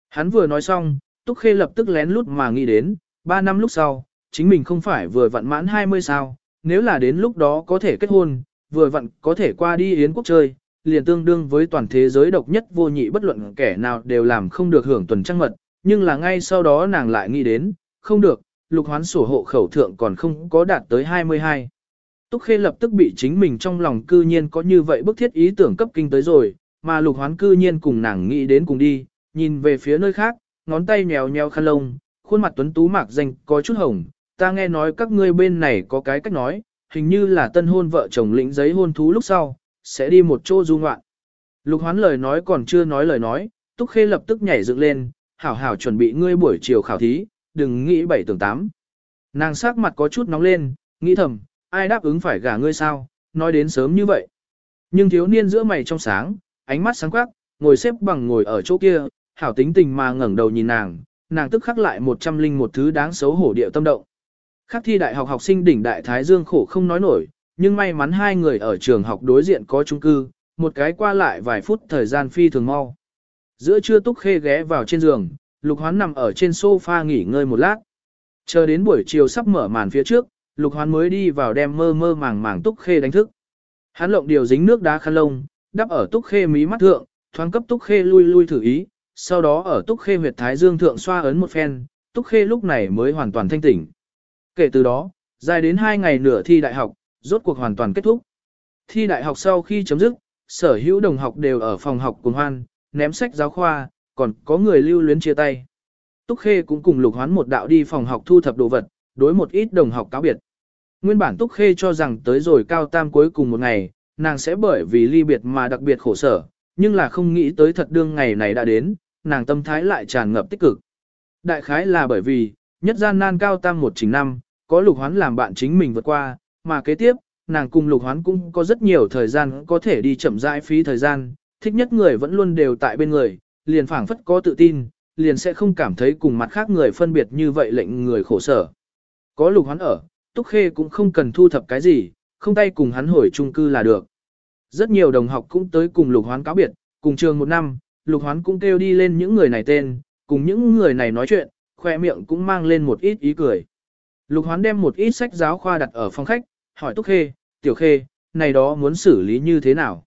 Hắn vừa nói xong, Túc Khê lập tức lén lút mà nghĩ đến, 3 năm lúc sau, chính mình không phải vừa vặn mãn 20 sao, nếu là đến lúc đó có thể kết hôn, vừa vặn có thể qua đi Yến quốc chơi, liền tương đương với toàn thế giới độc nhất vô nhị bất luận kẻ nào đều làm không được hưởng tuần trăng mật, nhưng là ngay sau đó nàng lại nghĩ đến, không được, lục hoán sổ hộ khẩu thượng còn không có đạt tới 22. Túc Khê lập tức bị chính mình trong lòng cư nhiên có như vậy bức thiết ý tưởng cấp kinh tới rồi, mà lục hoán cư nhiên cùng nàng nghĩ đến cùng đi, nhìn về phía nơi khác, ngón tay nhèo nhèo khăn lông, khuôn mặt tuấn tú mạc danh có chút hồng, ta nghe nói các ngươi bên này có cái cách nói, hình như là tân hôn vợ chồng lĩnh giấy hôn thú lúc sau, sẽ đi một chỗ du ngoạn. Lục hoán lời nói còn chưa nói lời nói, Túc Khê lập tức nhảy dựng lên, hảo hảo chuẩn bị ngươi buổi chiều khảo thí, đừng nghĩ bảy tưởng tám. Nàng sắc mặt có chút nóng lên, nghĩ thầm, ai đáp ứng phải gả ngươi sao, nói đến sớm như vậy. Nhưng thiếu niên giữa mày trong sáng, ánh mắt sáng quắc, ngồi xếp bằng ngồi ở chỗ kia, hảo tính tình mà ngẩng đầu nhìn nàng, nàng tức khắc lại một trăm linh một thứ đáng xấu hổ điệu tâm động. Khác thi đại học học sinh đỉnh đại Thái Dương khổ không nói nổi, nhưng may mắn hai người ở trường học đối diện có chung cư, một cái qua lại vài phút thời gian phi thường mau. Giữa trưa Túc Khê ghé vào trên giường, Lục Hoán nằm ở trên sofa nghỉ ngơi một lát. Chờ đến buổi chiều sắp mở màn phía trước, Lục Hoán mới đi vào đem mơ mơ màng màng Túc Khê đánh thức. Hắn lộng điều dính nước đá khăn lông, đắp ở Túc Khê mí mắt thượng, thoáng cấp Túc Khê lui lui thử ý, sau đó ở Túc Khê huyệt thái dương thượng xoa ấn một phen, Túc Khê lúc này mới hoàn toàn thanh tỉnh. Kể từ đó, dài đến hai ngày nửa thi đại học, rốt cuộc hoàn toàn kết thúc. Thi đại học sau khi chấm dứt, sở hữu đồng học đều ở phòng học cùng hoan, ném sách giáo khoa, còn có người lưu luyến chia tay. Túc Khê cũng cùng Lục Hoán một đạo đi phòng học thu thập đồ vật, đối một ít đồng học cáo biệt. Nguyên bản Túc Khê cho rằng tới rồi cao tam cuối cùng một ngày, nàng sẽ bởi vì ly biệt mà đặc biệt khổ sở, nhưng là không nghĩ tới thật đương ngày này đã đến, nàng tâm thái lại tràn ngập tích cực. Đại khái là bởi vì, nhất gian nan cao tam một chính năm, có lục hoán làm bạn chính mình vượt qua, mà kế tiếp, nàng cùng lục hoán cũng có rất nhiều thời gian có thể đi chậm rãi phí thời gian, thích nhất người vẫn luôn đều tại bên người, liền phảng phất có tự tin, liền sẽ không cảm thấy cùng mặt khác người phân biệt như vậy lệnh người khổ sở. Có lục hoán ở, Túc Khê cũng không cần thu thập cái gì, không tay cùng hắn hồi chung cư là được. Rất nhiều đồng học cũng tới cùng lục hoán cáo biệt, cùng trường một năm, lục hoán cũng kêu đi lên những người này tên, cùng những người này nói chuyện, khoe miệng cũng mang lên một ít ý cười. Lục hoán đem một ít sách giáo khoa đặt ở phòng khách, hỏi Túc Khê, Tiểu Khê, này đó muốn xử lý như thế nào?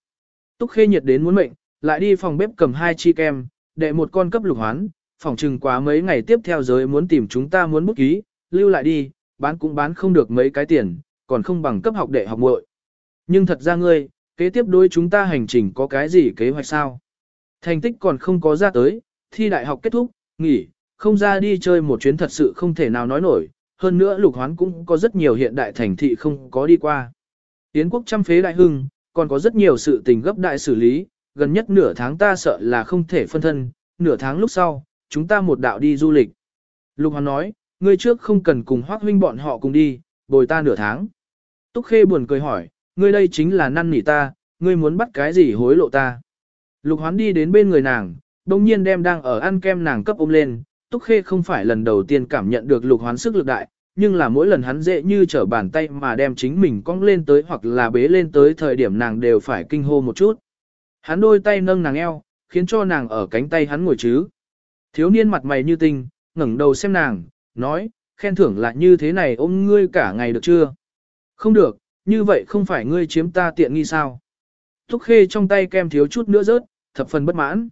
Túc Khê nhiệt đến muốn mệnh, lại đi phòng bếp cầm hai chi kem, đệ một con cấp lục hoán, phòng trừng quá mấy ngày tiếp theo giới muốn tìm chúng ta muốn bút ký, lưu lại đi, bán cũng bán không được mấy cái tiền, còn không bằng cấp học đệ học muội. Nhưng thật ra ngươi, kế tiếp đối chúng ta hành trình có cái gì kế hoạch sao? Thành tích còn không có ra tới, thi đại học kết thúc, nghỉ, không ra đi chơi một chuyến thật sự không thể nào nói nổi, hơn nữa lục hoán cũng có rất nhiều hiện đại thành thị không có đi qua. Yến quốc trăm phế đại hưng, còn có rất nhiều sự tình gấp đại xử lý, gần nhất nửa tháng ta sợ là không thể phân thân, nửa tháng lúc sau, chúng ta một đạo đi du lịch. Lục Hoàn nói, ngươi trước không cần cùng hoác huynh bọn họ cùng đi, bồi ta nửa tháng. Túc Khê buồn cười hỏi, ngươi đây chính là năn nỉ ta, ngươi muốn bắt cái gì hối lộ ta. Lục hoán đi đến bên người nàng, đồng nhiên đem đang ở ăn kem nàng cấp ôm lên, Túc Khê không phải lần đầu tiên cảm nhận được lục hoán sức lực đại, nhưng là mỗi lần hắn dễ như trở bàn tay mà đem chính mình cong lên tới hoặc là bế lên tới thời điểm nàng đều phải kinh hô một chút. Hắn đôi tay nâng nàng eo, khiến cho nàng ở cánh tay hắn ngồi chứ. Thiếu niên mặt mày như tinh, ngẩng đầu xem nàng, nói, khen thưởng là như thế này ôm ngươi cả ngày được chưa? Không được, như vậy không phải ngươi chiếm ta tiện nghi sao? Thúc khê trong tay kem thiếu chút nữa rớt, thập phần bất mãn.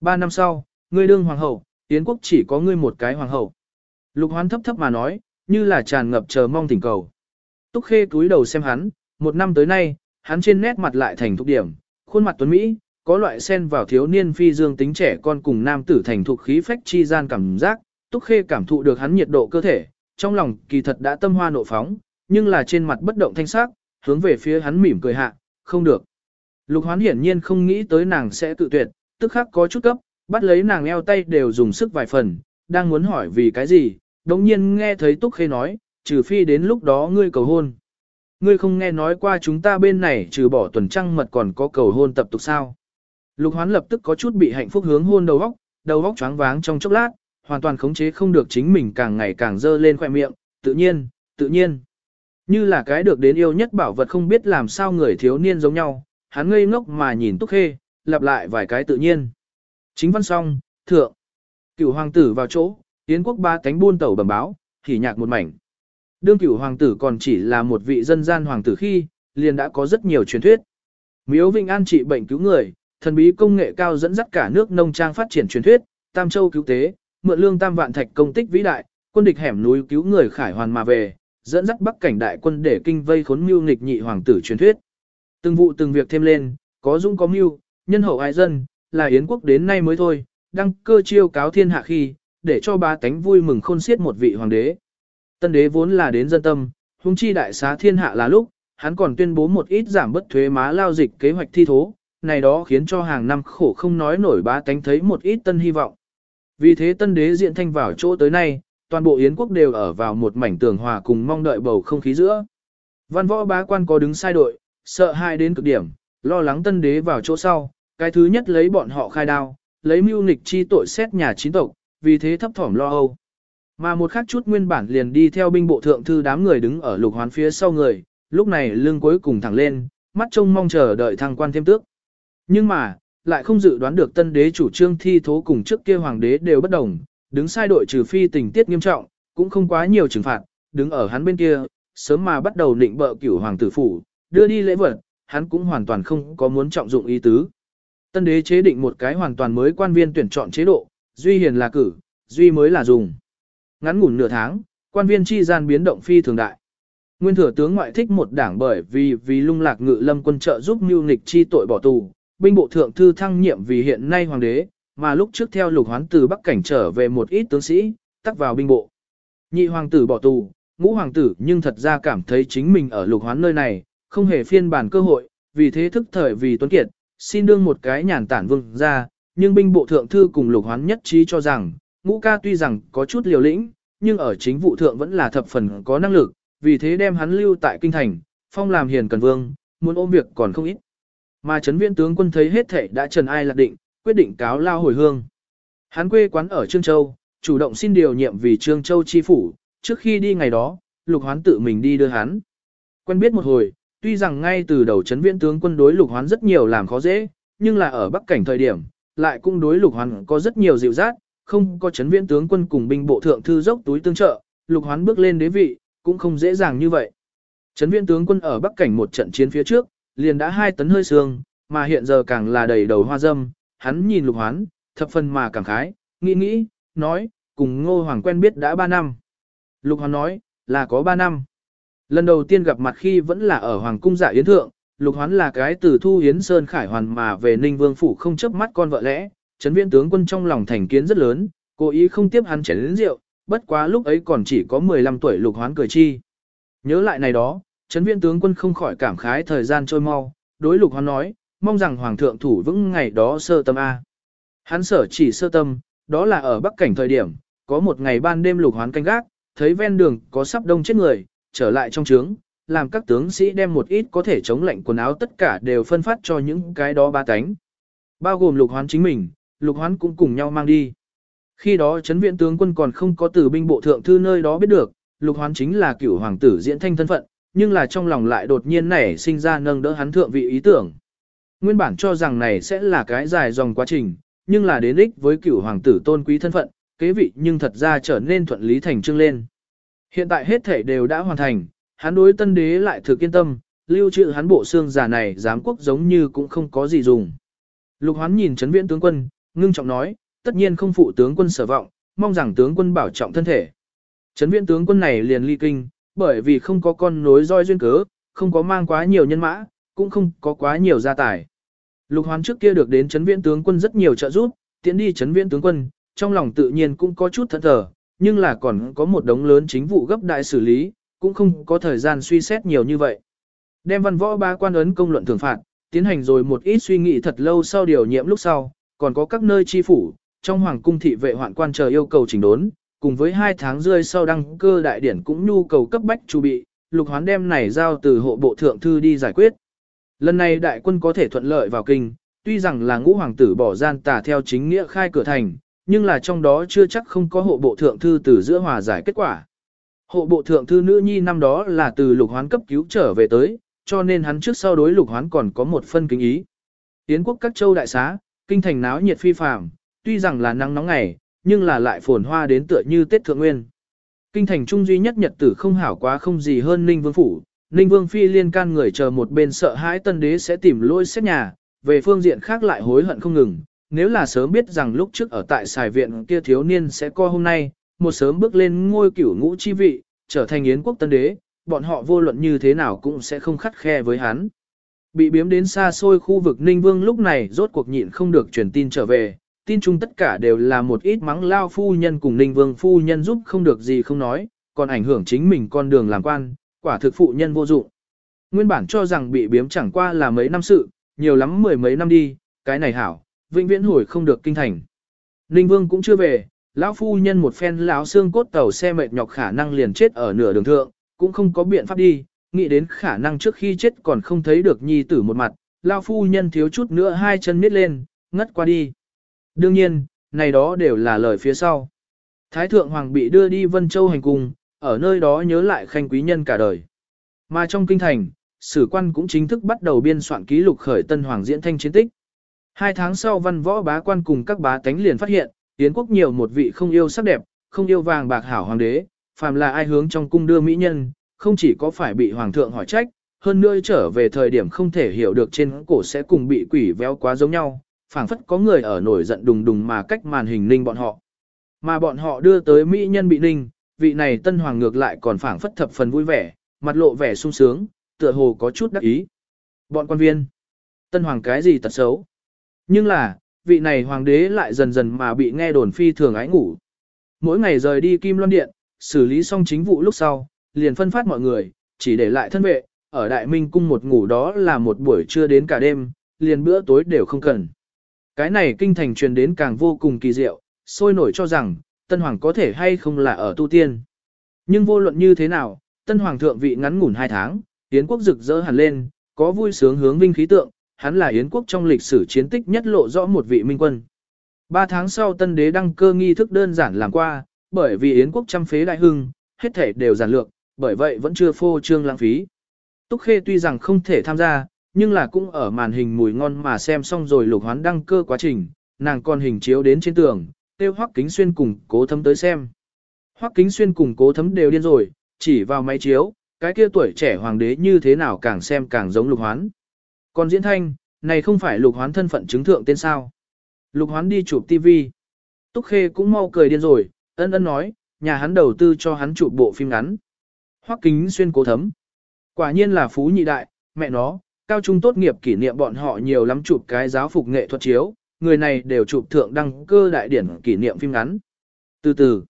Ba năm sau, ngươi đương hoàng hậu, Yến quốc chỉ có ngươi một cái hoàng hậu. Lục hoán thấp thấp mà nói, như là tràn ngập chờ mong thỉnh cầu. Túc Khê cúi đầu xem hắn, một năm tới nay, hắn trên nét mặt lại thành thục điểm, khuôn mặt tuấn Mỹ, có loại sen vào thiếu niên phi dương tính trẻ con cùng nam tử thành thục khí phách chi gian cảm giác, Túc Khê cảm thụ được hắn nhiệt độ cơ thể, trong lòng kỳ thật đã tâm hoa nộ phóng, nhưng là trên mặt bất động thanh sắc, hướng về phía hắn mỉm cười hạ, không được. Lục hoán hiển nhiên không nghĩ tới nàng sẽ tự tuyệt, tức khắc có chút cấp, bắt lấy nàng eo tay đều dùng sức vài phần, đang muốn hỏi vì cái gì, đồng nhiên nghe thấy Túc Khê nói, trừ phi đến lúc đó ngươi cầu hôn. Ngươi không nghe nói qua chúng ta bên này trừ bỏ tuần trăng mật còn có cầu hôn tập tục sao. Lục hoán lập tức có chút bị hạnh phúc hướng hôn đầu góc, đầu góc choáng váng trong chốc lát, hoàn toàn khống chế không được chính mình càng ngày càng dơ lên khoẻ miệng, tự nhiên, tự nhiên. Như là cái được đến yêu nhất bảo vật không biết làm sao người thiếu niên giống nhau, hắn ngây ngốc mà nhìn Túc Khê, lặp lại vài cái tự nhiên. Chính văn xong, thượng. Cửu hoàng tử vào chỗ, tiến quốc ba cánh buôn tẩu bẩm báo, thì nhạc một mảnh. Đương cửu hoàng tử còn chỉ là một vị dân gian hoàng tử khi, liền đã có rất nhiều truyền thuyết. Miếu Vinh An trị bệnh cứu người, thần bí công nghệ cao dẫn dắt cả nước nông trang phát triển truyền thuyết, Tam Châu cứu tế, mượn lương tam vạn thạch công tích vĩ đại, quân địch hẻm núi cứu người khải hoàn mà về, dẫn dắt bắc cảnh đại quân để kinh vây khốn mưu nghịch nhị hoàng tử truyền thuyết. Từng vụ từng việc thêm lên, có dũng có mưu, nhân hậu ai dân, là yến quốc đến nay mới thôi, đăng cơ chiêu cáo thiên hạ khi, để cho ba tánh vui mừng khôn xiết một vị hoàng đế. Tân đế vốn là đến dân tâm, hung chi đại xá thiên hạ là lúc, hắn còn tuyên bố một ít giảm bất thuế má lao dịch kế hoạch thi thố, này đó khiến cho hàng năm khổ không nói nổi ba tánh thấy một ít tân hy vọng. Vì thế tân đế diện thanh vào chỗ tới nay, toàn bộ Yến quốc đều ở vào một mảnh tường hòa cùng mong đợi bầu không khí giữa. Văn võ bá quan có đứng sai đội, sợ hai đến cực điểm, lo lắng tân đế vào chỗ sau, cái thứ nhất lấy bọn họ khai đao, lấy mưu nghịch chi tội xét nhà chính tộc, vì thế thấp thỏm lo âu. Mà một khắc chút nguyên bản liền đi theo binh bộ thượng thư đám người đứng ở lục hoán phía sau người, lúc này lưng cuối cùng thẳng lên, mắt trông mong chờ đợi thăng quan thêm tước. Nhưng mà, lại không dự đoán được tân đế chủ trương thi thố cùng trước kia hoàng đế đều bất đồng, đứng sai đội trừ phi tình tiết nghiêm trọng, cũng không quá nhiều trừng phạt, đứng ở hắn bên kia, sớm mà bắt đầu định bợ cửu hoàng tử phủ, đưa đi lễ vật, hắn cũng hoàn toàn không có muốn trọng dụng ý tứ. Tân đế chế định một cái hoàn toàn mới quan viên tuyển chọn chế độ, duy hiền là cử, duy mới là dùng. Ngắn ngủn nửa tháng, quan viên chi gian biến động phi thường đại. Nguyên thừa tướng ngoại thích một đảng bởi vì vì lung lạc ngự lâm quân trợ giúp mưu nghịch chi tội bỏ tù, binh bộ thượng thư thăng nhiệm vì hiện nay hoàng đế, mà lúc trước theo lục hoán từ Bắc Cảnh trở về một ít tướng sĩ, tắc vào binh bộ. Nhị hoàng tử bỏ tù, ngũ hoàng tử nhưng thật ra cảm thấy chính mình ở lục hoán nơi này, không hề phiên bản cơ hội, vì thế thức thời vì tuấn kiệt, xin đương một cái nhàn tản vương ra, nhưng binh bộ thượng thư cùng lục hoán nhất trí cho rằng, ngũ ca tuy rằng có chút liều lĩnh, nhưng ở chính vụ thượng vẫn là thập phần có năng lực, vì thế đem hắn lưu tại kinh thành, phong làm hiền cần vương, muốn ôm việc còn không ít. Mà chấn viện tướng quân thấy hết thể đã trần ai lạc định, quyết định cáo lao hồi hương. Hắn quê quán ở Trương Châu, chủ động xin điều nhiệm vì Trương Châu chi phủ, trước khi đi ngày đó, lục hoán tự mình đi đưa hắn. Quen biết một hồi, tuy rằng ngay từ đầu chấn viên tướng quân đối lục hoán rất nhiều làm khó dễ, nhưng là ở bắc cảnh thời điểm, lại cũng đối lục hoán có rất nhiều dịu dát, không có chấn viễn tướng quân cùng binh bộ thượng thư dốc túi tương trợ, lục hoán bước lên đế vị, cũng không dễ dàng như vậy. Chấn viễn tướng quân ở bắc cảnh một trận chiến phía trước, liền đã hai tấn hơi xương, mà hiện giờ càng là đầy đầu hoa dâm, hắn nhìn lục hoán, thập phần mà cảm khái, nghĩ nghĩ, nói, cùng ngô hoàng quen biết đã ba năm. Lục hoán nói, là có ba năm. Lần đầu tiên gặp mặt khi vẫn là ở Hoàng cung dạ yến thượng, lục hoán là cái từ thu yến sơn khải hoàn mà về ninh vương phủ không chấp mắt con vợ lẽ, Trấn viễn tướng quân trong lòng thành kiến rất lớn, cố ý không tiếp hắn chén đến rượu, bất quá lúc ấy còn chỉ có 15 tuổi lục hoán cười chi. Nhớ lại này đó, Trấn viễn tướng quân không khỏi cảm khái thời gian trôi mau, đối lục hoán nói, mong rằng hoàng thượng thủ vững ngày đó sơ tâm A. Hắn sở chỉ sơ tâm, đó là ở bắc cảnh thời điểm, có một ngày ban đêm lục hoán canh gác, thấy ven đường có sắp đông chết người, trở lại trong trướng, làm các tướng sĩ đem một ít có thể chống lạnh quần áo tất cả đều phân phát cho những cái đó ba cánh. Bao gồm lục hoán chính mình, lục hoán cũng cùng nhau mang đi. Khi đó chấn viện tướng quân còn không có từ binh bộ thượng thư nơi đó biết được, lục hoán chính là cửu hoàng tử diễn thanh thân phận, nhưng là trong lòng lại đột nhiên nảy sinh ra nâng đỡ hắn thượng vị ý tưởng. Nguyên bản cho rằng này sẽ là cái dài dòng quá trình, nhưng là đến ích với cửu hoàng tử tôn quý thân phận, kế vị nhưng thật ra trở nên thuận lý thành trương lên. Hiện tại hết thể đều đã hoàn thành, hắn đối tân đế lại thực yên tâm, lưu trữ hắn bộ xương giả này giám quốc giống như cũng không có gì dùng. Lục hoán nhìn chấn viễn tướng quân, ngưng trọng nói, tất nhiên không phụ tướng quân sở vọng, mong rằng tướng quân bảo trọng thân thể. chấn viện tướng quân này liền ly kinh, bởi vì không có con nối roi duyên cớ, không có mang quá nhiều nhân mã, cũng không có quá nhiều gia tài. Lục hoán trước kia được đến chấn viễn tướng quân rất nhiều trợ giúp, tiến đi chấn viễn tướng quân, trong lòng tự nhiên cũng có chút thất thờ, nhưng là còn có một đống lớn chính vụ gấp đại xử lý, cũng không có thời gian suy xét nhiều như vậy. Đem văn võ ba quan ấn công luận thưởng phạt, tiến hành rồi một ít suy nghĩ thật lâu sau điều nhiệm lúc sau, còn có các nơi chi phủ, trong hoàng cung thị vệ hoạn quan chờ yêu cầu chỉnh đốn, cùng với hai tháng rơi sau đăng cơ đại điển cũng nhu cầu cấp bách chu bị, lục hoán đem này giao từ hộ bộ thượng thư đi giải quyết. Lần này đại quân có thể thuận lợi vào kinh, tuy rằng là ngũ hoàng tử bỏ gian tà theo chính nghĩa khai cửa thành, nhưng là trong đó chưa chắc không có hộ bộ thượng thư từ giữa hòa giải kết quả. Hộ bộ thượng thư nữ nhi năm đó là từ lục hoán cấp cứu trở về tới, cho nên hắn trước sau đối lục hoán còn có một phân kính ý. Tiến quốc các châu đại xá, kinh thành náo nhiệt phi phàm, tuy rằng là nắng nóng ngày, nhưng là lại phồn hoa đến tựa như Tết Thượng Nguyên. Kinh thành trung duy nhất nhật tử không hảo quá không gì hơn Ninh Vương Phủ, Ninh Vương Phi liên can người chờ một bên sợ hãi tân đế sẽ tìm lôi xét nhà, về phương diện khác lại hối hận không ngừng. Nếu là sớm biết rằng lúc trước ở tại xài viện kia thiếu niên sẽ co hôm nay, một sớm bước lên ngôi cửu ngũ chi vị, trở thành yến quốc tân đế, bọn họ vô luận như thế nào cũng sẽ không khắt khe với hắn. Bị biếm đến xa xôi khu vực Ninh Vương lúc này rốt cuộc nhịn không được truyền tin trở về, tin chung tất cả đều là một ít mắng lao phu nhân cùng Ninh Vương phu nhân giúp không được gì không nói, còn ảnh hưởng chính mình con đường làm quan, quả thực phụ nhân vô dụng. Nguyên bản cho rằng bị biếm chẳng qua là mấy năm sự, nhiều lắm mười mấy năm đi, cái này hảo, vĩnh viễn hồi không được kinh thành. Ninh Vương cũng chưa về, lão phu nhân một phen lão xương cốt tàu xe mệt nhọc khả năng liền chết ở nửa đường thượng, cũng không có biện pháp đi, nghĩ đến khả năng trước khi chết còn không thấy được nhi tử một mặt, lão phu nhân thiếu chút nữa hai chân miết lên, ngất qua đi. Đương nhiên, này đó đều là lời phía sau. Thái thượng hoàng bị đưa đi Vân Châu hành cung, ở nơi đó nhớ lại khanh quý nhân cả đời. Mà trong kinh thành, sử quan cũng chính thức bắt đầu biên soạn ký lục khởi tân hoàng diễn thanh chiến tích. Hai tháng sau văn võ bá quan cùng các bá tánh liền phát hiện, Yến quốc nhiều một vị không yêu sắc đẹp, không yêu vàng bạc hảo hoàng đế, phàm là ai hướng trong cung đưa mỹ nhân, không chỉ có phải bị hoàng thượng hỏi trách, hơn nữa trở về thời điểm không thể hiểu được trên cổ sẽ cùng bị quỷ véo quá giống nhau, phảng phất có người ở nổi giận đùng đùng mà cách màn hình ninh bọn họ. Mà bọn họ đưa tới mỹ nhân bị ninh, vị này tân hoàng ngược lại còn phảng phất thập phần vui vẻ, mặt lộ vẻ sung sướng, tựa hồ có chút đắc ý. Bọn quan viên, tân hoàng cái gì tật xấu? Nhưng là, vị này hoàng đế lại dần dần mà bị nghe đồn phi thường ái ngủ. Mỗi ngày rời đi Kim Loan Điện, xử lý xong chính vụ lúc sau, liền phân phát mọi người, chỉ để lại thân vệ, ở Đại Minh Cung một ngủ đó là một buổi trưa đến cả đêm, liền bữa tối đều không cần. Cái này kinh thành truyền đến càng vô cùng kỳ diệu, sôi nổi cho rằng, Tân Hoàng có thể hay không là ở tu tiên. Nhưng vô luận như thế nào, Tân Hoàng thượng vị ngắn ngủn hai tháng, tiến quốc rực rỡ hẳn lên, có vui sướng hướng vinh khí tượng, hắn là Yến quốc trong lịch sử chiến tích nhất lộ rõ một vị minh quân. Ba tháng sau tân đế đăng cơ nghi thức đơn giản làm qua, bởi vì Yến quốc trăm phế đại hưng, hết thể đều giản lược, bởi vậy vẫn chưa phô trương lãng phí. Túc Khê tuy rằng không thể tham gia, nhưng là cũng ở màn hình mùi ngon mà xem xong rồi lục hoán đăng cơ quá trình, nàng còn hình chiếu đến trên tường, tiêu hoắc kính xuyên cùng cố thấm tới xem. Hoắc kính xuyên cùng cố thấm đều điên rồi, chỉ vào máy chiếu, cái kia tuổi trẻ hoàng đế như thế nào càng xem càng giống lục hoán. Còn diễn thanh, này không phải lục hoán thân phận chứng thượng tên sao. Lục hoán đi chụp TV. Túc Khê cũng mau cười điên rồi, ân ân nói, nhà hắn đầu tư cho hắn chụp bộ phim ngắn. Hoắc kính xuyên cố thấm. Quả nhiên là phú nhị đại, mẹ nó, cao trung tốt nghiệp kỷ niệm bọn họ nhiều lắm chụp cái giáo phục nghệ thuật chiếu, người này đều chụp thượng đăng cơ đại điển kỷ niệm phim ngắn. Từ từ,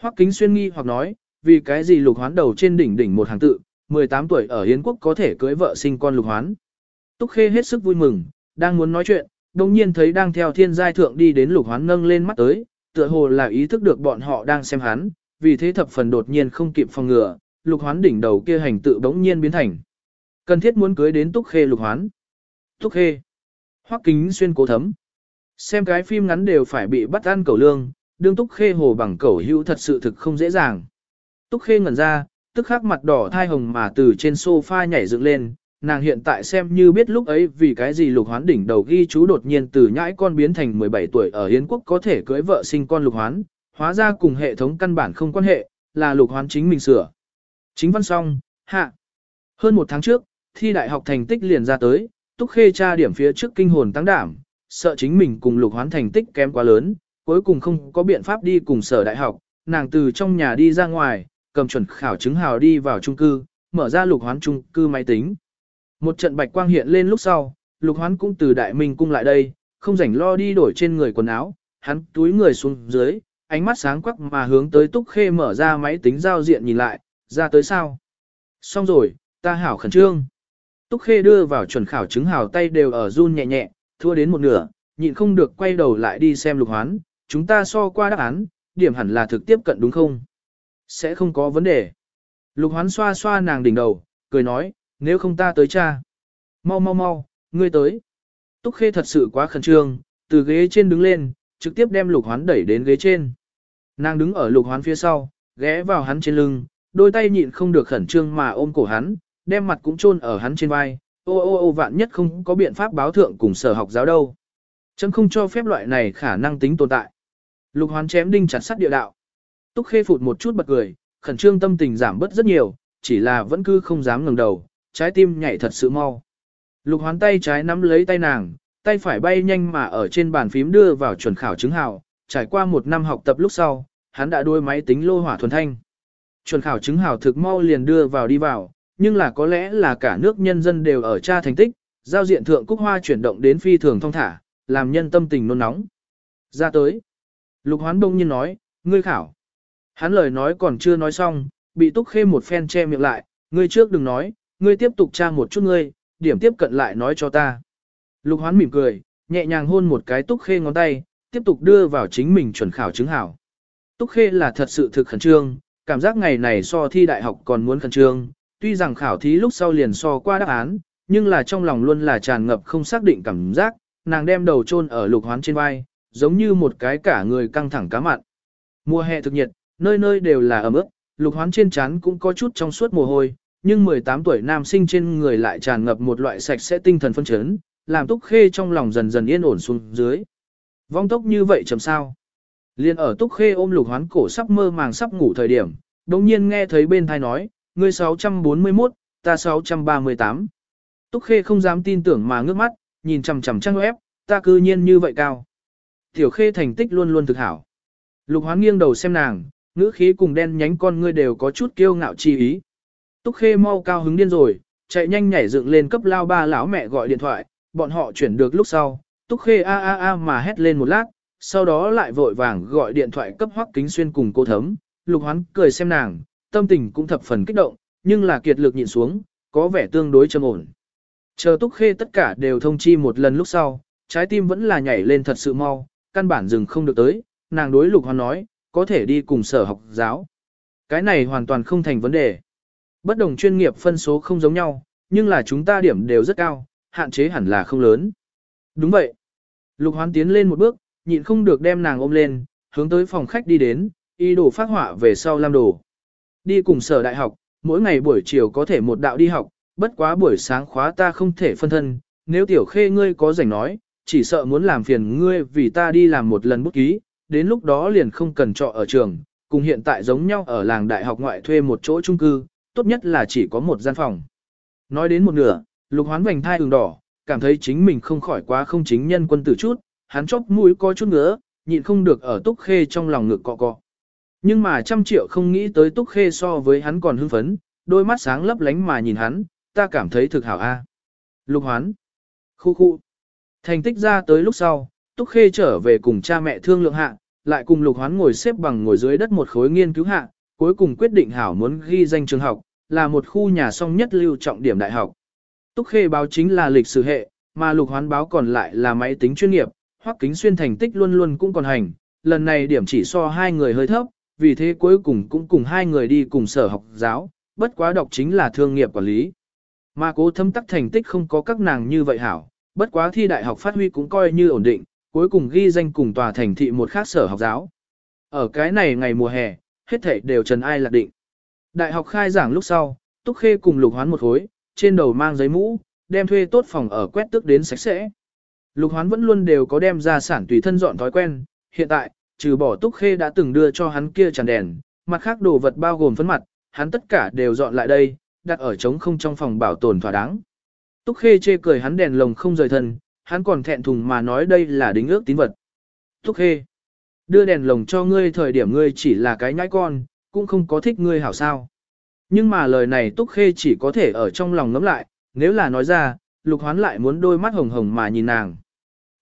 Hoắc Kính Xuyên nghi hoặc nói, vì cái gì lục hoán đầu trên đỉnh đỉnh một hàng tự, 18 tuổi ở Hiến quốc có thể cưới vợ sinh con lục hoán. Túc Khê hết sức vui mừng, đang muốn nói chuyện, đồng nhiên thấy đang theo thiên giai thượng đi đến lục hoán nâng lên mắt tới, tựa hồ là ý thức được bọn họ đang xem hắn, vì thế thập phần đột nhiên không kịp phòng ngừa, lục hoán đỉnh đầu kia hành tự bỗng nhiên biến thành. Cần thiết muốn cưới đến Túc Khê lục hoán. Túc Khê. Hoắc kính xuyên cố thấm. Xem cái phim ngắn đều phải bị bắt ăn cẩu lương, đương Túc Khê hồ bằng cẩu hữu thật sự thực không dễ dàng. Túc Khê ngẩn ra, tức khắc mặt đỏ thai hồng mà từ trên sofa nhảy dựng lên, nàng hiện tại xem như biết lúc ấy vì cái gì lục hoán đỉnh đầu ghi chú đột nhiên từ nhãi con biến thành 17 tuổi ở Hiến quốc có thể cưới vợ sinh con lục hoán, hóa ra cùng hệ thống căn bản không quan hệ, là lục hoán chính mình sửa. Chính văn xong, hạ. Hơn một tháng trước, thi đại học thành tích liền ra tới, Túc Khê tra điểm phía trước kinh hồn tăng đảm, sợ chính mình cùng lục hoán thành tích kém quá lớn, cuối cùng không có biện pháp đi cùng sở đại học, nàng từ trong nhà đi ra ngoài, cầm chuẩn khảo chứng hào đi vào trung cư, mở ra lục hoán trung cư máy tính. Một trận bạch quang hiện lên lúc sau, lục hoán cũng từ đại minh cung lại đây, không rảnh lo đi đổi trên người quần áo, hắn túi người xuống dưới, ánh mắt sáng quắc mà hướng tới túc khê mở ra máy tính giao diện nhìn lại, ra tới sao. Xong rồi, ta hảo khẩn trương. Túc khê đưa vào chuẩn khảo chứng hảo tay đều ở run nhẹ nhẹ, thua đến một nửa, nhịn không được quay đầu lại đi xem lục hoán, chúng ta so qua đáp án, điểm hẳn là thực tiếp cận đúng không? Sẽ không có vấn đề. Lục hoán xoa xoa nàng đỉnh đầu, cười nói, nếu không ta tới cha. Mau mau mau, ngươi tới. Túc khê thật sự quá khẩn trương, từ ghế trên đứng lên, trực tiếp đem lục hoán đẩy đến ghế trên. Nàng đứng ở lục hoán phía sau, ghé vào hắn trên lưng, đôi tay nhịn không được khẩn trương mà ôm cổ hắn, đem mặt cũng chôn ở hắn trên vai. Ô ô ô vạn nhất không có biện pháp báo thượng cùng sở học giáo đâu. Chấm không cho phép loại này khả năng tính tồn tại. Lục hoán chém đinh chặt sắt địa đạo. Túc khê phụt một chút bật cười, khẩn trương tâm tình giảm bớt rất nhiều, chỉ là vẫn cứ không dám ngẩng đầu, trái tim nhảy thật sự mau. Lục hoán tay trái nắm lấy tay nàng, tay phải bay nhanh mà ở trên bàn phím đưa vào chuẩn khảo chứng hào, trải qua một năm học tập lúc sau, hắn đã đuôi máy tính lô hỏa thuần thanh. Chuẩn khảo chứng hào thực mau liền đưa vào đi vào, nhưng là có lẽ là cả nước nhân dân đều ở tra thành tích, giao diện thượng cúc hoa chuyển động đến phi thường thông thả, làm nhân tâm tình nôn nóng. Ra tới. Lục hoán đông nhiên nói, ngươi khảo. Hắn lời nói còn chưa nói xong, bị túc khê một phen che miệng lại, ngươi trước đừng nói, ngươi tiếp tục tra một chút ngươi, điểm tiếp cận lại nói cho ta. Lục hoán mỉm cười, nhẹ nhàng hôn một cái túc khê ngón tay, tiếp tục đưa vào chính mình chuẩn khảo chứng hảo. Túc khê là thật sự thực khẩn trương, cảm giác ngày này so thi đại học còn muốn khẩn trương, tuy rằng khảo thí lúc sau liền so qua đáp án, nhưng là trong lòng luôn là tràn ngập không xác định cảm giác, nàng đem đầu chôn ở lục hoán trên vai, giống như một cái cả người căng thẳng cá mặn. Mùa hè thực nhiệt, nơi nơi đều là ẩm ướt, lục hoán trên trán cũng có chút trong suốt mồ hôi, nhưng 18 tuổi nam sinh trên người lại tràn ngập một loại sạch sẽ tinh thần phân chấn, làm túc khê trong lòng dần dần yên ổn xuống dưới. Vong tốc như vậy chầm sao? Liên ở túc khê ôm lục hoán cổ sắp mơ màng sắp ngủ thời điểm, đồng nhiên nghe thấy bên thai nói, ngươi 641, ta 638. Túc khê không dám tin tưởng mà ngước mắt, nhìn chằm chằm trang web, ta cư nhiên như vậy cao. Tiểu khê thành tích luôn luôn thực hảo. Lục hoán nghiêng đầu xem nàng, ngữ khí cùng đen nhánh con ngươi đều có chút kiêu ngạo chi ý. Túc khê mau cao hứng điên rồi, chạy nhanh nhảy dựng lên cấp lao ba lão mẹ gọi điện thoại, bọn họ chuyển được lúc sau. Túc khê a a a mà hét lên một lát, sau đó lại vội vàng gọi điện thoại cấp hoắc kính xuyên cùng cô thấm. Lục hoán cười xem nàng, tâm tình cũng thập phần kích động, nhưng là kiệt lực nhịn xuống, có vẻ tương đối trầm ổn. Chờ túc khê tất cả đều thông chi một lần lúc sau, trái tim vẫn là nhảy lên thật sự mau, căn bản dừng không được tới, nàng đối lục hoán nói, có thể đi cùng sở học giáo. Cái này hoàn toàn không thành vấn đề. Bất đồng chuyên nghiệp phân số không giống nhau, nhưng là chúng ta điểm đều rất cao, hạn chế hẳn là không lớn. Đúng vậy. Lục hoán tiến lên một bước, nhịn không được đem nàng ôm lên, hướng tới phòng khách đi đến, y đồ phát họa về sau làm đồ. Đi cùng sở đại học, mỗi ngày buổi chiều có thể một đạo đi học, bất quá buổi sáng khóa ta không thể phân thân, nếu tiểu khê ngươi có rảnh nói, chỉ sợ muốn làm phiền ngươi vì ta đi làm một lần bút ký, đến lúc đó liền không cần trọ ở trường, cùng hiện tại giống nhau ở làng đại học ngoại thuê một chỗ chung cư, tốt nhất là chỉ có một gian phòng. Nói đến một nửa, lục hoán vành thai ửng đỏ, cảm thấy chính mình không khỏi quá không chính nhân quân tử chút, hắn chóc mũi có chút ngứa, nhịn không được ở túc khê trong lòng ngực cọ cọ. Nhưng mà trăm triệu không nghĩ tới túc khê so với hắn còn hưng phấn, đôi mắt sáng lấp lánh mà nhìn hắn, ta cảm thấy thực hảo a. Lục hoán. Khu khu. Thành tích ra tới lúc sau, Túc Khê trở về cùng cha mẹ thương lượng hạ, lại cùng Lục Hoán ngồi xếp bằng ngồi dưới đất một khối nghiên cứu hạ, cuối cùng quyết định hảo muốn ghi danh trường học, là một khu nhà song nhất lưu trọng điểm đại học. Túc Khê báo chính là lịch sử hệ, mà Lục Hoán báo còn lại là máy tính chuyên nghiệp, hoặc Kính Xuyên thành tích luôn luôn cũng còn hành, lần này điểm chỉ so hai người hơi thấp, vì thế cuối cùng cũng cùng hai người đi cùng sở học giáo, bất quá đọc chính là thương nghiệp quản lý. Mà cố thâm tắc thành tích không có các nàng như vậy hảo, bất quá thi đại học phát huy cũng coi như ổn định, cuối cùng ghi danh cùng tòa thành thị một khác sở học giáo. Ở cái này ngày mùa hè, hết thể đều trần ai lạc định. Đại học khai giảng lúc sau, Túc Khê cùng Lục Hoán một khối, trên đầu mang giấy mũ, đem thuê tốt phòng ở quét tước đến sạch sẽ. Lục Hoán vẫn luôn đều có đem ra sản tùy thân dọn thói quen, hiện tại, trừ bỏ Túc Khê đã từng đưa cho hắn kia tràn đèn, mặt khác đồ vật bao gồm phấn mặt, hắn tất cả đều dọn lại đây, đặt ở trống không trong phòng bảo tồn thỏa đáng. Túc Khê chê cười hắn đèn lồng không rời thân, hắn còn thẹn thùng mà nói đây là đính ước tín vật. Túc Khê. Đưa đèn lồng cho ngươi thời điểm ngươi chỉ là cái nhãi con, cũng không có thích ngươi hảo sao. Nhưng mà lời này Túc Khê chỉ có thể ở trong lòng ngấm lại, nếu là nói ra, Lục Hoán lại muốn đôi mắt hồng hồng mà nhìn nàng.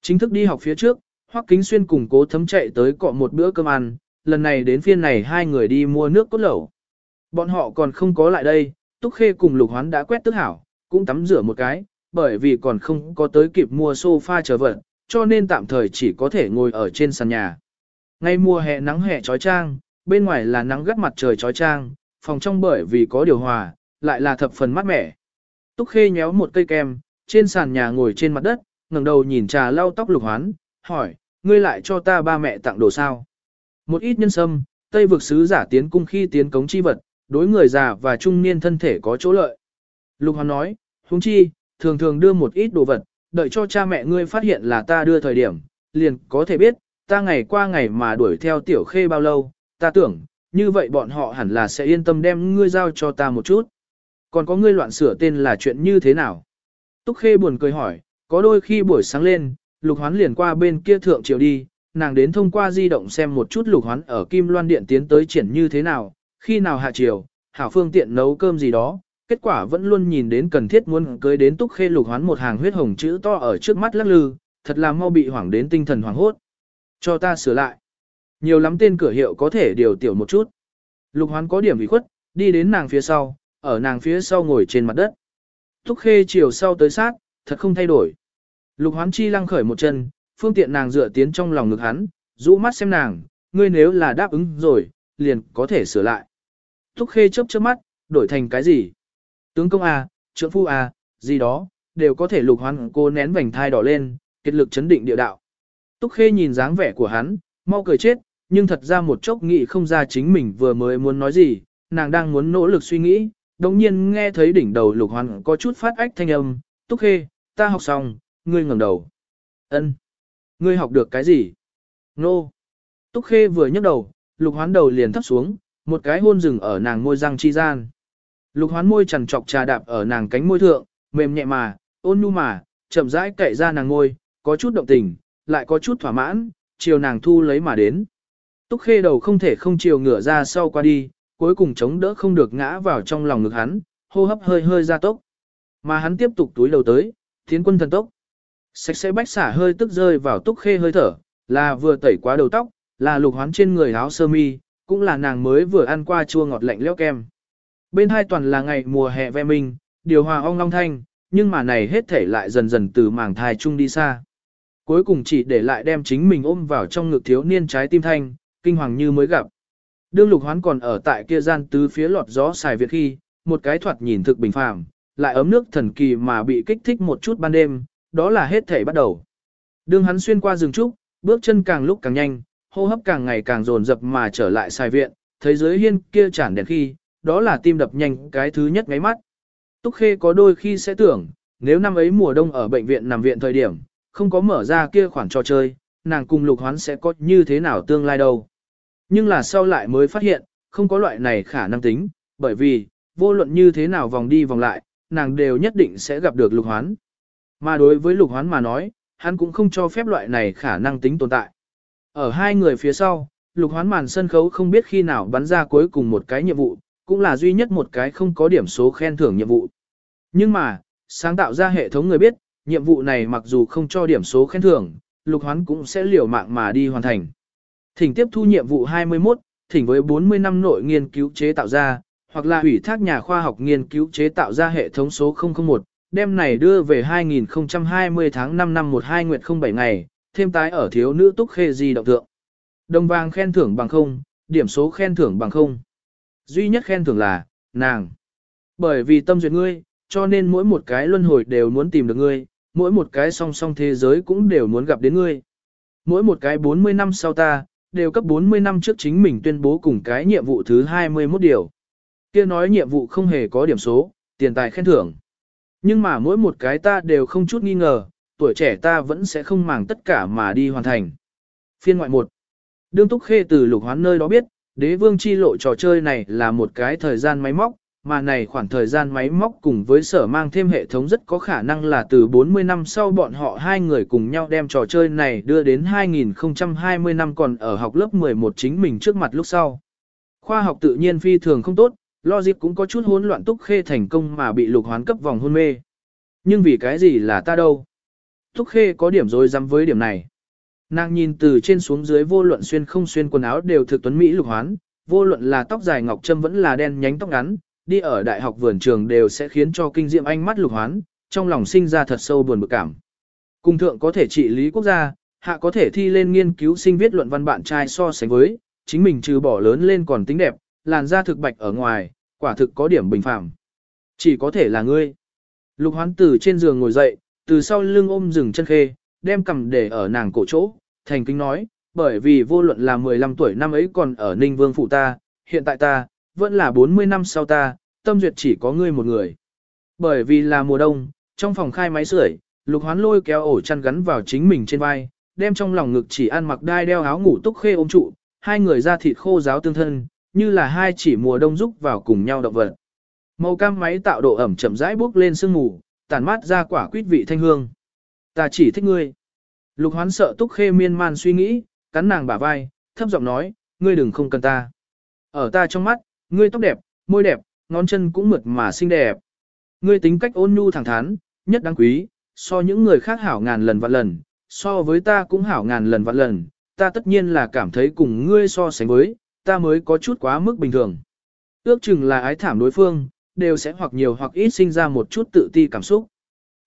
Chính thức đi học phía trước, Hoắc Kính Xuyên cùng cố thấm chạy tới cọ một bữa cơm ăn, lần này đến phiên này hai người đi mua nước cốt lẩu. Bọn họ còn không có lại đây, Túc Khê cùng Lục Hoán đã quét tức hảo, cũng tắm rửa một cái, bởi vì còn không có tới kịp mua sofa chờ vật, cho nên tạm thời chỉ có thể ngồi ở trên sàn nhà. Ngay mùa hè nắng hè trói trang, bên ngoài là nắng gắt mặt trời trói trang, phòng trong bởi vì có điều hòa, lại là thập phần mát mẻ. Túc Khê nhéo một cây kem, trên sàn nhà ngồi trên mặt đất, ngẩng đầu nhìn trà lau tóc lục hoán, hỏi, ngươi lại cho ta ba mẹ tặng đồ sao? Một ít nhân sâm, Tây vực sứ giả tiến cung khi tiến cống chi vật, đối người già và trung niên thân thể có chỗ lợi. Lục hoán nói, huống chi, thường thường đưa một ít đồ vật, đợi cho cha mẹ ngươi phát hiện là ta đưa thời điểm, liền có thể biết, ta ngày qua ngày mà đuổi theo tiểu khê bao lâu, ta tưởng, như vậy bọn họ hẳn là sẽ yên tâm đem ngươi giao cho ta một chút. Còn có ngươi loạn sửa tên là chuyện như thế nào? Túc khê buồn cười hỏi, có đôi khi buổi sáng lên, lục hoán liền qua bên kia thượng triều đi, nàng đến thông qua di động xem một chút lục hoán ở Kim Loan Điện tiến tới triển như thế nào, khi nào hạ triều, hảo phương tiện nấu cơm gì đó, kết quả vẫn luôn nhìn đến cần thiết muốn cưới đến túc khê lục hoán một hàng huyết hồng chữ to ở trước mắt lắc lư, thật là mau bị hoảng đến tinh thần hoảng hốt. Cho ta sửa lại. Nhiều lắm tên cửa hiệu có thể điều tiểu một chút. Lục hoán có điểm bị khuất, đi đến nàng phía sau, ở nàng phía sau ngồi trên mặt đất. Túc khê chiều sau tới sát, thật không thay đổi. Lục hoán chi lăng khởi một chân, phương tiện nàng dựa tiến trong lòng ngực hắn, rũ mắt xem nàng, ngươi nếu là đáp ứng rồi, liền có thể sửa lại. Túc khê chớp chớp mắt, đổi thành cái gì? Tướng công A, trưởng phu A, gì đó, đều có thể lục hoán cô nén vành thai đỏ lên, kết lực chấn định địa đạo. Túc Khê nhìn dáng vẻ của hắn, mau cười chết, nhưng thật ra một chốc nghĩ không ra chính mình vừa mới muốn nói gì, nàng đang muốn nỗ lực suy nghĩ, đồng nhiên nghe thấy đỉnh đầu lục hoàn có chút phát ách thanh âm, Túc Khê, ta học xong, ngươi ngẩng đầu. ân Ngươi học được cái gì? Nô. Túc Khê vừa nhấc đầu, lục hoán đầu liền thấp xuống, một cái hôn rừng ở nàng môi răng chi gian. Lục hoán môi chằn trọc trà đạp ở nàng cánh môi thượng, mềm nhẹ mà, ôn nhu mà, chậm rãi cậy ra nàng môi, có chút động tình, lại có chút thỏa mãn, chiều nàng thu lấy mà đến. Túc khê đầu không thể không chiều ngửa ra sau qua đi, cuối cùng chống đỡ không được ngã vào trong lòng ngực hắn, hô hấp hơi hơi ra tốc. Mà hắn tiếp tục túi đầu tới, tiến quân thần tốc. Sạch sẽ bách xả hơi tức rơi vào túc khê hơi thở, là vừa tẩy quá đầu tóc, là lục hoán trên người áo sơ mi, cũng là nàng mới vừa ăn qua chua ngọt lạnh leo kem. Bên hai toàn là ngày mùa hè ve mình, điều hòa ong long thanh, nhưng mà này hết thể lại dần dần từ mảng thai chung đi xa. Cuối cùng chỉ để lại đem chính mình ôm vào trong ngực thiếu niên trái tim thanh, kinh hoàng như mới gặp. Đương lục hoán còn ở tại kia gian tứ phía lọt gió xài việt khi, một cái thoạt nhìn thực bình phàm, lại ấm nước thần kỳ mà bị kích thích một chút ban đêm, đó là hết thể bắt đầu. Đương hắn xuyên qua rừng trúc, bước chân càng lúc càng nhanh, hô hấp càng ngày càng dồn dập mà trở lại xài viện, thế giới hiên kia chản đèn khi, đó là tim đập nhanh cái thứ nhất ngáy mắt. Túc Khê có đôi khi sẽ tưởng, nếu năm ấy mùa đông ở bệnh viện nằm viện thời điểm, không có mở ra kia khoản trò chơi, nàng cùng lục hoán sẽ có như thế nào tương lai đâu. Nhưng là sau lại mới phát hiện, không có loại này khả năng tính, bởi vì, vô luận như thế nào vòng đi vòng lại, nàng đều nhất định sẽ gặp được lục hoán. Mà đối với lục hoán mà nói, hắn cũng không cho phép loại này khả năng tính tồn tại. Ở hai người phía sau, lục hoán màn sân khấu không biết khi nào bắn ra cuối cùng một cái nhiệm vụ, cũng là duy nhất một cái không có điểm số khen thưởng nhiệm vụ. Nhưng mà, sáng tạo ra hệ thống người biết, nhiệm vụ này mặc dù không cho điểm số khen thưởng, lục hoán cũng sẽ liều mạng mà đi hoàn thành. Thỉnh tiếp thu nhiệm vụ 21, thỉnh với 40 năm nội nghiên cứu chế tạo ra, hoặc là ủy thác nhà khoa học nghiên cứu chế tạo ra hệ thống số 001, đem này đưa về 2020 tháng 5 năm 12 nguyệt 07 ngày, thêm tái ở thiếu nữ túc khê di động tượng. Đồng vàng khen thưởng bằng không, điểm số khen thưởng bằng không. Duy nhất khen thưởng là, nàng. Bởi vì tâm duyệt ngươi, cho nên mỗi một cái luân hồi đều muốn tìm được ngươi, mỗi một cái song song thế giới cũng đều muốn gặp đến ngươi. Mỗi một cái 40 năm sau ta, đều cấp 40 năm trước chính mình tuyên bố cùng cái nhiệm vụ thứ 21 điều. Kia nói nhiệm vụ không hề có điểm số, tiền tài khen thưởng. Nhưng mà mỗi một cái ta đều không chút nghi ngờ, tuổi trẻ ta vẫn sẽ không màng tất cả mà đi hoàn thành. Phiên ngoại 1 Đương Túc Khê từ lục hoán nơi đó biết, đế vương chi lộ trò chơi này là một cái thời gian máy móc, mà này khoảng thời gian máy móc cùng với sở mang thêm hệ thống rất có khả năng là từ 40 năm sau bọn họ hai người cùng nhau đem trò chơi này đưa đến 2020 năm còn ở học lớp 11 chính mình trước mặt lúc sau. Khoa học tự nhiên phi thường không tốt, logic cũng có chút hỗn loạn túc khê thành công mà bị lục hoán cấp vòng hôn mê. Nhưng vì cái gì là ta đâu? Túc khê có điểm rồi dám với điểm này. Nàng nhìn từ trên xuống dưới vô luận xuyên không xuyên quần áo đều thực tuấn Mỹ lục hoán, vô luận là tóc dài ngọc trâm vẫn là đen nhánh tóc ngắn, đi ở đại học vườn trường đều sẽ khiến cho kinh diệm anh mắt lục hoán, trong lòng sinh ra thật sâu buồn bực cảm. Cung thượng có thể trị lý quốc gia, hạ có thể thi lên nghiên cứu sinh viết luận văn bạn trai so sánh với, chính mình trừ bỏ lớn lên còn tính đẹp, làn da thực bạch ở ngoài, quả thực có điểm bình phạm. Chỉ có thể là ngươi. Lục hoán từ trên giường ngồi dậy, từ sau lưng ôm rừng chân khê, đem cầm để ở nàng cổ chỗ, thành kính nói, bởi vì vô luận là 15 tuổi năm ấy còn ở Ninh Vương phụ ta, hiện tại ta, vẫn là 40 năm sau ta, tâm duyệt chỉ có ngươi một người. Bởi vì là mùa đông, trong phòng khai máy sưởi, lục hoán lôi kéo ổ chăn gắn vào chính mình trên vai, đem trong lòng ngực chỉ ăn mặc đai đeo áo ngủ túc khê ôm trụ, hai người ra thịt khô giáo tương thân, như là hai chỉ mùa đông rúc vào cùng nhau động vật. Màu cam máy tạo độ ẩm chậm rãi bước lên sương ngủ tản mát ra quả quýt vị thanh hương. Ta chỉ thích ngươi. Lục hoán sợ túc khê miên man suy nghĩ, cắn nàng bả vai, thấp giọng nói, ngươi đừng không cần ta. Ở ta trong mắt, ngươi tóc đẹp, môi đẹp, ngón chân cũng mượt mà xinh đẹp. Ngươi tính cách ôn nhu thẳng thắn, nhất đáng quý, so những người khác hảo ngàn lần vạn lần, so với ta cũng hảo ngàn lần vạn lần, ta tất nhiên là cảm thấy cùng ngươi so sánh với, ta mới có chút quá mức bình thường. Ước chừng là ái thảm đối phương, đều sẽ hoặc nhiều hoặc ít sinh ra một chút tự ti cảm xúc.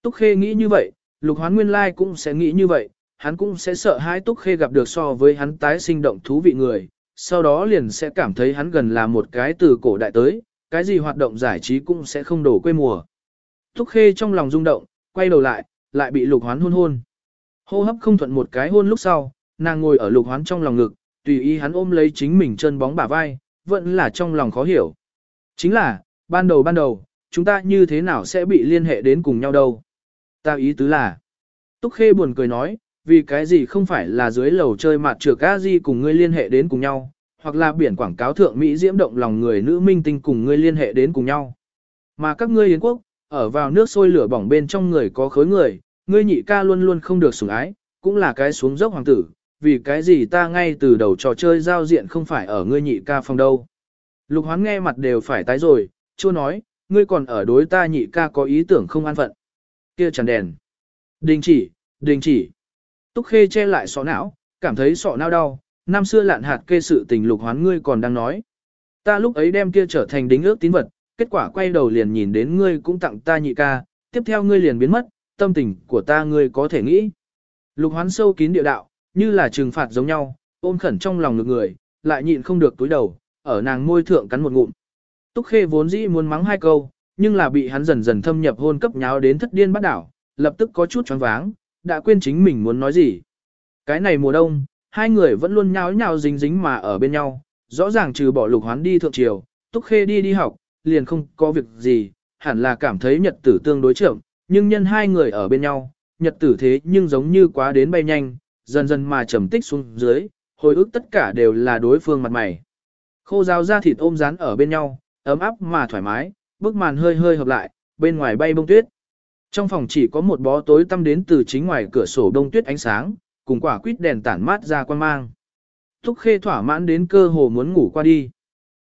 Túc Khê nghĩ như vậy, Lục Hoán Nguyên Lai cũng sẽ nghĩ như vậy, hắn cũng sẽ sợ hãi Túc Khê gặp được so với hắn tái sinh động thú vị người, sau đó liền sẽ cảm thấy hắn gần là một cái từ cổ đại tới, cái gì hoạt động giải trí cũng sẽ không đổ quê mùa. Túc Khê trong lòng rung động, quay đầu lại, lại bị Lục Hoán hôn hôn. Hô hấp không thuận một cái hôn lúc sau, nàng ngồi ở Lục Hoán trong lòng ngực, tùy ý hắn ôm lấy chính mình chân bóng bả vai, vẫn là trong lòng khó hiểu. Chính là, ban đầu ban đầu, chúng ta như thế nào sẽ bị liên hệ đến cùng nhau đâu? Ta ý tứ là, Túc Khê buồn cười nói, vì cái gì không phải là dưới lầu chơi mặt trược a di cùng ngươi liên hệ đến cùng nhau, hoặc là biển quảng cáo thượng Mỹ diễm động lòng người nữ minh tinh cùng ngươi liên hệ đến cùng nhau. Mà các ngươi Yến quốc, ở vào nước sôi lửa bỏng bên trong người có khối người, ngươi nhị ca luôn luôn không được sủng ái, cũng là cái xuống dốc hoàng tử, vì cái gì ta ngay từ đầu trò chơi giao diện không phải ở ngươi nhị ca phòng đâu. Lục hoán nghe mặt đều phải tái rồi, chưa nói, ngươi còn ở đối ta nhị ca có ý tưởng không an phận. Kia chẳng đèn. Đình chỉ, đình chỉ. Túc khê che lại sọ não, cảm thấy sọ não đau, năm xưa lạn hạt kê sự tình lục hoán ngươi còn đang nói. Ta lúc ấy đem kia trở thành đính ước tín vật, kết quả quay đầu liền nhìn đến ngươi cũng tặng ta nhị ca, tiếp theo ngươi liền biến mất, tâm tình của ta ngươi có thể nghĩ. Lục hoán sâu kín địa đạo, như là trừng phạt giống nhau, ôm khẩn trong lòng ngực người, lại nhịn không được túi đầu, ở nàng môi thượng cắn một ngụm. Túc Khê vốn dĩ muốn mắng hai câu, nhưng là bị hắn dần dần thâm nhập hôn cấp nháo đến thất điên bắt đảo, lập tức có chút choáng váng, đã quên chính mình muốn nói gì. Cái này mùa đông, hai người vẫn luôn nháo nhào dính dính mà ở bên nhau, rõ ràng trừ bỏ lục hoán đi thượng triều, Túc Khê đi đi học, liền không có việc gì, hẳn là cảm thấy nhật tử tương đối trưởng, nhưng nhân hai người ở bên nhau, nhật tử thế nhưng giống như quá đến bay nhanh, dần dần mà trầm tích xuống dưới, hồi ức tất cả đều là đối phương mặt mày. Khô ráo da thịt ôm rán ở bên nhau, ấm áp mà thoải mái, bức màn hơi hơi hợp lại, bên ngoài bay bông tuyết. Trong phòng chỉ có một bó tối tăm đến từ chính ngoài cửa sổ đông tuyết ánh sáng, cùng quả quýt đèn tản mát ra quan mang. Thúc khê thỏa mãn đến cơ hồ muốn ngủ qua đi.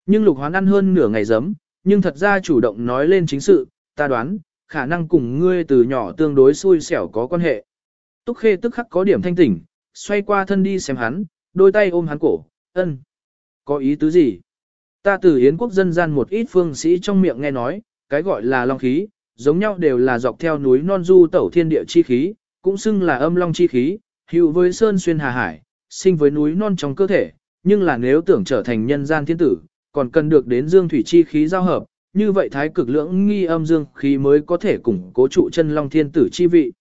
Nhưng lục hoán ăn hơn nửa ngày giấm, nhưng thật ra chủ động nói lên chính sự, ta đoán, khả năng cùng ngươi từ nhỏ tương đối xui xẻo có quan hệ. Túc khê tức khắc có điểm thanh tỉnh, xoay qua thân đi xem hắn, đôi tay ôm hắn cổ, ân. Có ý tứ gì? Ta từ Yến quốc dân gian một ít phương sĩ trong miệng nghe nói, cái gọi là long khí, giống nhau đều là dọc theo núi non du tẩu thiên địa chi khí, cũng xưng là âm long chi khí, hữu với sơn xuyên hà hải, sinh với núi non trong cơ thể, nhưng là nếu tưởng trở thành nhân gian thiên tử, còn cần được đến dương thủy chi khí giao hợp, như vậy thái cực lưỡng nghi âm dương khí mới có thể củng cố trụ chân long thiên tử chi vị.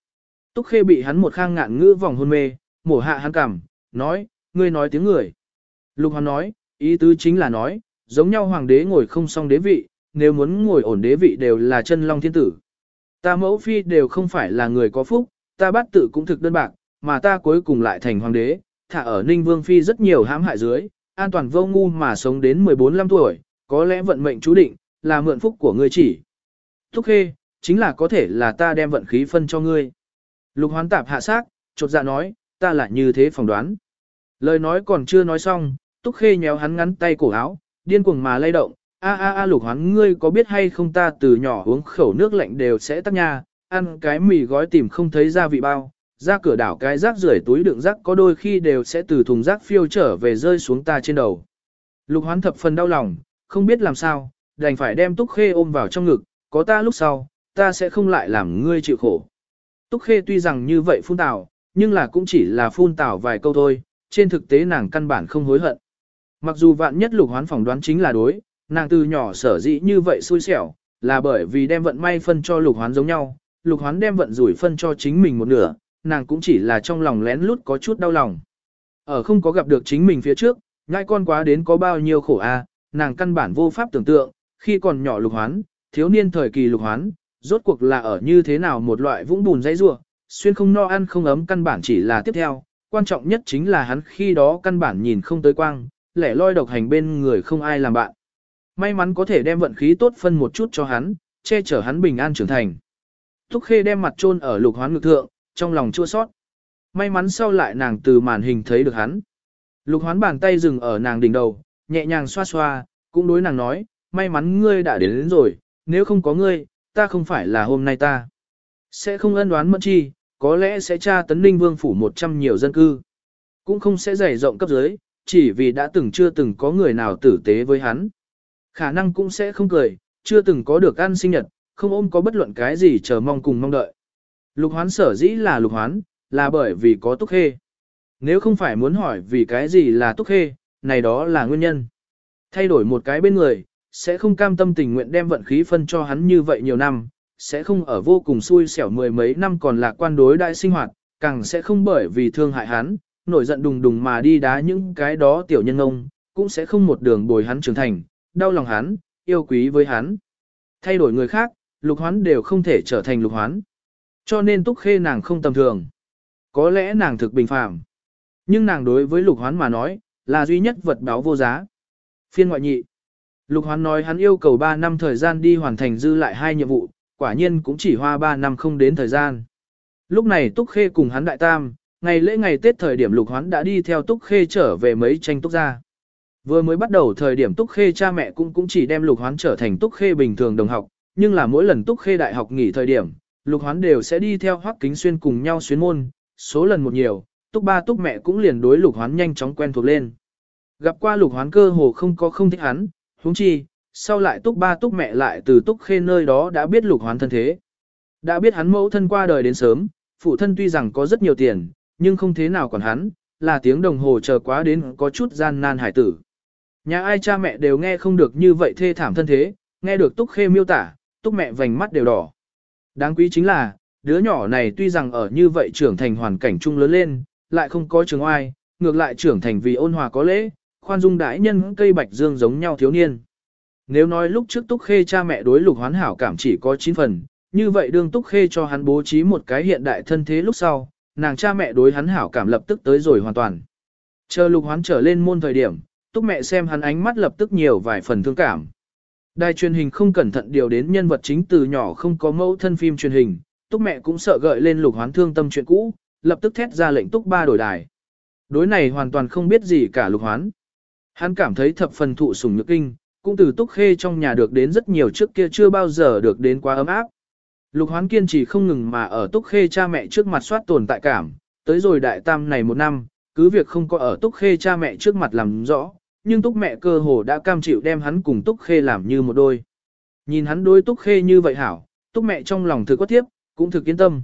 Túc Khê bị hắn một khang ngạn ngữ vòng hôn mê, mổ hạ hắn cằm, nói, ngươi nói tiếng người. Lục Hoàn nói, ý tứ chính là nói, giống nhau hoàng đế ngồi không xong đế vị, nếu muốn ngồi ổn đế vị đều là chân long thiên tử. Ta mẫu phi đều không phải là người có phúc, ta bắt tự cũng thực đơn bạc, mà ta cuối cùng lại thành hoàng đế, thả ở Ninh Vương phi rất nhiều hãm hại dưới, an toàn vô ngu mà sống đến 14-15 tuổi, có lẽ vận mệnh chú định, là mượn phúc của ngươi chỉ. Túc khê, chính là có thể là ta đem vận khí phân cho ngươi. Lục hoán tạp hạ sát, chột dạ nói, ta lại như thế phỏng đoán. Lời nói còn chưa nói xong, túc khê nhéo hắn ngắn tay cổ áo, điên cuồng mà lay động, a a a lục hoán ngươi có biết hay không ta từ nhỏ uống khẩu nước lạnh đều sẽ tắc nha, ăn cái mì gói tìm không thấy gia vị bao, ra cửa đảo cái rác rưởi túi đựng rác có đôi khi đều sẽ từ thùng rác phiêu trở về rơi xuống ta trên đầu. Lục hoán thập phần đau lòng, không biết làm sao, đành phải đem túc khê ôm vào trong ngực, có ta lúc sau, ta sẽ không lại làm ngươi chịu khổ. Túc khê tuy rằng như vậy phun tảo, nhưng là cũng chỉ là phun tảo vài câu thôi, trên thực tế nàng căn bản không hối hận. Mặc dù vạn nhất lục hoán phỏng đoán chính là đối, nàng từ nhỏ sở dĩ như vậy xui xẻo, là bởi vì đem vận may phân cho lục hoán giống nhau, lục hoán đem vận rủi phân cho chính mình một nửa, nàng cũng chỉ là trong lòng lén lút có chút đau lòng. Ở không có gặp được chính mình phía trước, ngai con quá đến có bao nhiêu khổ a, nàng căn bản vô pháp tưởng tượng, khi còn nhỏ lục hoán, thiếu niên thời kỳ lục hoán, rốt cuộc là ở như thế nào một loại vũng bùn dãy rua, xuyên không no ăn không ấm căn bản chỉ là tiếp theo, quan trọng nhất chính là hắn khi đó căn bản nhìn không tới quang, lẻ loi độc hành bên người không ai làm bạn. May mắn có thể đem vận khí tốt phân một chút cho hắn, che chở hắn bình an trưởng thành. Thúc Khê đem mặt chôn ở lục hoán ngực thượng, trong lòng chua sót. May mắn sau lại nàng từ màn hình thấy được hắn. Lục hoán bàn tay dừng ở nàng đỉnh đầu, nhẹ nhàng xoa xoa, cũng đối nàng nói, may mắn ngươi đã đến, đến rồi, nếu không có ngươi, ta không phải là hôm nay ta. Sẽ không ân đoán mẫn chi, có lẽ sẽ tra tấn ninh vương phủ một trăm nhiều dân cư. Cũng không sẽ dày rộng cấp dưới, chỉ vì đã từng chưa từng có người nào tử tế với hắn. Khả năng cũng sẽ không cười, chưa từng có được ăn sinh nhật, không ôm có bất luận cái gì chờ mong cùng mong đợi. Lục hoán sở dĩ là lục hoán, là bởi vì có túc khê. Nếu không phải muốn hỏi vì cái gì là túc khê, này đó là nguyên nhân. Thay đổi một cái bên người, sẽ không cam tâm tình nguyện đem vận khí phân cho hắn như vậy nhiều năm, sẽ không ở vô cùng xui xẻo mười mấy năm còn lạc quan đối đại sinh hoạt, càng sẽ không bởi vì thương hại hắn, nổi giận đùng đùng mà đi đá những cái đó tiểu nhân ông, cũng sẽ không một đường bồi hắn trưởng thành, đau lòng hắn, yêu quý với hắn. Thay đổi người khác, lục hoán đều không thể trở thành lục hoán. Cho nên túc khê nàng không tầm thường. Có lẽ nàng thực bình phàm. Nhưng nàng đối với lục hoán mà nói, là duy nhất vật báo vô giá. Phiên ngoại nhị. Lục hoán nói hắn yêu cầu 3 năm thời gian đi hoàn thành dư lại hai nhiệm vụ, quả nhiên cũng chỉ hoa 3 năm không đến thời gian. Lúc này Túc Khê cùng hắn đại tam, ngày lễ ngày Tết thời điểm Lục Hoán đã đi theo Túc Khê trở về mấy tranh Túc gia. Vừa mới bắt đầu thời điểm Túc Khê cha mẹ cũng cũng chỉ đem Lục Hoán trở thành Túc Khê bình thường đồng học, nhưng là mỗi lần Túc Khê đại học nghỉ thời điểm, Lục Hoán đều sẽ đi theo Hoắc Kính Xuyên cùng nhau xuyến môn, số lần một nhiều, Túc ba Túc mẹ cũng liền đối Lục Hoán nhanh chóng quen thuộc lên. Gặp qua Lục Hoán cơ hồ không có không thích hắn, huống chi, sau lại Túc ba Túc mẹ lại từ Túc Khê nơi đó đã biết Lục Hoán thân thế. Đã biết hắn mẫu thân qua đời đến sớm, phụ thân tuy rằng có rất nhiều tiền, nhưng không thế nào còn hắn, là tiếng đồng hồ chờ quá đến có chút gian nan hải tử. Nhà ai cha mẹ đều nghe không được như vậy thê thảm thân thế, nghe được Túc Khê miêu tả, Túc mẹ vành mắt đều đỏ. Đáng quý chính là, đứa nhỏ này tuy rằng ở như vậy trưởng thành hoàn cảnh chung lớn lên, lại không có trường oai, ngược lại trưởng thành vì ôn hòa có lễ, khoan dung đãi nhân cây bạch dương giống nhau thiếu niên. Nếu nói lúc trước Túc Khê cha mẹ đối lục hoán hảo cảm chỉ có 9 phần, như vậy đương Túc Khê cho hắn bố trí một cái hiện đại thân thế lúc sau, nàng cha mẹ đối hắn hảo cảm lập tức tới rồi hoàn toàn. Chờ lục hoán trở lên môn thời điểm, Túc mẹ xem hắn ánh mắt lập tức nhiều vài phần thương cảm. Đài truyền hình không cẩn thận điều đến nhân vật chính từ nhỏ không có mẫu thân phim truyền hình, Túc mẹ cũng sợ gợi lên lục hoán thương tâm chuyện cũ, lập tức thét ra lệnh Túc ba đổi đài. Đối này hoàn toàn không biết gì cả lục hoán. Hắn cảm thấy thập phần thụ sủng nhược kinh, cũng từ Túc Khê trong nhà được đến rất nhiều trước kia chưa bao giờ được đến quá ấm áp. Lục hoán kiên trì không ngừng mà ở Túc Khê cha mẹ trước mặt soát tồn tại cảm, tới rồi đại tam này một năm, cứ việc không có ở Túc Khê cha mẹ trước mặt làm rõ, nhưng Túc mẹ cơ hồ đã cam chịu đem hắn cùng Túc Khê làm như một đôi. Nhìn hắn đối Túc Khê như vậy hảo, Túc mẹ trong lòng thực có tiếp, cũng thực yên tâm.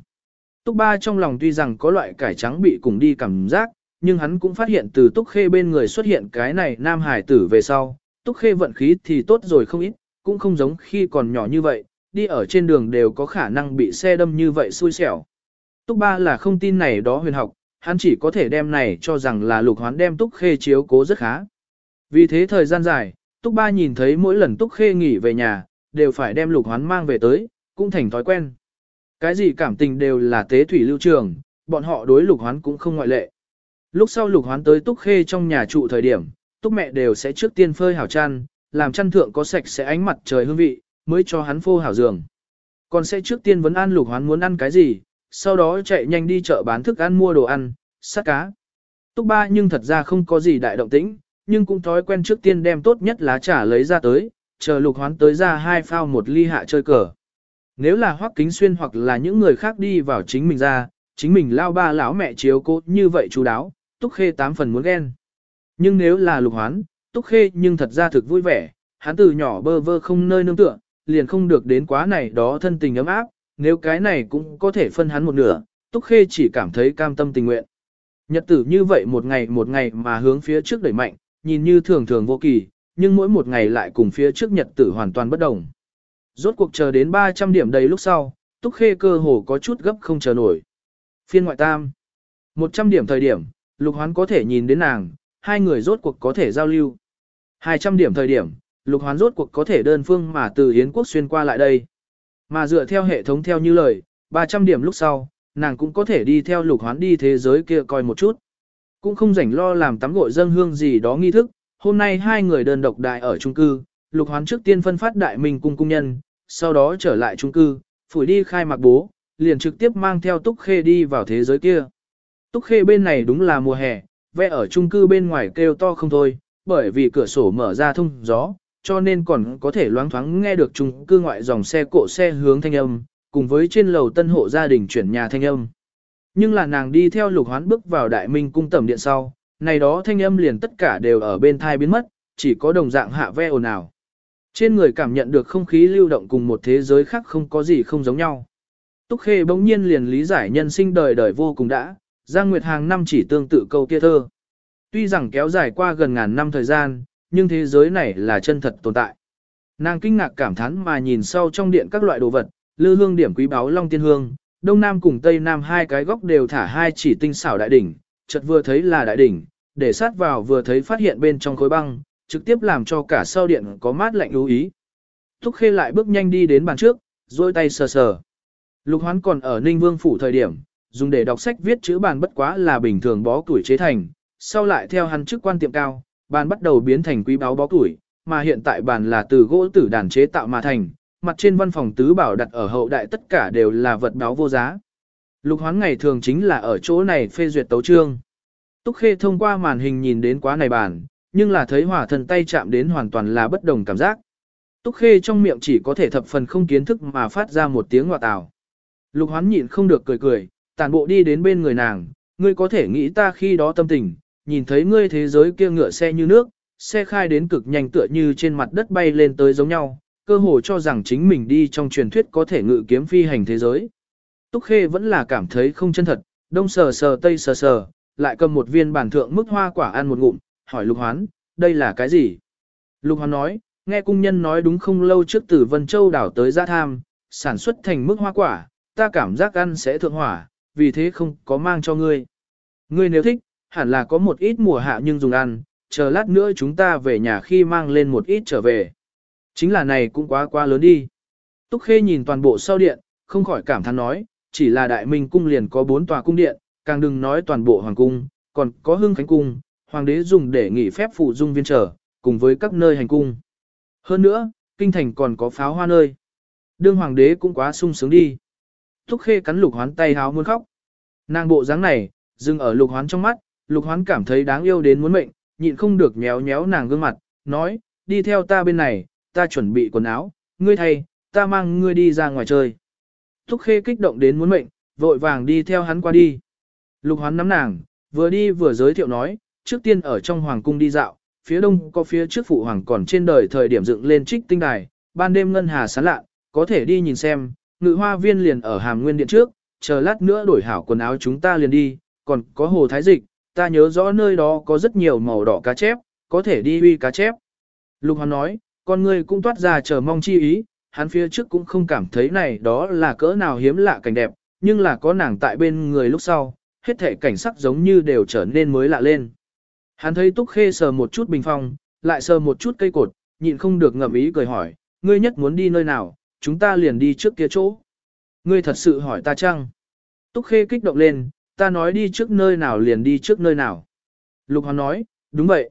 Túc ba trong lòng tuy rằng có loại cải trắng bị cùng đi cảm giác, nhưng hắn cũng phát hiện từ Túc Khê bên người xuất hiện cái này nam hải tử về sau, Túc Khê vận khí thì tốt rồi không ít, cũng không giống khi còn nhỏ như vậy, đi ở trên đường đều có khả năng bị xe đâm như vậy xui xẻo. Túc ba là không tin này đó huyền học, hắn chỉ có thể đem này cho rằng là lục hoán đem Túc Khê chiếu cố rất khá. Vì thế thời gian dài, Túc ba nhìn thấy mỗi lần Túc Khê nghỉ về nhà, đều phải đem lục hoán mang về tới, cũng thành thói quen. Cái gì cảm tình đều là tế thủy lưu trường, bọn họ đối lục hoán cũng không ngoại lệ. Lúc sau lục hoán tới Túc Khê trong nhà trụ thời điểm, Túc mẹ đều sẽ trước tiên phơi hảo chăn, làm chăn thượng có sạch sẽ ánh mặt trời hương vị, mới cho hắn phô hảo giường. Còn sẽ trước tiên vấn an lục hoán muốn ăn cái gì, sau đó chạy nhanh đi chợ bán thức ăn mua đồ ăn, sát cá. Túc ba nhưng thật ra không có gì đại động tĩnh, nhưng cũng thói quen trước tiên đem tốt nhất lá trà lấy ra tới, chờ lục hoán tới ra hai phao một ly hạ chơi cờ. Nếu là hoắc kính xuyên hoặc là những người khác đi vào chính mình ra, chính mình lao ba lão mẹ chiếu cố như vậy chú đáo, túc khê tám phần muốn ghen. Nhưng nếu là lục hoán, túc khê nhưng thật ra thực vui vẻ, hắn từ nhỏ bơ vơ không nơi nương tựa, liền không được đến quá này đó thân tình ấm áp, nếu cái này cũng có thể phân hắn một nửa, túc khê chỉ cảm thấy cam tâm tình nguyện. Nhật tử như vậy một ngày một ngày mà hướng phía trước đẩy mạnh, nhìn như thường thường vô kỳ, nhưng mỗi một ngày lại cùng phía trước nhật tử hoàn toàn bất đồng. Rốt cuộc chờ đến 300 điểm đầy lúc sau, Túc Khê cơ hồ có chút gấp không chờ nổi. Phiên ngoại tam. 100 điểm thời điểm, Lục Hoán có thể nhìn đến nàng, hai người rốt cuộc có thể giao lưu. 200 điểm thời điểm, Lục Hoán rốt cuộc có thể đơn phương mà từ Yến Quốc xuyên qua lại đây. Mà dựa theo hệ thống theo như lời, 300 điểm lúc sau, nàng cũng có thể đi theo Lục Hoán đi thế giới kia coi một chút. Cũng không rảnh lo làm tắm gội dân hương gì đó nghi thức, hôm nay hai người đơn độc đại ở chung cư, Lục Hoán trước tiên phân phát đại minh cung cung nhân, sau đó trở lại chung cư, phủi đi khai mạc bố, liền trực tiếp mang theo Túc Khê đi vào thế giới kia. Túc Khê bên này đúng là mùa hè, vẽ ở chung cư bên ngoài kêu to không thôi, bởi vì cửa sổ mở ra thông gió, cho nên còn có thể loáng thoáng nghe được chung cư ngoại dòng xe cộ xe hướng thanh âm, cùng với trên lầu tân hộ gia đình chuyển nhà thanh âm. Nhưng là nàng đi theo lục hoán bước vào đại minh cung tẩm điện sau, này đó thanh âm liền tất cả đều ở bên thai biến mất, chỉ có đồng dạng hạ ve ồn ào. Trên người cảm nhận được không khí lưu động cùng một thế giới khác không có gì không giống nhau. Túc Khê bỗng nhiên liền lý giải nhân sinh đời đời vô cùng đã, Giang Nguyệt hàng năm chỉ tương tự câu kia thơ. Tuy rằng kéo dài qua gần ngàn năm thời gian, nhưng thế giới này là chân thật tồn tại. Nàng kinh ngạc cảm thán mà nhìn sau trong điện các loại đồ vật, lư hương điểm quý báu long tiên hương, đông nam cùng tây nam hai cái góc đều thả hai chỉ tinh xảo đại đỉnh, chợt vừa thấy là đại đỉnh, để sát vào vừa thấy phát hiện bên trong khối băng, trực tiếp làm cho cả sau điện có mát lạnh lưu ý. Thúc khê lại bước nhanh đi đến bàn trước, dôi tay sờ sờ. Lục hoán còn ở Ninh Vương phủ thời điểm, dùng để đọc sách viết chữ bàn bất quá là bình thường bó tuổi chế thành, sau lại theo hắn chức quan tiệm cao, bàn bắt đầu biến thành quý báu bó tuổi, mà hiện tại bàn là từ gỗ tử đàn chế tạo mà thành, mặt trên văn phòng tứ bảo đặt ở hậu đại tất cả đều là vật báo vô giá. Lục hoán ngày thường chính là ở chỗ này phê duyệt tấu trương. Túc Khê thông qua màn hình nhìn đến quá này bản, nhưng là thấy hỏa thần tay chạm đến hoàn toàn là bất đồng cảm giác. Túc Khê trong miệng chỉ có thể thập phần không kiến thức mà phát ra một tiếng ngọa tào. Lục hoán nhịn không được cười cười, tàn bộ đi đến bên người nàng, ngươi có thể nghĩ ta khi đó tâm tình, nhìn thấy ngươi thế giới kia ngựa xe như nước, xe khai đến cực nhanh tựa như trên mặt đất bay lên tới giống nhau, cơ hồ cho rằng chính mình đi trong truyền thuyết có thể ngự kiếm phi hành thế giới. Túc Khê vẫn là cảm thấy không chân thật, đông sờ sờ tây sờ sờ, lại cầm một viên bản thượng mức hoa quả ăn một ngụm, hỏi Lục Hoán, đây là cái gì? Lục Hoán nói, nghe cung nhân nói đúng không lâu trước từ Vân Châu đảo tới Gia Tham, sản xuất thành mức hoa quả, ta cảm giác ăn sẽ thượng hỏa, vì thế không có mang cho ngươi. Ngươi nếu thích, hẳn là có một ít mùa hạ nhưng dùng ăn, chờ lát nữa chúng ta về nhà khi mang lên một ít trở về. Chính là này cũng quá quá lớn đi. Túc Khê nhìn toàn bộ sau điện, không khỏi cảm thán nói, chỉ là đại minh cung liền có bốn tòa cung điện, càng đừng nói toàn bộ hoàng cung, còn có hưng khánh cung, hoàng đế dùng để nghỉ phép phụ dung viên trở, cùng với các nơi hành cung. Hơn nữa, kinh thành còn có pháo hoa nơi. Đương hoàng đế cũng quá sung sướng đi. Túc Khê cắn lục hoán tay háo muốn khóc. Nàng bộ dáng này, dừng ở lục hoán trong mắt, lục hoán cảm thấy đáng yêu đến muốn mệnh, nhịn không được nhéo nhéo nàng gương mặt, nói, đi theo ta bên này, ta chuẩn bị quần áo, ngươi thay, ta mang ngươi đi ra ngoài chơi. Thúc khê kích động đến muốn mệnh, vội vàng đi theo hắn qua đi. Lục hoán nắm nàng, vừa đi vừa giới thiệu nói, trước tiên ở trong hoàng cung đi dạo, phía đông có phía trước phụ hoàng còn trên đời thời điểm dựng lên trích tinh đài, ban đêm ngân hà sáng lạ, có thể đi nhìn xem, ngự hoa viên liền ở hàm nguyên điện trước, chờ lát nữa đổi hảo quần áo chúng ta liền đi, còn có hồ thái dịch, ta nhớ rõ nơi đó có rất nhiều màu đỏ cá chép, có thể đi uy cá chép. Lục Hoán nói, con người cũng toát ra chờ mong chi ý, hắn phía trước cũng không cảm thấy này đó là cỡ nào hiếm lạ cảnh đẹp, nhưng là có nàng tại bên người lúc sau, hết thể cảnh sắc giống như đều trở nên mới lạ lên. Hắn thấy Túc Khê sờ một chút bình phong, lại sờ một chút cây cột, nhịn không được ngậm ý cười hỏi, ngươi nhất muốn đi nơi nào, chúng ta liền đi trước kia chỗ. Ngươi thật sự hỏi ta chăng? Túc Khê kích động lên, ta nói đi trước nơi nào liền đi trước nơi nào. Lục Hoán nói, đúng vậy.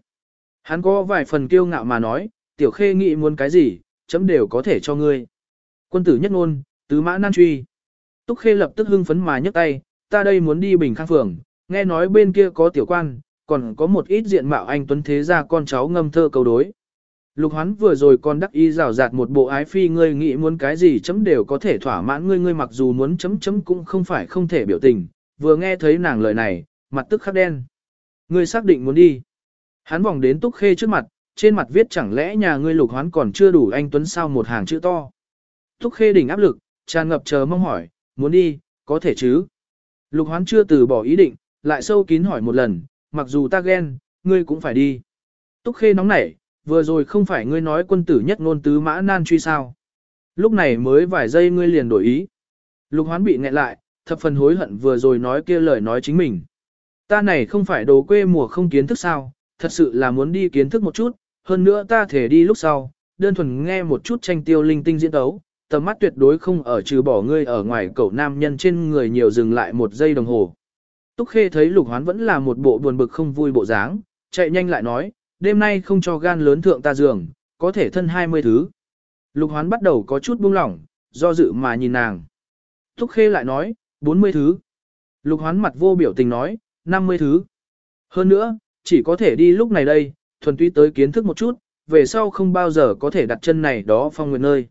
Hắn có vài phần kiêu ngạo mà nói, tiểu khê nghĩ muốn cái gì, chấm đều có thể cho ngươi. Quân tử nhất ngôn, tứ mã nan truy. Túc khê lập tức hưng phấn mà nhấc tay, ta đây muốn đi bình khang phường, nghe nói bên kia có tiểu quan, còn có một ít diện mạo anh tuấn thế gia con cháu ngâm thơ cầu đối. Lục hoán vừa rồi còn đắc ý rào rạt một bộ ái phi ngươi nghĩ muốn cái gì chấm đều có thể thỏa mãn ngươi ngươi mặc dù muốn chấm chấm cũng không phải không thể biểu tình, vừa nghe thấy nàng lời này, mặt tức khắc đen. Ngươi xác định muốn đi. Hắn vòng đến túc khê trước mặt, trên mặt viết chẳng lẽ nhà ngươi lục hoán còn chưa đủ anh Tuấn sao một hàng chữ to. Túc khê đỉnh áp lực, tràn ngập chờ mong hỏi, muốn đi, có thể chứ. Lục hoán chưa từ bỏ ý định, lại sâu kín hỏi một lần, mặc dù ta ghen, ngươi cũng phải đi. Túc khê nóng nảy, vừa rồi không phải ngươi nói quân tử nhất ngôn tứ mã nan truy sao. Lúc này mới vài giây ngươi liền đổi ý. Lục hoán bị nghẹn lại, thập phần hối hận vừa rồi nói kia lời nói chính mình. Ta này không phải đồ quê mùa không kiến thức sao, thật sự là muốn đi kiến thức một chút, hơn nữa ta thể đi lúc sau, đơn thuần nghe một chút tranh tiêu linh tinh diễn tấu, tầm mắt tuyệt đối không ở trừ bỏ ngươi ở ngoài cậu nam nhân trên người nhiều dừng lại một giây đồng hồ. Túc Khê thấy lục hoán vẫn là một bộ buồn bực không vui bộ dáng, chạy nhanh lại nói, đêm nay không cho gan lớn thượng ta giường, có thể thân 20 thứ. Lục hoán bắt đầu có chút buông lỏng, do dự mà nhìn nàng. Túc Khê lại nói, 40 thứ. Lục hoán mặt vô biểu tình nói, 50 thứ. Hơn nữa, chỉ có thể đi lúc này đây, thuần túy tới kiến thức một chút, về sau không bao giờ có thể đặt chân này đó phong nguyện nơi.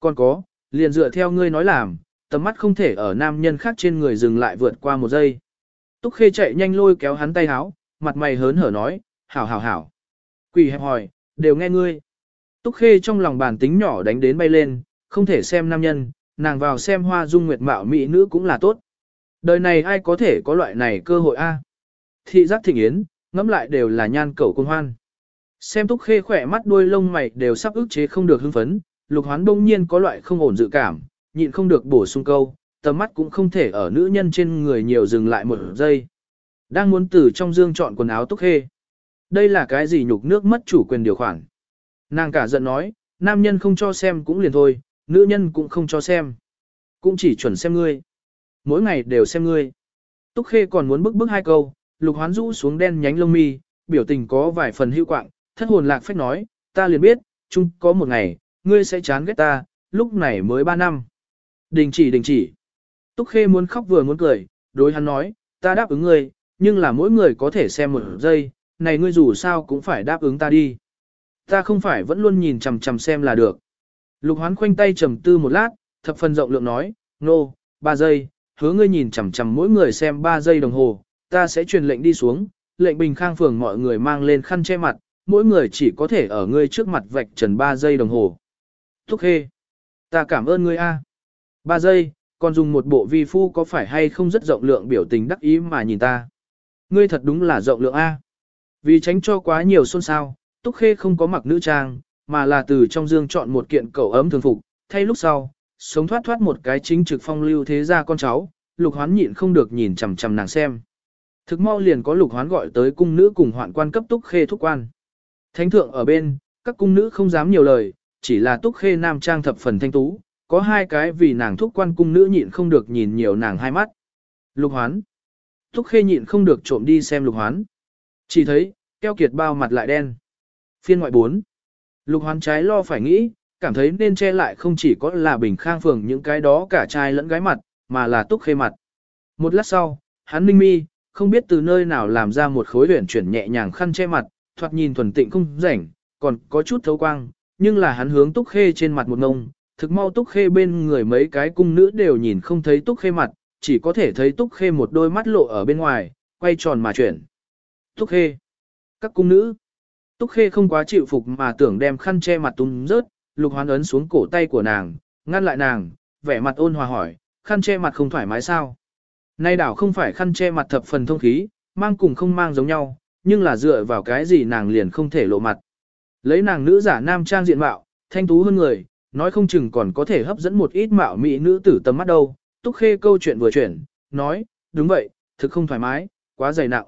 Còn có, liền dựa theo ngươi nói làm, tầm mắt không thể ở nam nhân khác trên người dừng lại vượt qua một giây. Túc Khê chạy nhanh lôi kéo hắn tay háo, mặt mày hớn hở nói, hảo hảo hảo. Quỷ hẹp hỏi, đều nghe ngươi. Túc Khê trong lòng bản tính nhỏ đánh đến bay lên, không thể xem nam nhân, nàng vào xem hoa dung nguyệt mạo mỹ nữ cũng là tốt. Đời này ai có thể có loại này cơ hội a? Thị giác thịnh yến, ngẫm lại đều là nhan cẩu công hoan. Xem Túc Khê khỏe mắt đuôi lông mày đều sắp ức chế không được hưng phấn, Lục Hoán đông nhiên có loại không ổn dự cảm, nhịn không được bổ sung câu, tầm mắt cũng không thể ở nữ nhân trên người nhiều dừng lại một giây. Đang muốn từ trong dương chọn quần áo Túc Khê. Đây là cái gì nhục nước mất chủ quyền điều khoản. Nàng cả giận nói, nam nhân không cho xem cũng liền thôi, nữ nhân cũng không cho xem. Cũng chỉ chuẩn xem ngươi. Mỗi ngày đều xem ngươi. Túc Khê còn muốn bức bức hai câu, lục hoán rũ xuống đen nhánh lông mi, biểu tình có vài phần hữu quạng, thất hồn lạc phách nói, ta liền biết, chung có một ngày, ngươi sẽ chán ghét ta, lúc này mới ba năm. Đình chỉ đình chỉ. Túc Khê muốn khóc vừa muốn cười, đối hắn nói, ta đáp ứng ngươi, nhưng là mỗi người có thể xem một giây, này ngươi dù sao cũng phải đáp ứng ta đi. Ta không phải vẫn luôn nhìn chằm chằm xem là được. Lục hoán khoanh tay trầm tư một lát, thập phần rộng lượng nói, nô, no, ba giây, hứa ngươi nhìn chằm chằm mỗi người xem ba giây đồng hồ, ta sẽ truyền lệnh đi xuống, lệnh bình khang phường mọi người mang lên khăn che mặt, mỗi người chỉ có thể ở ngươi trước mặt vạch trần ba giây đồng hồ. Thúc khê, ta cảm ơn ngươi a. Ba giây, còn dùng một bộ vi phu có phải hay không rất rộng lượng biểu tình đắc ý mà nhìn ta. Ngươi thật đúng là rộng lượng a. Vì tránh cho quá nhiều xôn xao, Túc Khê không có mặc nữ trang, mà là từ trong dương chọn một kiện cầu ấm thường phục, thay lúc sau, sống thoát thoát một cái chính trực phong lưu thế ra con cháu, lục hoán nhịn không được nhìn chằm chằm nàng xem. Thực mau liền có lục hoán gọi tới cung nữ cùng hoạn quan cấp Túc Khê thúc quan. Thánh thượng ở bên, các cung nữ không dám nhiều lời, chỉ là Túc Khê nam trang thập phần thanh tú, có hai cái vì nàng thúc quan cung nữ nhịn không được nhìn nhiều nàng hai mắt. Lục hoán. Túc Khê nhịn không được trộm đi xem lục hoán. Chỉ thấy, keo kiệt bao mặt lại đen. Phiên ngoại 4. Lục hoán trái lo phải nghĩ, cảm thấy nên che lại không chỉ có là bình khang phường những cái đó cả trai lẫn gái mặt, mà là túc khê mặt. Một lát sau, hắn ninh mi, không biết từ nơi nào làm ra một khối huyền chuyển nhẹ nhàng khăn che mặt, thoạt nhìn thuần tịnh không rảnh, còn có chút thấu quang, nhưng là hắn hướng túc khê trên mặt một ngông, thực mau túc khê bên người mấy cái cung nữ đều nhìn không thấy túc khê mặt, chỉ có thể thấy túc khê một đôi mắt lộ ở bên ngoài, quay tròn mà chuyển. Túc khê. Các cung nữ. Túc khê không quá chịu phục mà tưởng đem khăn che mặt tung rớt, lục hoán ấn xuống cổ tay của nàng, ngăn lại nàng, vẻ mặt ôn hòa hỏi, khăn che mặt không thoải mái sao? Nay đảo không phải khăn che mặt thập phần thông khí, mang cùng không mang giống nhau, nhưng là dựa vào cái gì nàng liền không thể lộ mặt. Lấy nàng nữ giả nam trang diện mạo, thanh tú hơn người, nói không chừng còn có thể hấp dẫn một ít mạo mỹ nữ tử tầm mắt đâu. Túc khê câu chuyện vừa chuyển, nói, đúng vậy, thực không thoải mái, quá dày nặng.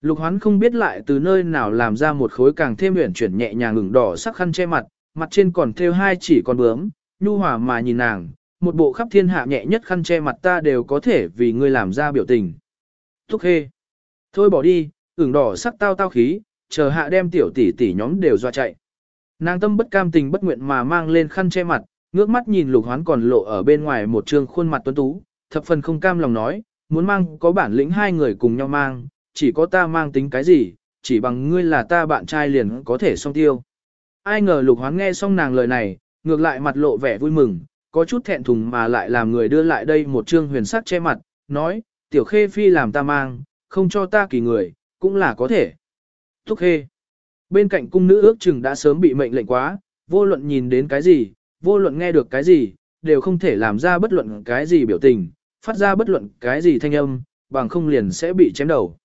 Lục hoán không biết lại từ nơi nào làm ra một khối càng thêm uyển chuyển nhẹ nhàng ngừng đỏ sắc khăn che mặt, mặt trên còn thêu hai chỉ con bướm, nhu hòa mà nhìn nàng, một bộ khắp thiên hạ nhẹ nhất khăn che mặt ta đều có thể vì ngươi làm ra biểu tình. Thúc hê. Thôi bỏ đi, ửng đỏ sắc tao tao khí, chờ hạ đem tiểu tỷ tỷ nhóm đều doa chạy. Nàng tâm bất cam tình bất nguyện mà mang lên khăn che mặt, ngước mắt nhìn lục hoán còn lộ ở bên ngoài một trương khuôn mặt tuấn tú, thập phần không cam lòng nói, muốn mang có bản lĩnh hai người cùng nhau mang, chỉ có ta mang tính cái gì, chỉ bằng ngươi là ta bạn trai liền có thể xong tiêu. Ai ngờ lục hoán nghe xong nàng lời này, ngược lại mặt lộ vẻ vui mừng, có chút thẹn thùng mà lại làm người đưa lại đây một trương huyền sắc che mặt, nói, tiểu khê phi làm ta mang, không cho ta kỳ người, cũng là có thể. Thúc khê. Bên cạnh cung nữ ước chừng đã sớm bị mệnh lệnh quá, vô luận nhìn đến cái gì, vô luận nghe được cái gì, đều không thể làm ra bất luận cái gì biểu tình, phát ra bất luận cái gì thanh âm, bằng không liền sẽ bị chém đầu.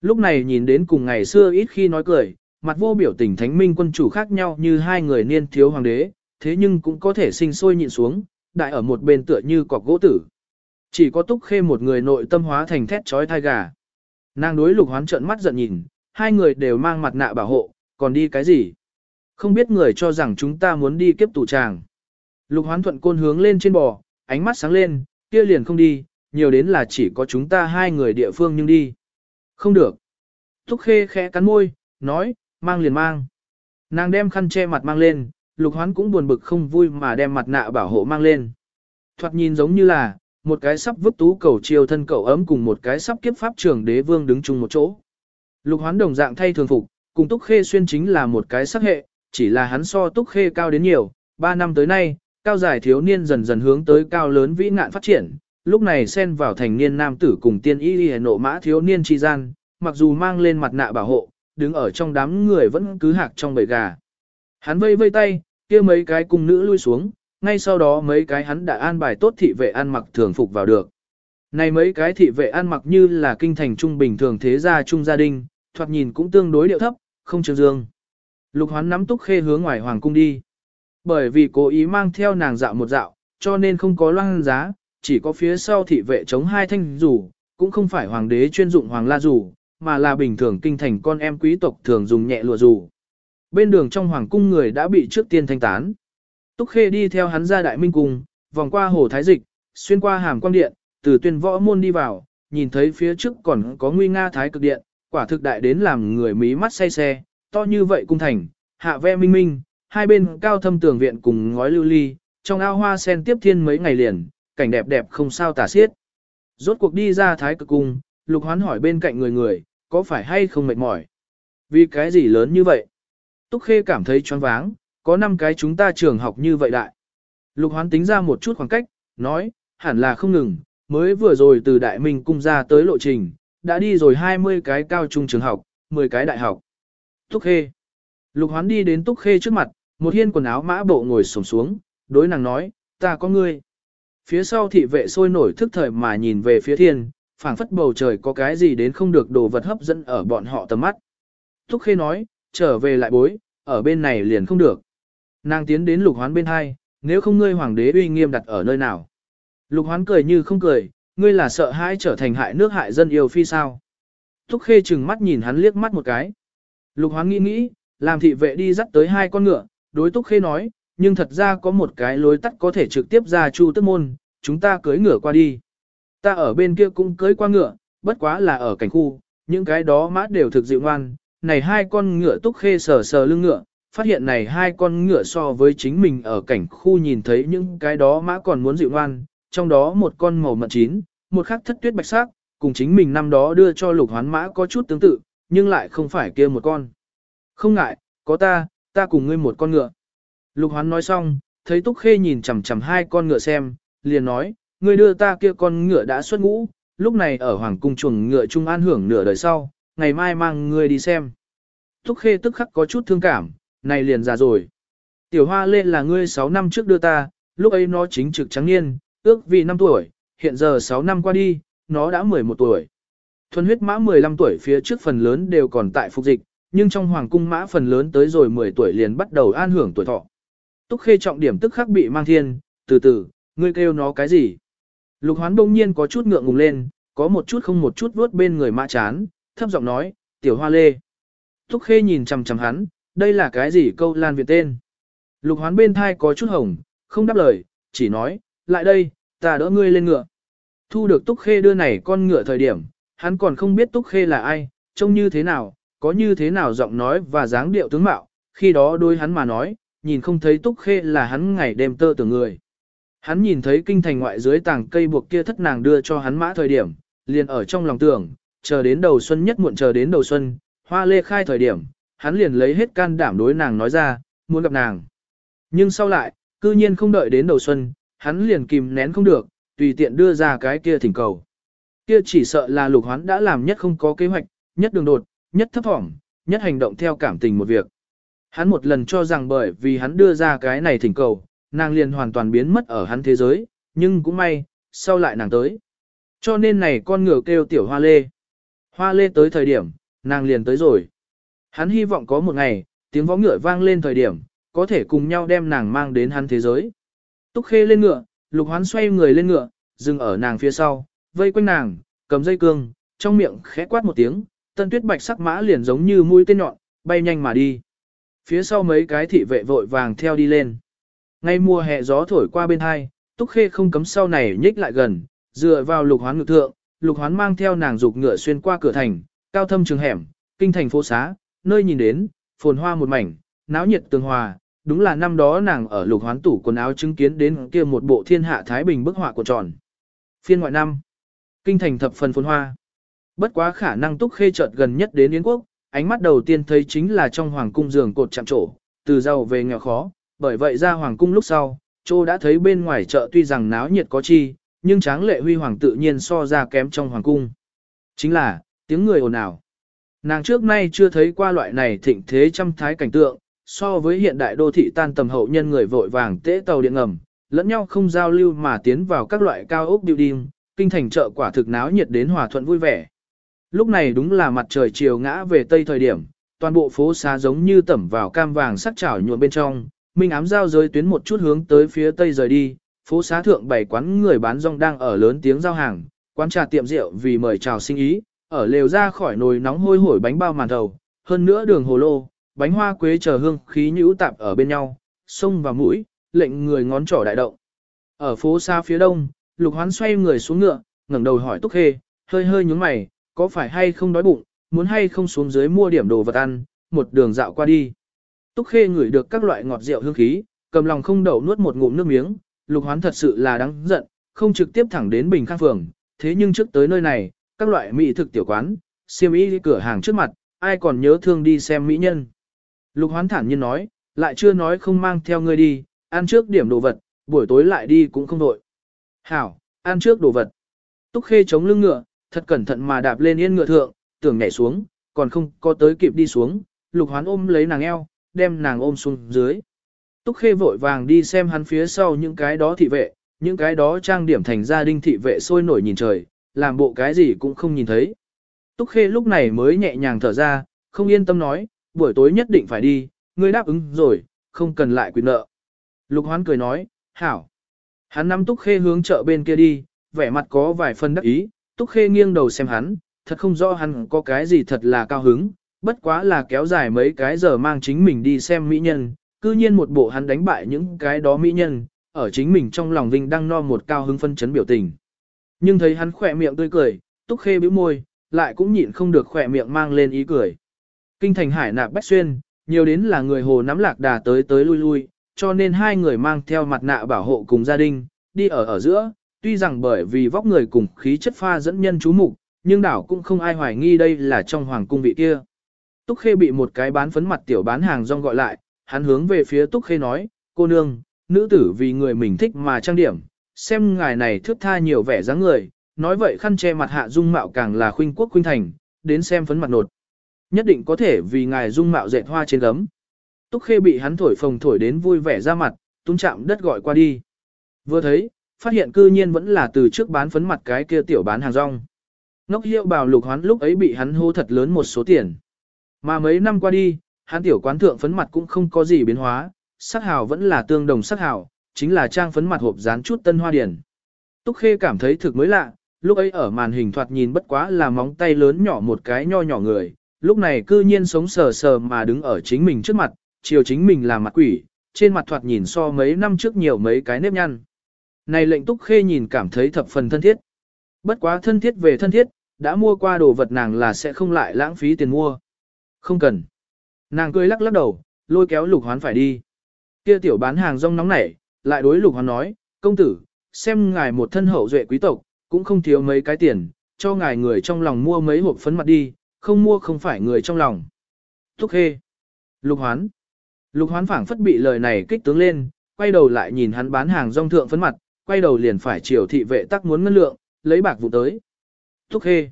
Lúc này nhìn đến cùng ngày xưa ít khi nói cười, mặt vô biểu tình thánh minh quân chủ khác nhau như hai người niên thiếu hoàng đế, thế nhưng cũng có thể sinh sôi nhịn xuống, đại ở một bên tựa như cọc gỗ tử. Chỉ có túc khê một người nội tâm hóa thành thét trói thai gà. Nàng đối lục hoán trợn mắt giận nhìn, hai người đều mang mặt nạ bảo hộ, còn đi cái gì? Không biết người cho rằng chúng ta muốn đi kiếp tù tràng. Lục hoán thuận côn hướng lên trên bò, ánh mắt sáng lên, kia liền không đi, nhiều đến là chỉ có chúng ta hai người địa phương nhưng đi. Không được. Thúc khê khẽ cắn môi, nói, mang liền mang. Nàng đem khăn che mặt mang lên, lục hoán cũng buồn bực không vui mà đem mặt nạ bảo hộ mang lên. Thoạt nhìn giống như là, một cái sắp vứt tú cầu chiều thân cậu ấm cùng một cái sắp kiếp pháp trưởng đế vương đứng chung một chỗ. Lục hoán đồng dạng thay thường phục, cùng túc khê xuyên chính là một cái sắc hệ, chỉ là hắn so túc khê cao đến nhiều, ba năm tới nay, cao giải thiếu niên dần dần hướng tới cao lớn vĩ ngạn phát triển, lúc này xen vào thành niên nam tử cùng tiên y y nộ mã thiếu niên chi gian, mặc dù mang lên mặt nạ bảo hộ, đứng ở trong đám người vẫn cứ hạc trong bầy gà. Hắn vây vây tay, kia mấy cái cung nữ lui xuống, ngay sau đó mấy cái hắn đã an bài tốt thị vệ ăn mặc thường phục vào được. Này mấy cái thị vệ ăn mặc như là kinh thành trung bình thường thế gia trung gia đình, thoạt nhìn cũng tương đối điệu thấp, không trường dương. Lục hoán nắm túc khê hướng ngoài hoàng cung đi. Bởi vì cố ý mang theo nàng dạo một dạo, cho nên không có loan giá, chỉ có phía sau thị vệ chống hai thanh rủ, cũng không phải hoàng đế chuyên dụng hoàng la rủ, mà là bình thường kinh thành con em quý tộc thường dùng nhẹ lụa rủ. Bên đường trong hoàng cung người đã bị trước tiên thanh tán. Túc Khê đi theo hắn ra đại minh cung, vòng qua hồ thái dịch, xuyên qua hàm quang điện, từ tuyên võ môn đi vào, nhìn thấy phía trước còn có nguy nga thái cực điện, quả thực đại đến làm người mí mắt say xe, to như vậy cung thành, hạ ve minh minh, hai bên cao thâm tường viện cùng ngói lưu ly, trong ao hoa sen tiếp thiên mấy ngày liền, cảnh đẹp đẹp không sao tả xiết. Rốt cuộc đi ra thái cực cung, lục hoán hỏi bên cạnh người người, có phải hay không mệt mỏi? Vì cái gì lớn như vậy? Túc Khê cảm thấy choáng váng, có 5 cái chúng ta trường học như vậy đại. Lục hoán tính ra một chút khoảng cách, nói, hẳn là không ngừng, mới vừa rồi từ Đại Minh cung ra tới lộ trình, đã đi rồi 20 cái cao trung trường học, 10 cái đại học. Túc Khê. Lục hoán đi đến Túc Khê trước mặt, một hiên quần áo mã bộ ngồi sổng xuống, đối nàng nói, ta có ngươi. Phía sau thị vệ sôi nổi thức thời mà nhìn về phía thiên, phảng phất bầu trời có cái gì đến không được đồ vật hấp dẫn ở bọn họ tầm mắt. Túc Khê nói, trở về lại bối, ở bên này liền không được. Nàng tiến đến lục hoán bên hai, nếu không ngươi hoàng đế uy nghiêm đặt ở nơi nào. Lục hoán cười như không cười, ngươi là sợ hãi trở thành hại nước hại dân yêu phi sao. Thúc Khê chừng mắt nhìn hắn liếc mắt một cái. Lục hoán nghĩ nghĩ, làm thị vệ đi dắt tới hai con ngựa, đối Túc Khê nói, nhưng thật ra có một cái lối tắt có thể trực tiếp ra chu tức môn, chúng ta cưới ngựa qua đi. Ta ở bên kia cũng cưới qua ngựa, bất quá là ở cảnh khu, những cái đó mát đều thực dịu ngoan, này hai con ngựa túc khê sờ sờ lưng ngựa, phát hiện này hai con ngựa so với chính mình ở cảnh khu nhìn thấy những cái đó mã còn muốn dịu ngoan, trong đó một con màu mật chín, một khắc thất tuyết bạch sắc, cùng chính mình năm đó đưa cho lục hoán mã có chút tương tự, nhưng lại không phải kia một con. Không ngại, có ta, ta cùng ngươi một con ngựa. Lục hoán nói xong, thấy túc khê nhìn chằm chằm hai con ngựa xem, liền nói, ngươi đưa ta kia con ngựa đã xuất ngũ, lúc này ở hoàng cung chuồng ngựa trung an hưởng nửa đời sau, ngày mai mang ngươi đi xem. Túc khê tức khắc có chút thương cảm, này liền già rồi. Tiểu hoa lên là ngươi 6 năm trước đưa ta, lúc ấy nó chính trực trắng niên, ước vì 5 tuổi, hiện giờ 6 năm qua đi, nó đã 11 tuổi. Thuần huyết mã 15 tuổi phía trước phần lớn đều còn tại phục dịch, nhưng trong hoàng cung mã phần lớn tới rồi 10 tuổi liền bắt đầu an hưởng tuổi thọ. Túc khê trọng điểm tức khắc bị mang thiên, từ từ, ngươi kêu nó cái gì? Lục hoán đông nhiên có chút ngượng ngùng lên, có một chút không một chút vuốt bên người mã chán, thấp giọng nói, tiểu hoa lê. Thúc khê nhìn chằm chằm hắn, đây là cái gì câu lan việt tên. Lục hoán bên thai có chút hồng, không đáp lời, chỉ nói, lại đây, ta đỡ ngươi lên ngựa. Thu được túc khê đưa này con ngựa thời điểm, hắn còn không biết túc khê là ai, trông như thế nào, có như thế nào giọng nói và dáng điệu tướng mạo, khi đó đôi hắn mà nói, nhìn không thấy Túc Khê là hắn ngày đêm tơ tưởng người. Hắn nhìn thấy kinh thành ngoại dưới tàng cây buộc kia thất nàng đưa cho hắn mã thời điểm, liền ở trong lòng tưởng, chờ đến đầu xuân nhất muộn chờ đến đầu xuân, hoa lê khai thời điểm, hắn liền lấy hết can đảm đối nàng nói ra, muốn gặp nàng. Nhưng sau lại, cư nhiên không đợi đến đầu xuân, hắn liền kìm nén không được, tùy tiện đưa ra cái kia thỉnh cầu. Kia chỉ sợ là lục hoán đã làm nhất không có kế hoạch, nhất đường đột, nhất thấp thỏm, nhất hành động theo cảm tình một việc. Hắn một lần cho rằng bởi vì hắn đưa ra cái này thỉnh cầu, nàng liền hoàn toàn biến mất ở hắn thế giới, nhưng cũng may, sau lại nàng tới. Cho nên này con ngựa kêu tiểu hoa lê. Hoa lê tới thời điểm, nàng liền tới rồi. Hắn hy vọng có một ngày, tiếng võ ngựa vang lên thời điểm, có thể cùng nhau đem nàng mang đến hắn thế giới. Túc khê lên ngựa, lục hoán xoay người lên ngựa, dừng ở nàng phía sau, vây quanh nàng, cầm dây cương, trong miệng khẽ quát một tiếng, tân tuyết bạch sắc mã liền giống như mũi tên nhọn, bay nhanh mà đi. Phía sau mấy cái thị vệ vội vàng theo đi lên. Ngay mùa hè gió thổi qua bên hai, Túc Khê không cấm sau này nhích lại gần, dựa vào lục hoán ngự thượng, lục hoán mang theo nàng dục ngựa xuyên qua cửa thành, cao thâm trường hẻm, kinh thành phố xá, nơi nhìn đến, phồn hoa một mảnh, náo nhiệt tường hòa, đúng là năm đó nàng ở lục hoán tủ quần áo chứng kiến đến kia một bộ thiên hạ Thái Bình bức họa của tròn. Phiên ngoại năm, kinh thành thập phần phồn hoa. Bất quá khả năng túc khê chợt gần nhất đến Yến quốc, ánh mắt đầu tiên thấy chính là trong hoàng cung giường cột chạm trổ, từ giàu về nghèo khó, bởi vậy ra hoàng cung lúc sau, Châu đã thấy bên ngoài chợ tuy rằng náo nhiệt có chi, nhưng tráng lệ huy hoàng tự nhiên so ra kém trong hoàng cung. Chính là, tiếng người ồn ào. Nàng trước nay chưa thấy qua loại này thịnh thế trăm thái cảnh tượng, so với hiện đại đô thị tan tầm hậu nhân người vội vàng tế tàu điện ngầm, lẫn nhau không giao lưu mà tiến vào các loại cao ốc building, kinh thành chợ quả thực náo nhiệt đến hòa thuận vui vẻ. Lúc này đúng là mặt trời chiều ngã về tây thời điểm, toàn bộ phố xá giống như tẩm vào cam vàng sắc chảo nhuộm bên trong, minh ám giao giới tuyến một chút hướng tới phía tây rời đi, phố xá thượng bảy quán người bán rong đang ở lớn tiếng giao hàng, quán trà tiệm rượu vì mời chào sinh ý, ở lều ra khỏi nồi nóng hôi hổi bánh bao màn thầu, hơn nữa đường hồ lô, bánh hoa quế chờ hương khí nhũ tạp ở bên nhau, sông và mũi, lệnh người ngón trỏ đại động. Ở phố xa phía đông, Lục Hoán xoay người xuống ngựa, ngẩng đầu hỏi Túc Khê, hơi hơi nhướng mày, có phải hay không đói bụng, muốn hay không xuống dưới mua điểm đồ vật ăn, một đường dạo qua đi. Túc Khê ngửi được các loại ngọt rượu hương khí, cầm lòng không đậu nuốt một ngụm nước miếng, Lục Hoán thật sự là đáng giận, không trực tiếp thẳng đến Bình Khang phường, thế nhưng trước tới nơi này, các loại mỹ thực tiểu quán, siêm ý cửa hàng trước mặt, ai còn nhớ thương đi xem mỹ nhân. Lục Hoán thản nhiên nói, lại chưa nói không mang theo ngươi đi, ăn trước điểm đồ vật, buổi tối lại đi cũng không đội. Hảo, ăn trước đồ vật. Túc Khê chống lưng ngựa, thật cẩn thận mà đạp lên yên ngựa thượng, tưởng nhảy xuống, còn không có tới kịp đi xuống, Lục Hoán ôm lấy nàng eo, đem nàng ôm xuống dưới. Túc Khê vội vàng đi xem hắn phía sau những cái đó thị vệ, những cái đó trang điểm thành gia đình thị vệ sôi nổi nhìn trời, làm bộ cái gì cũng không nhìn thấy. Túc Khê lúc này mới nhẹ nhàng thở ra, không yên tâm nói, buổi tối nhất định phải đi, ngươi đáp ứng rồi, không cần lại quyền nợ. Lục Hoán cười nói, hảo. Hắn nắm Túc Khê hướng chợ bên kia đi, vẻ mặt có vài phần đắc ý, Túc Khê nghiêng đầu xem hắn, thật không rõ hắn có cái gì thật là cao hứng, bất quá là kéo dài mấy cái giờ mang chính mình đi xem mỹ nhân, cư nhiên một bộ hắn đánh bại những cái đó mỹ nhân, ở chính mình trong lòng vinh đang no một cao hứng phân chấn biểu tình. Nhưng thấy hắn khỏe miệng tươi cười, Túc Khê bĩu môi, lại cũng nhịn không được khỏe miệng mang lên ý cười. Kinh thành hải nạp bách xuyên, nhiều đến là người hồ nắm lạc đà tới tới lui lui, cho nên hai người mang theo mặt nạ bảo hộ cùng gia đình, đi ở ở giữa, tuy rằng bởi vì vóc người cùng khí chất pha dẫn nhân chú mục, nhưng đảo cũng không ai hoài nghi đây là trong hoàng cung vị kia. Túc Khê bị một cái bán phấn mặt tiểu bán hàng rong gọi lại, hắn hướng về phía Túc Khê nói, cô nương, nữ tử vì người mình thích mà trang điểm, xem ngài này thước tha nhiều vẻ dáng người, nói vậy khăn che mặt hạ dung mạo càng là khuynh quốc khuynh thành, đến xem phấn mặt nột. Nhất định có thể vì ngài dung mạo dệt hoa trên gấm. Túc Khê bị hắn thổi phồng thổi đến vui vẻ ra mặt, tung chạm đất gọi qua đi. Vừa thấy, phát hiện cư nhiên vẫn là từ trước bán phấn mặt cái kia tiểu bán hàng rong. Ngốc hiệu bào lục hoán lúc ấy bị hắn hô thật lớn một số tiền. Mà mấy năm qua đi, hắn tiểu quán thượng phấn mặt cũng không có gì biến hóa, sắc hào vẫn là tương đồng sắc hào, chính là trang phấn mặt hộp dán chút tân hoa điển. Túc Khê cảm thấy thực mới lạ, lúc ấy ở màn hình thoạt nhìn bất quá là móng tay lớn nhỏ một cái nho nhỏ người, lúc này cư nhiên sống sờ sờ mà đứng ở chính mình trước mặt, chiều chính mình là mặt quỷ, trên mặt thoạt nhìn so mấy năm trước nhiều mấy cái nếp nhăn. Này lệnh Túc Khê nhìn cảm thấy thập phần thân thiết. Bất quá thân thiết về thân thiết, đã mua qua đồ vật nàng là sẽ không lại lãng phí tiền mua. Không cần. Nàng cười lắc lắc đầu, lôi kéo lục hoán phải đi. Kia tiểu bán hàng rong nóng nảy, lại đối lục hoán nói, công tử, xem ngài một thân hậu duệ quý tộc, cũng không thiếu mấy cái tiền, cho ngài người trong lòng mua mấy hộp phấn mặt đi, không mua không phải người trong lòng. Thúc hê. Lục hoán. Lục hoán phảng phất bị lời này kích tướng lên, quay đầu lại nhìn hắn bán hàng rong thượng phấn mặt, quay đầu liền phải chiều thị vệ tắc muốn ngân lượng, lấy bạc vụ tới. Thúc hê.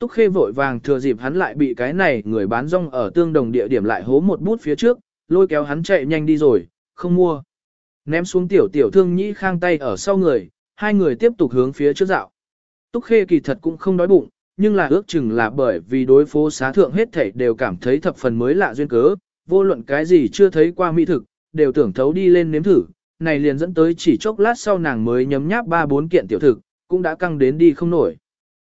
Túc khê vội vàng thừa dịp hắn lại bị cái này người bán rong ở tương đồng địa điểm lại hố một bút phía trước, lôi kéo hắn chạy nhanh đi rồi, không mua. Ném xuống tiểu tiểu thương nhĩ khang tay ở sau người, hai người tiếp tục hướng phía trước dạo. Túc khê kỳ thật cũng không đói bụng, nhưng là ước chừng là bởi vì đối phố xá thượng hết thảy đều cảm thấy thập phần mới lạ duyên cớ, vô luận cái gì chưa thấy qua mỹ thực, đều tưởng thấu đi lên nếm thử, này liền dẫn tới chỉ chốc lát sau nàng mới nhấm nháp ba bốn kiện tiểu thực, cũng đã căng đến đi không nổi.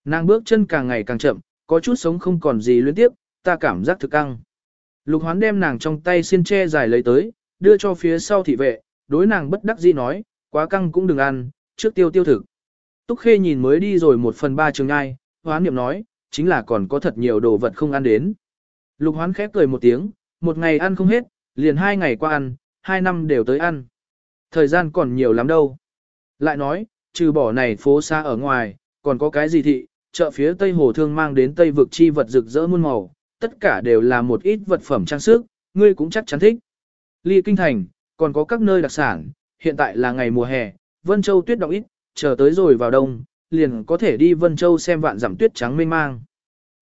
Nàng bước chân càng ngày càng chậm, có chút sống không còn gì luyến tiếp, ta cảm giác thực căng. Lục hoán đem nàng trong tay xiên tre dài lấy tới, đưa cho phía sau thị vệ, đối nàng bất đắc dĩ nói, quá căng cũng đừng ăn, trước tiêu tiêu thực. Túc Khê nhìn mới đi rồi một phần ba trường ai, hoán niệm nói, chính là còn có thật nhiều đồ vật không ăn đến. Lục hoán khép cười một tiếng, một ngày ăn không hết, liền hai ngày qua ăn, hai năm đều tới ăn. Thời gian còn nhiều lắm đâu. Lại nói, trừ bỏ này phố xa ở ngoài, còn có cái gì thị, chợ phía Tây Hồ Thương mang đến Tây vực chi vật rực rỡ muôn màu, tất cả đều là một ít vật phẩm trang sức, ngươi cũng chắc chắn thích. Ly Kinh Thành, còn có các nơi đặc sản, hiện tại là ngày mùa hè, Vân Châu tuyết động ít, chờ tới rồi vào đông, liền có thể đi Vân Châu xem vạn giảm tuyết trắng mênh mang.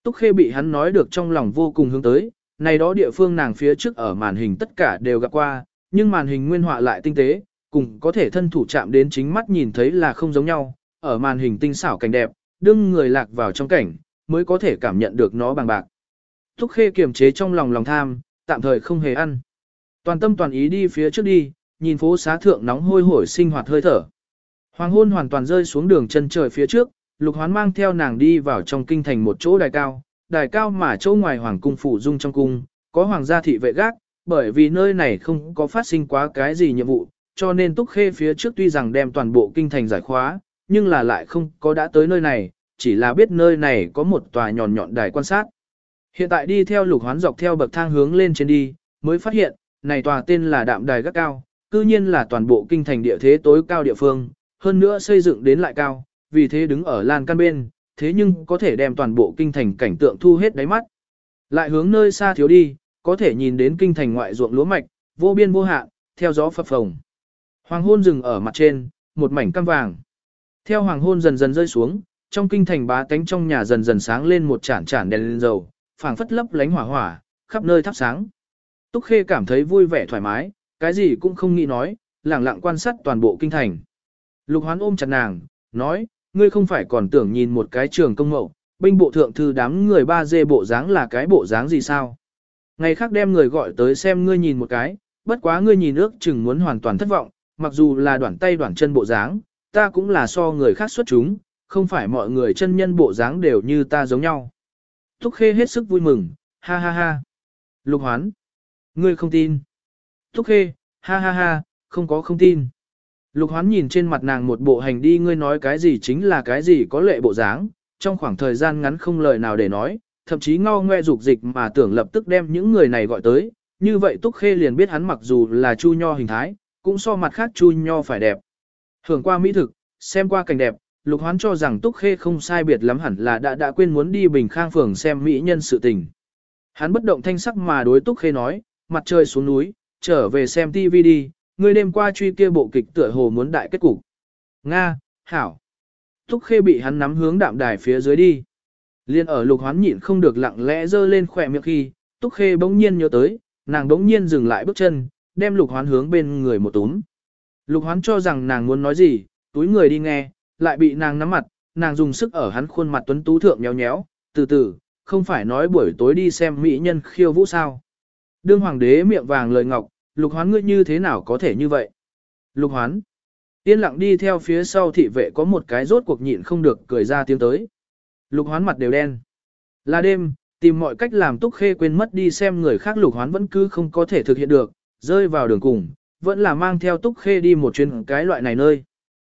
Túc Khê bị hắn nói được trong lòng vô cùng hướng tới, này đó địa phương nàng phía trước ở màn hình tất cả đều gặp qua, nhưng màn hình nguyên họa lại tinh tế, cùng có thể thân thủ chạm đến chính mắt nhìn thấy là không giống nhau, ở màn hình tinh xảo cảnh đẹp, đương người lạc vào trong cảnh, mới có thể cảm nhận được nó bằng bạc. Thúc khê kiềm chế trong lòng lòng tham, tạm thời không hề ăn. Toàn tâm toàn ý đi phía trước đi, nhìn phố xá thượng nóng hôi hổi sinh hoạt hơi thở. Hoàng hôn hoàn toàn rơi xuống đường chân trời phía trước, lục hoán mang theo nàng đi vào trong kinh thành một chỗ đài cao, đài cao mà chỗ ngoài hoàng cung phủ dung trong cung, có hoàng gia thị vệ gác, bởi vì nơi này không có phát sinh quá cái gì nhiệm vụ, cho nên túc khê phía trước tuy rằng đem toàn bộ kinh thành giải khóa, nhưng là lại không có đã tới nơi này, chỉ là biết nơi này có một tòa nhọn nhọn đài quan sát. Hiện tại đi theo lục hoán dọc theo bậc thang hướng lên trên đi, mới phát hiện, này tòa tên là đạm đài gác cao, cư nhiên là toàn bộ kinh thành địa thế tối cao địa phương, hơn nữa xây dựng đến lại cao, vì thế đứng ở lan căn bên, thế nhưng có thể đem toàn bộ kinh thành cảnh tượng thu hết đáy mắt. Lại hướng nơi xa thiếu đi, có thể nhìn đến kinh thành ngoại ruộng lúa mạch, vô biên vô hạn, theo gió phập phồng. Hoàng hôn rừng ở mặt trên, một mảnh cam vàng. Theo hoàng hôn dần dần rơi xuống, trong kinh thành bá tánh trong nhà dần dần sáng lên một chản chản đèn lên dầu, phảng phất lấp lánh hỏa hỏa, khắp nơi thắp sáng. Túc Khê cảm thấy vui vẻ thoải mái, cái gì cũng không nghĩ nói, lặng lặng quan sát toàn bộ kinh thành. Lục Hoán ôm chặt nàng, nói, ngươi không phải còn tưởng nhìn một cái trường công mậu, binh bộ thượng thư đám người ba dê bộ dáng là cái bộ dáng gì sao? Ngày khác đem người gọi tới xem ngươi nhìn một cái, bất quá ngươi nhìn ước chừng muốn hoàn toàn thất vọng, mặc dù là đoạn tay đoạn chân bộ dáng, ta cũng là so người khác xuất chúng, không phải mọi người chân nhân bộ dáng đều như ta giống nhau. Thúc Khê hết sức vui mừng, ha ha ha. Lục Hoán, ngươi không tin. Thúc Khê, ha ha ha, không có không tin. Lục Hoán nhìn trên mặt nàng một bộ hành đi ngươi nói cái gì chính là cái gì có lệ bộ dáng, trong khoảng thời gian ngắn không lời nào để nói, thậm chí ngao ngoe dục dịch mà tưởng lập tức đem những người này gọi tới, như vậy Túc Khê liền biết hắn mặc dù là chu nho hình thái, cũng so mặt khác chu nho phải đẹp. Hưởng qua mỹ thực, xem qua cảnh đẹp, Lục Hoán cho rằng Túc Khê không sai biệt lắm hẳn là đã đã quên muốn đi Bình Khang phường xem mỹ nhân sự tình. Hắn bất động thanh sắc mà đối Túc Khê nói, mặt trời xuống núi, trở về xem TV đi, người đêm qua truy kia bộ kịch tựa hồ muốn đại kết cục. Nga, Hảo. Túc Khê bị hắn nắm hướng đạm đài phía dưới đi. Liên ở Lục Hoán nhịn không được lặng lẽ dơ lên khỏe miệng khi, Túc Khê bỗng nhiên nhớ tới, nàng bỗng nhiên dừng lại bước chân, đem Lục Hoán hướng bên người một túm. Lục hoán cho rằng nàng muốn nói gì, túi người đi nghe, lại bị nàng nắm mặt, nàng dùng sức ở hắn khuôn mặt tuấn tú thượng nhéo nhéo, từ từ, không phải nói buổi tối đi xem mỹ nhân khiêu vũ sao. Đương hoàng đế miệng vàng lời ngọc, lục hoán ngươi như thế nào có thể như vậy? Lục hoán, yên lặng đi theo phía sau thị vệ có một cái rốt cuộc nhịn không được cười ra tiếng tới. Lục hoán mặt đều đen. Là đêm, tìm mọi cách làm túc khê quên mất đi xem người khác lục hoán vẫn cứ không có thể thực hiện được, rơi vào đường cùng, vẫn là mang theo túc khê đi một chuyến cái loại này nơi.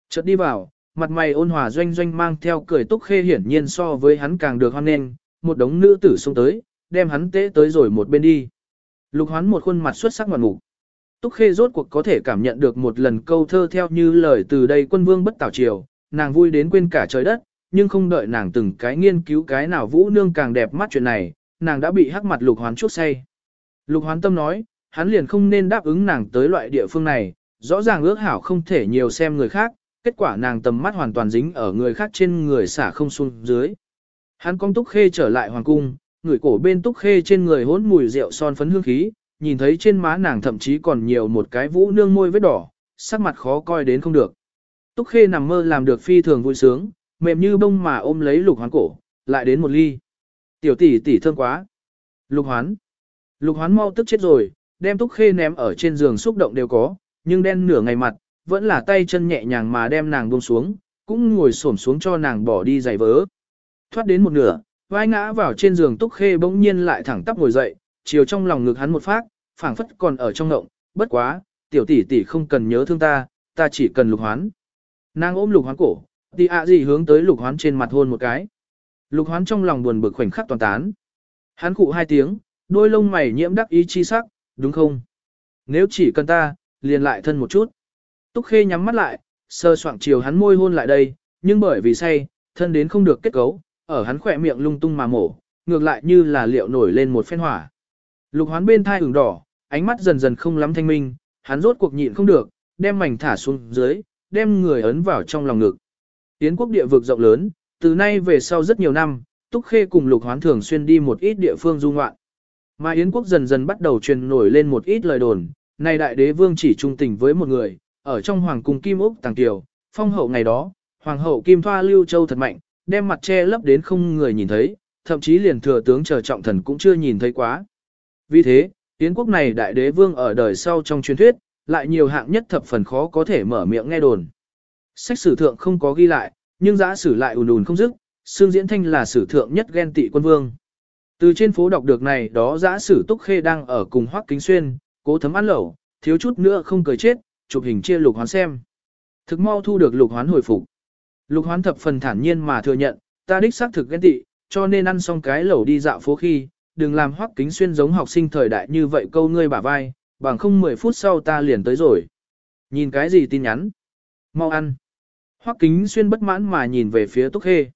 Chợt đi vào, mặt mày ôn hòa doanh doanh mang theo cười túc khê hiển nhiên so với hắn càng được hoan nghênh, một đống nữ tử xông tới, đem hắn tế tới rồi một bên đi. Lục hoán một khuôn mặt xuất sắc ngoạn mục. Túc Khê rốt cuộc có thể cảm nhận được một lần câu thơ theo như lời từ đây quân vương bất tảo triều, nàng vui đến quên cả trời đất, nhưng không đợi nàng từng cái nghiên cứu cái nào vũ nương càng đẹp mắt chuyện này, nàng đã bị hắc mặt lục hoán chuốc say. Lục hoán tâm nói, hắn liền không nên đáp ứng nàng tới loại địa phương này, rõ ràng ước hảo không thể nhiều xem người khác, kết quả nàng tầm mắt hoàn toàn dính ở người khác trên người xả không xuống dưới. Hắn cong túc khê trở lại hoàng cung, người cổ bên túc khê trên người hỗn mùi rượu son phấn hương khí, nhìn thấy trên má nàng thậm chí còn nhiều một cái vũ nương môi vết đỏ, sắc mặt khó coi đến không được. Túc khê nằm mơ làm được phi thường vui sướng, mềm như bông mà ôm lấy lục hoán cổ, lại đến một ly. Tiểu tỷ tỷ thơm quá. Lục hoán. Lục hoán mau tức chết rồi, đem túc khê ném ở trên giường xúc động đều có, nhưng đen nửa ngày mặt, vẫn là tay chân nhẹ nhàng mà đem nàng buông xuống, cũng ngồi xổm xuống cho nàng bỏ đi giày vớ. Thoát đến một nửa, vai ngã vào trên giường túc khê bỗng nhiên lại thẳng tắp ngồi dậy, chiều trong lòng ngực hắn một phát, phảng phất còn ở trong ngộng, bất quá, tiểu tỷ tỷ không cần nhớ thương ta, ta chỉ cần lục hoán. Nàng ôm lục hoán cổ, tỷ ạ gì hướng tới lục hoán trên mặt hôn một cái. Lục hoán trong lòng buồn bực khoảnh khắc toàn tán. Hắn cụ hai tiếng, đôi lông mày nhiễm đắc ý chi sắc, đúng không? Nếu chỉ cần ta, liền lại thân một chút. Túc Khê nhắm mắt lại, sơ soạng chiều hắn môi hôn lại đây, nhưng bởi vì say, thân đến không được kết cấu, ở hắn khỏe miệng lung tung mà mổ, ngược lại như là liệu nổi lên một phen hỏa. Lục hoán bên thai ửng đỏ, ánh mắt dần dần không lắm thanh minh, hắn rốt cuộc nhịn không được, đem mảnh thả xuống dưới, đem người ấn vào trong lòng ngực. Tiến quốc địa vực rộng lớn, từ nay về sau rất nhiều năm, Túc Khê cùng Lục Hoán thường xuyên đi một ít địa phương du ngoạn. Mà Yến quốc dần dần bắt đầu truyền nổi lên một ít lời đồn, này đại đế vương chỉ trung tình với một người, ở trong hoàng cung Kim Úc Tàng Kiều, phong hậu ngày đó, hoàng hậu Kim Thoa Lưu Châu thật mạnh, đem mặt che lấp đến không người nhìn thấy, thậm chí liền thừa tướng chờ trọng thần cũng chưa nhìn thấy quá. Vì thế, Yến quốc này đại đế vương ở đời sau trong truyền thuyết, lại nhiều hạng nhất thập phần khó có thể mở miệng nghe đồn. Sách sử thượng không có ghi lại, nhưng giã sử lại ùn ùn không dứt, Sương Diễn Thanh là sử thượng nhất ghen tị quân vương. Từ trên phố đọc được này đó giã sử Túc Khê đang ở cùng Hoắc Kính Xuyên, cố thấm ăn lẩu, thiếu chút nữa không cười chết, chụp hình chia lục hoán xem. Thực mau thu được lục hoán hồi phục. Lục hoán thập phần thản nhiên mà thừa nhận, ta đích xác thực ghen tị, cho nên ăn xong cái lẩu đi dạo phố khi, đừng làm Hoắc Kính Xuyên giống học sinh thời đại như vậy câu ngươi bả vai, bằng không 10 phút sau ta liền tới rồi. Nhìn cái gì tin nhắn? Mau ăn. Hoắc Kính Xuyên bất mãn mà nhìn về phía Túc Khê.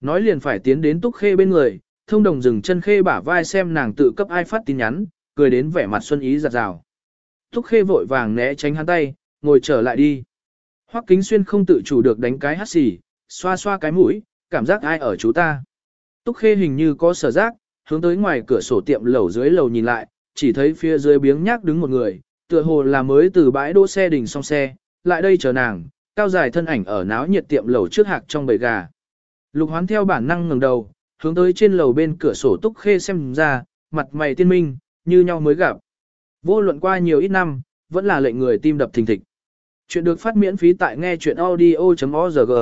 Nói liền phải tiến đến Túc Khê bên người, thông đồng dừng chân Khê bả vai xem nàng tự cấp ai phát tin nhắn, cười đến vẻ mặt xuân ý giặt rào. Túc Khê vội vàng né tránh hắn tay, ngồi trở lại đi. Hoắc Kính Xuyên không tự chủ được đánh cái hắt xì, xoa xoa cái mũi, cảm giác ai ở chú ta. Túc Khê hình như có sở giác, hướng tới ngoài cửa sổ tiệm lầu dưới lầu nhìn lại, chỉ thấy phía dưới biếng nhác đứng một người, tựa hồ là mới từ bãi đỗ xe đình xong xe, lại đây chờ nàng, cao dài thân ảnh ở náo nhiệt tiệm lầu trước hạc trong bầy gà. Lục hoán theo bản năng ngẩng đầu, hướng tới trên lầu bên cửa sổ túc khê xem ra, mặt mày tiên minh, như nhau mới gặp. Vô luận qua nhiều ít năm, vẫn là lệnh người tim đập thình thịch. Chuyện được phát miễn phí tại nghe chuyện audio.org.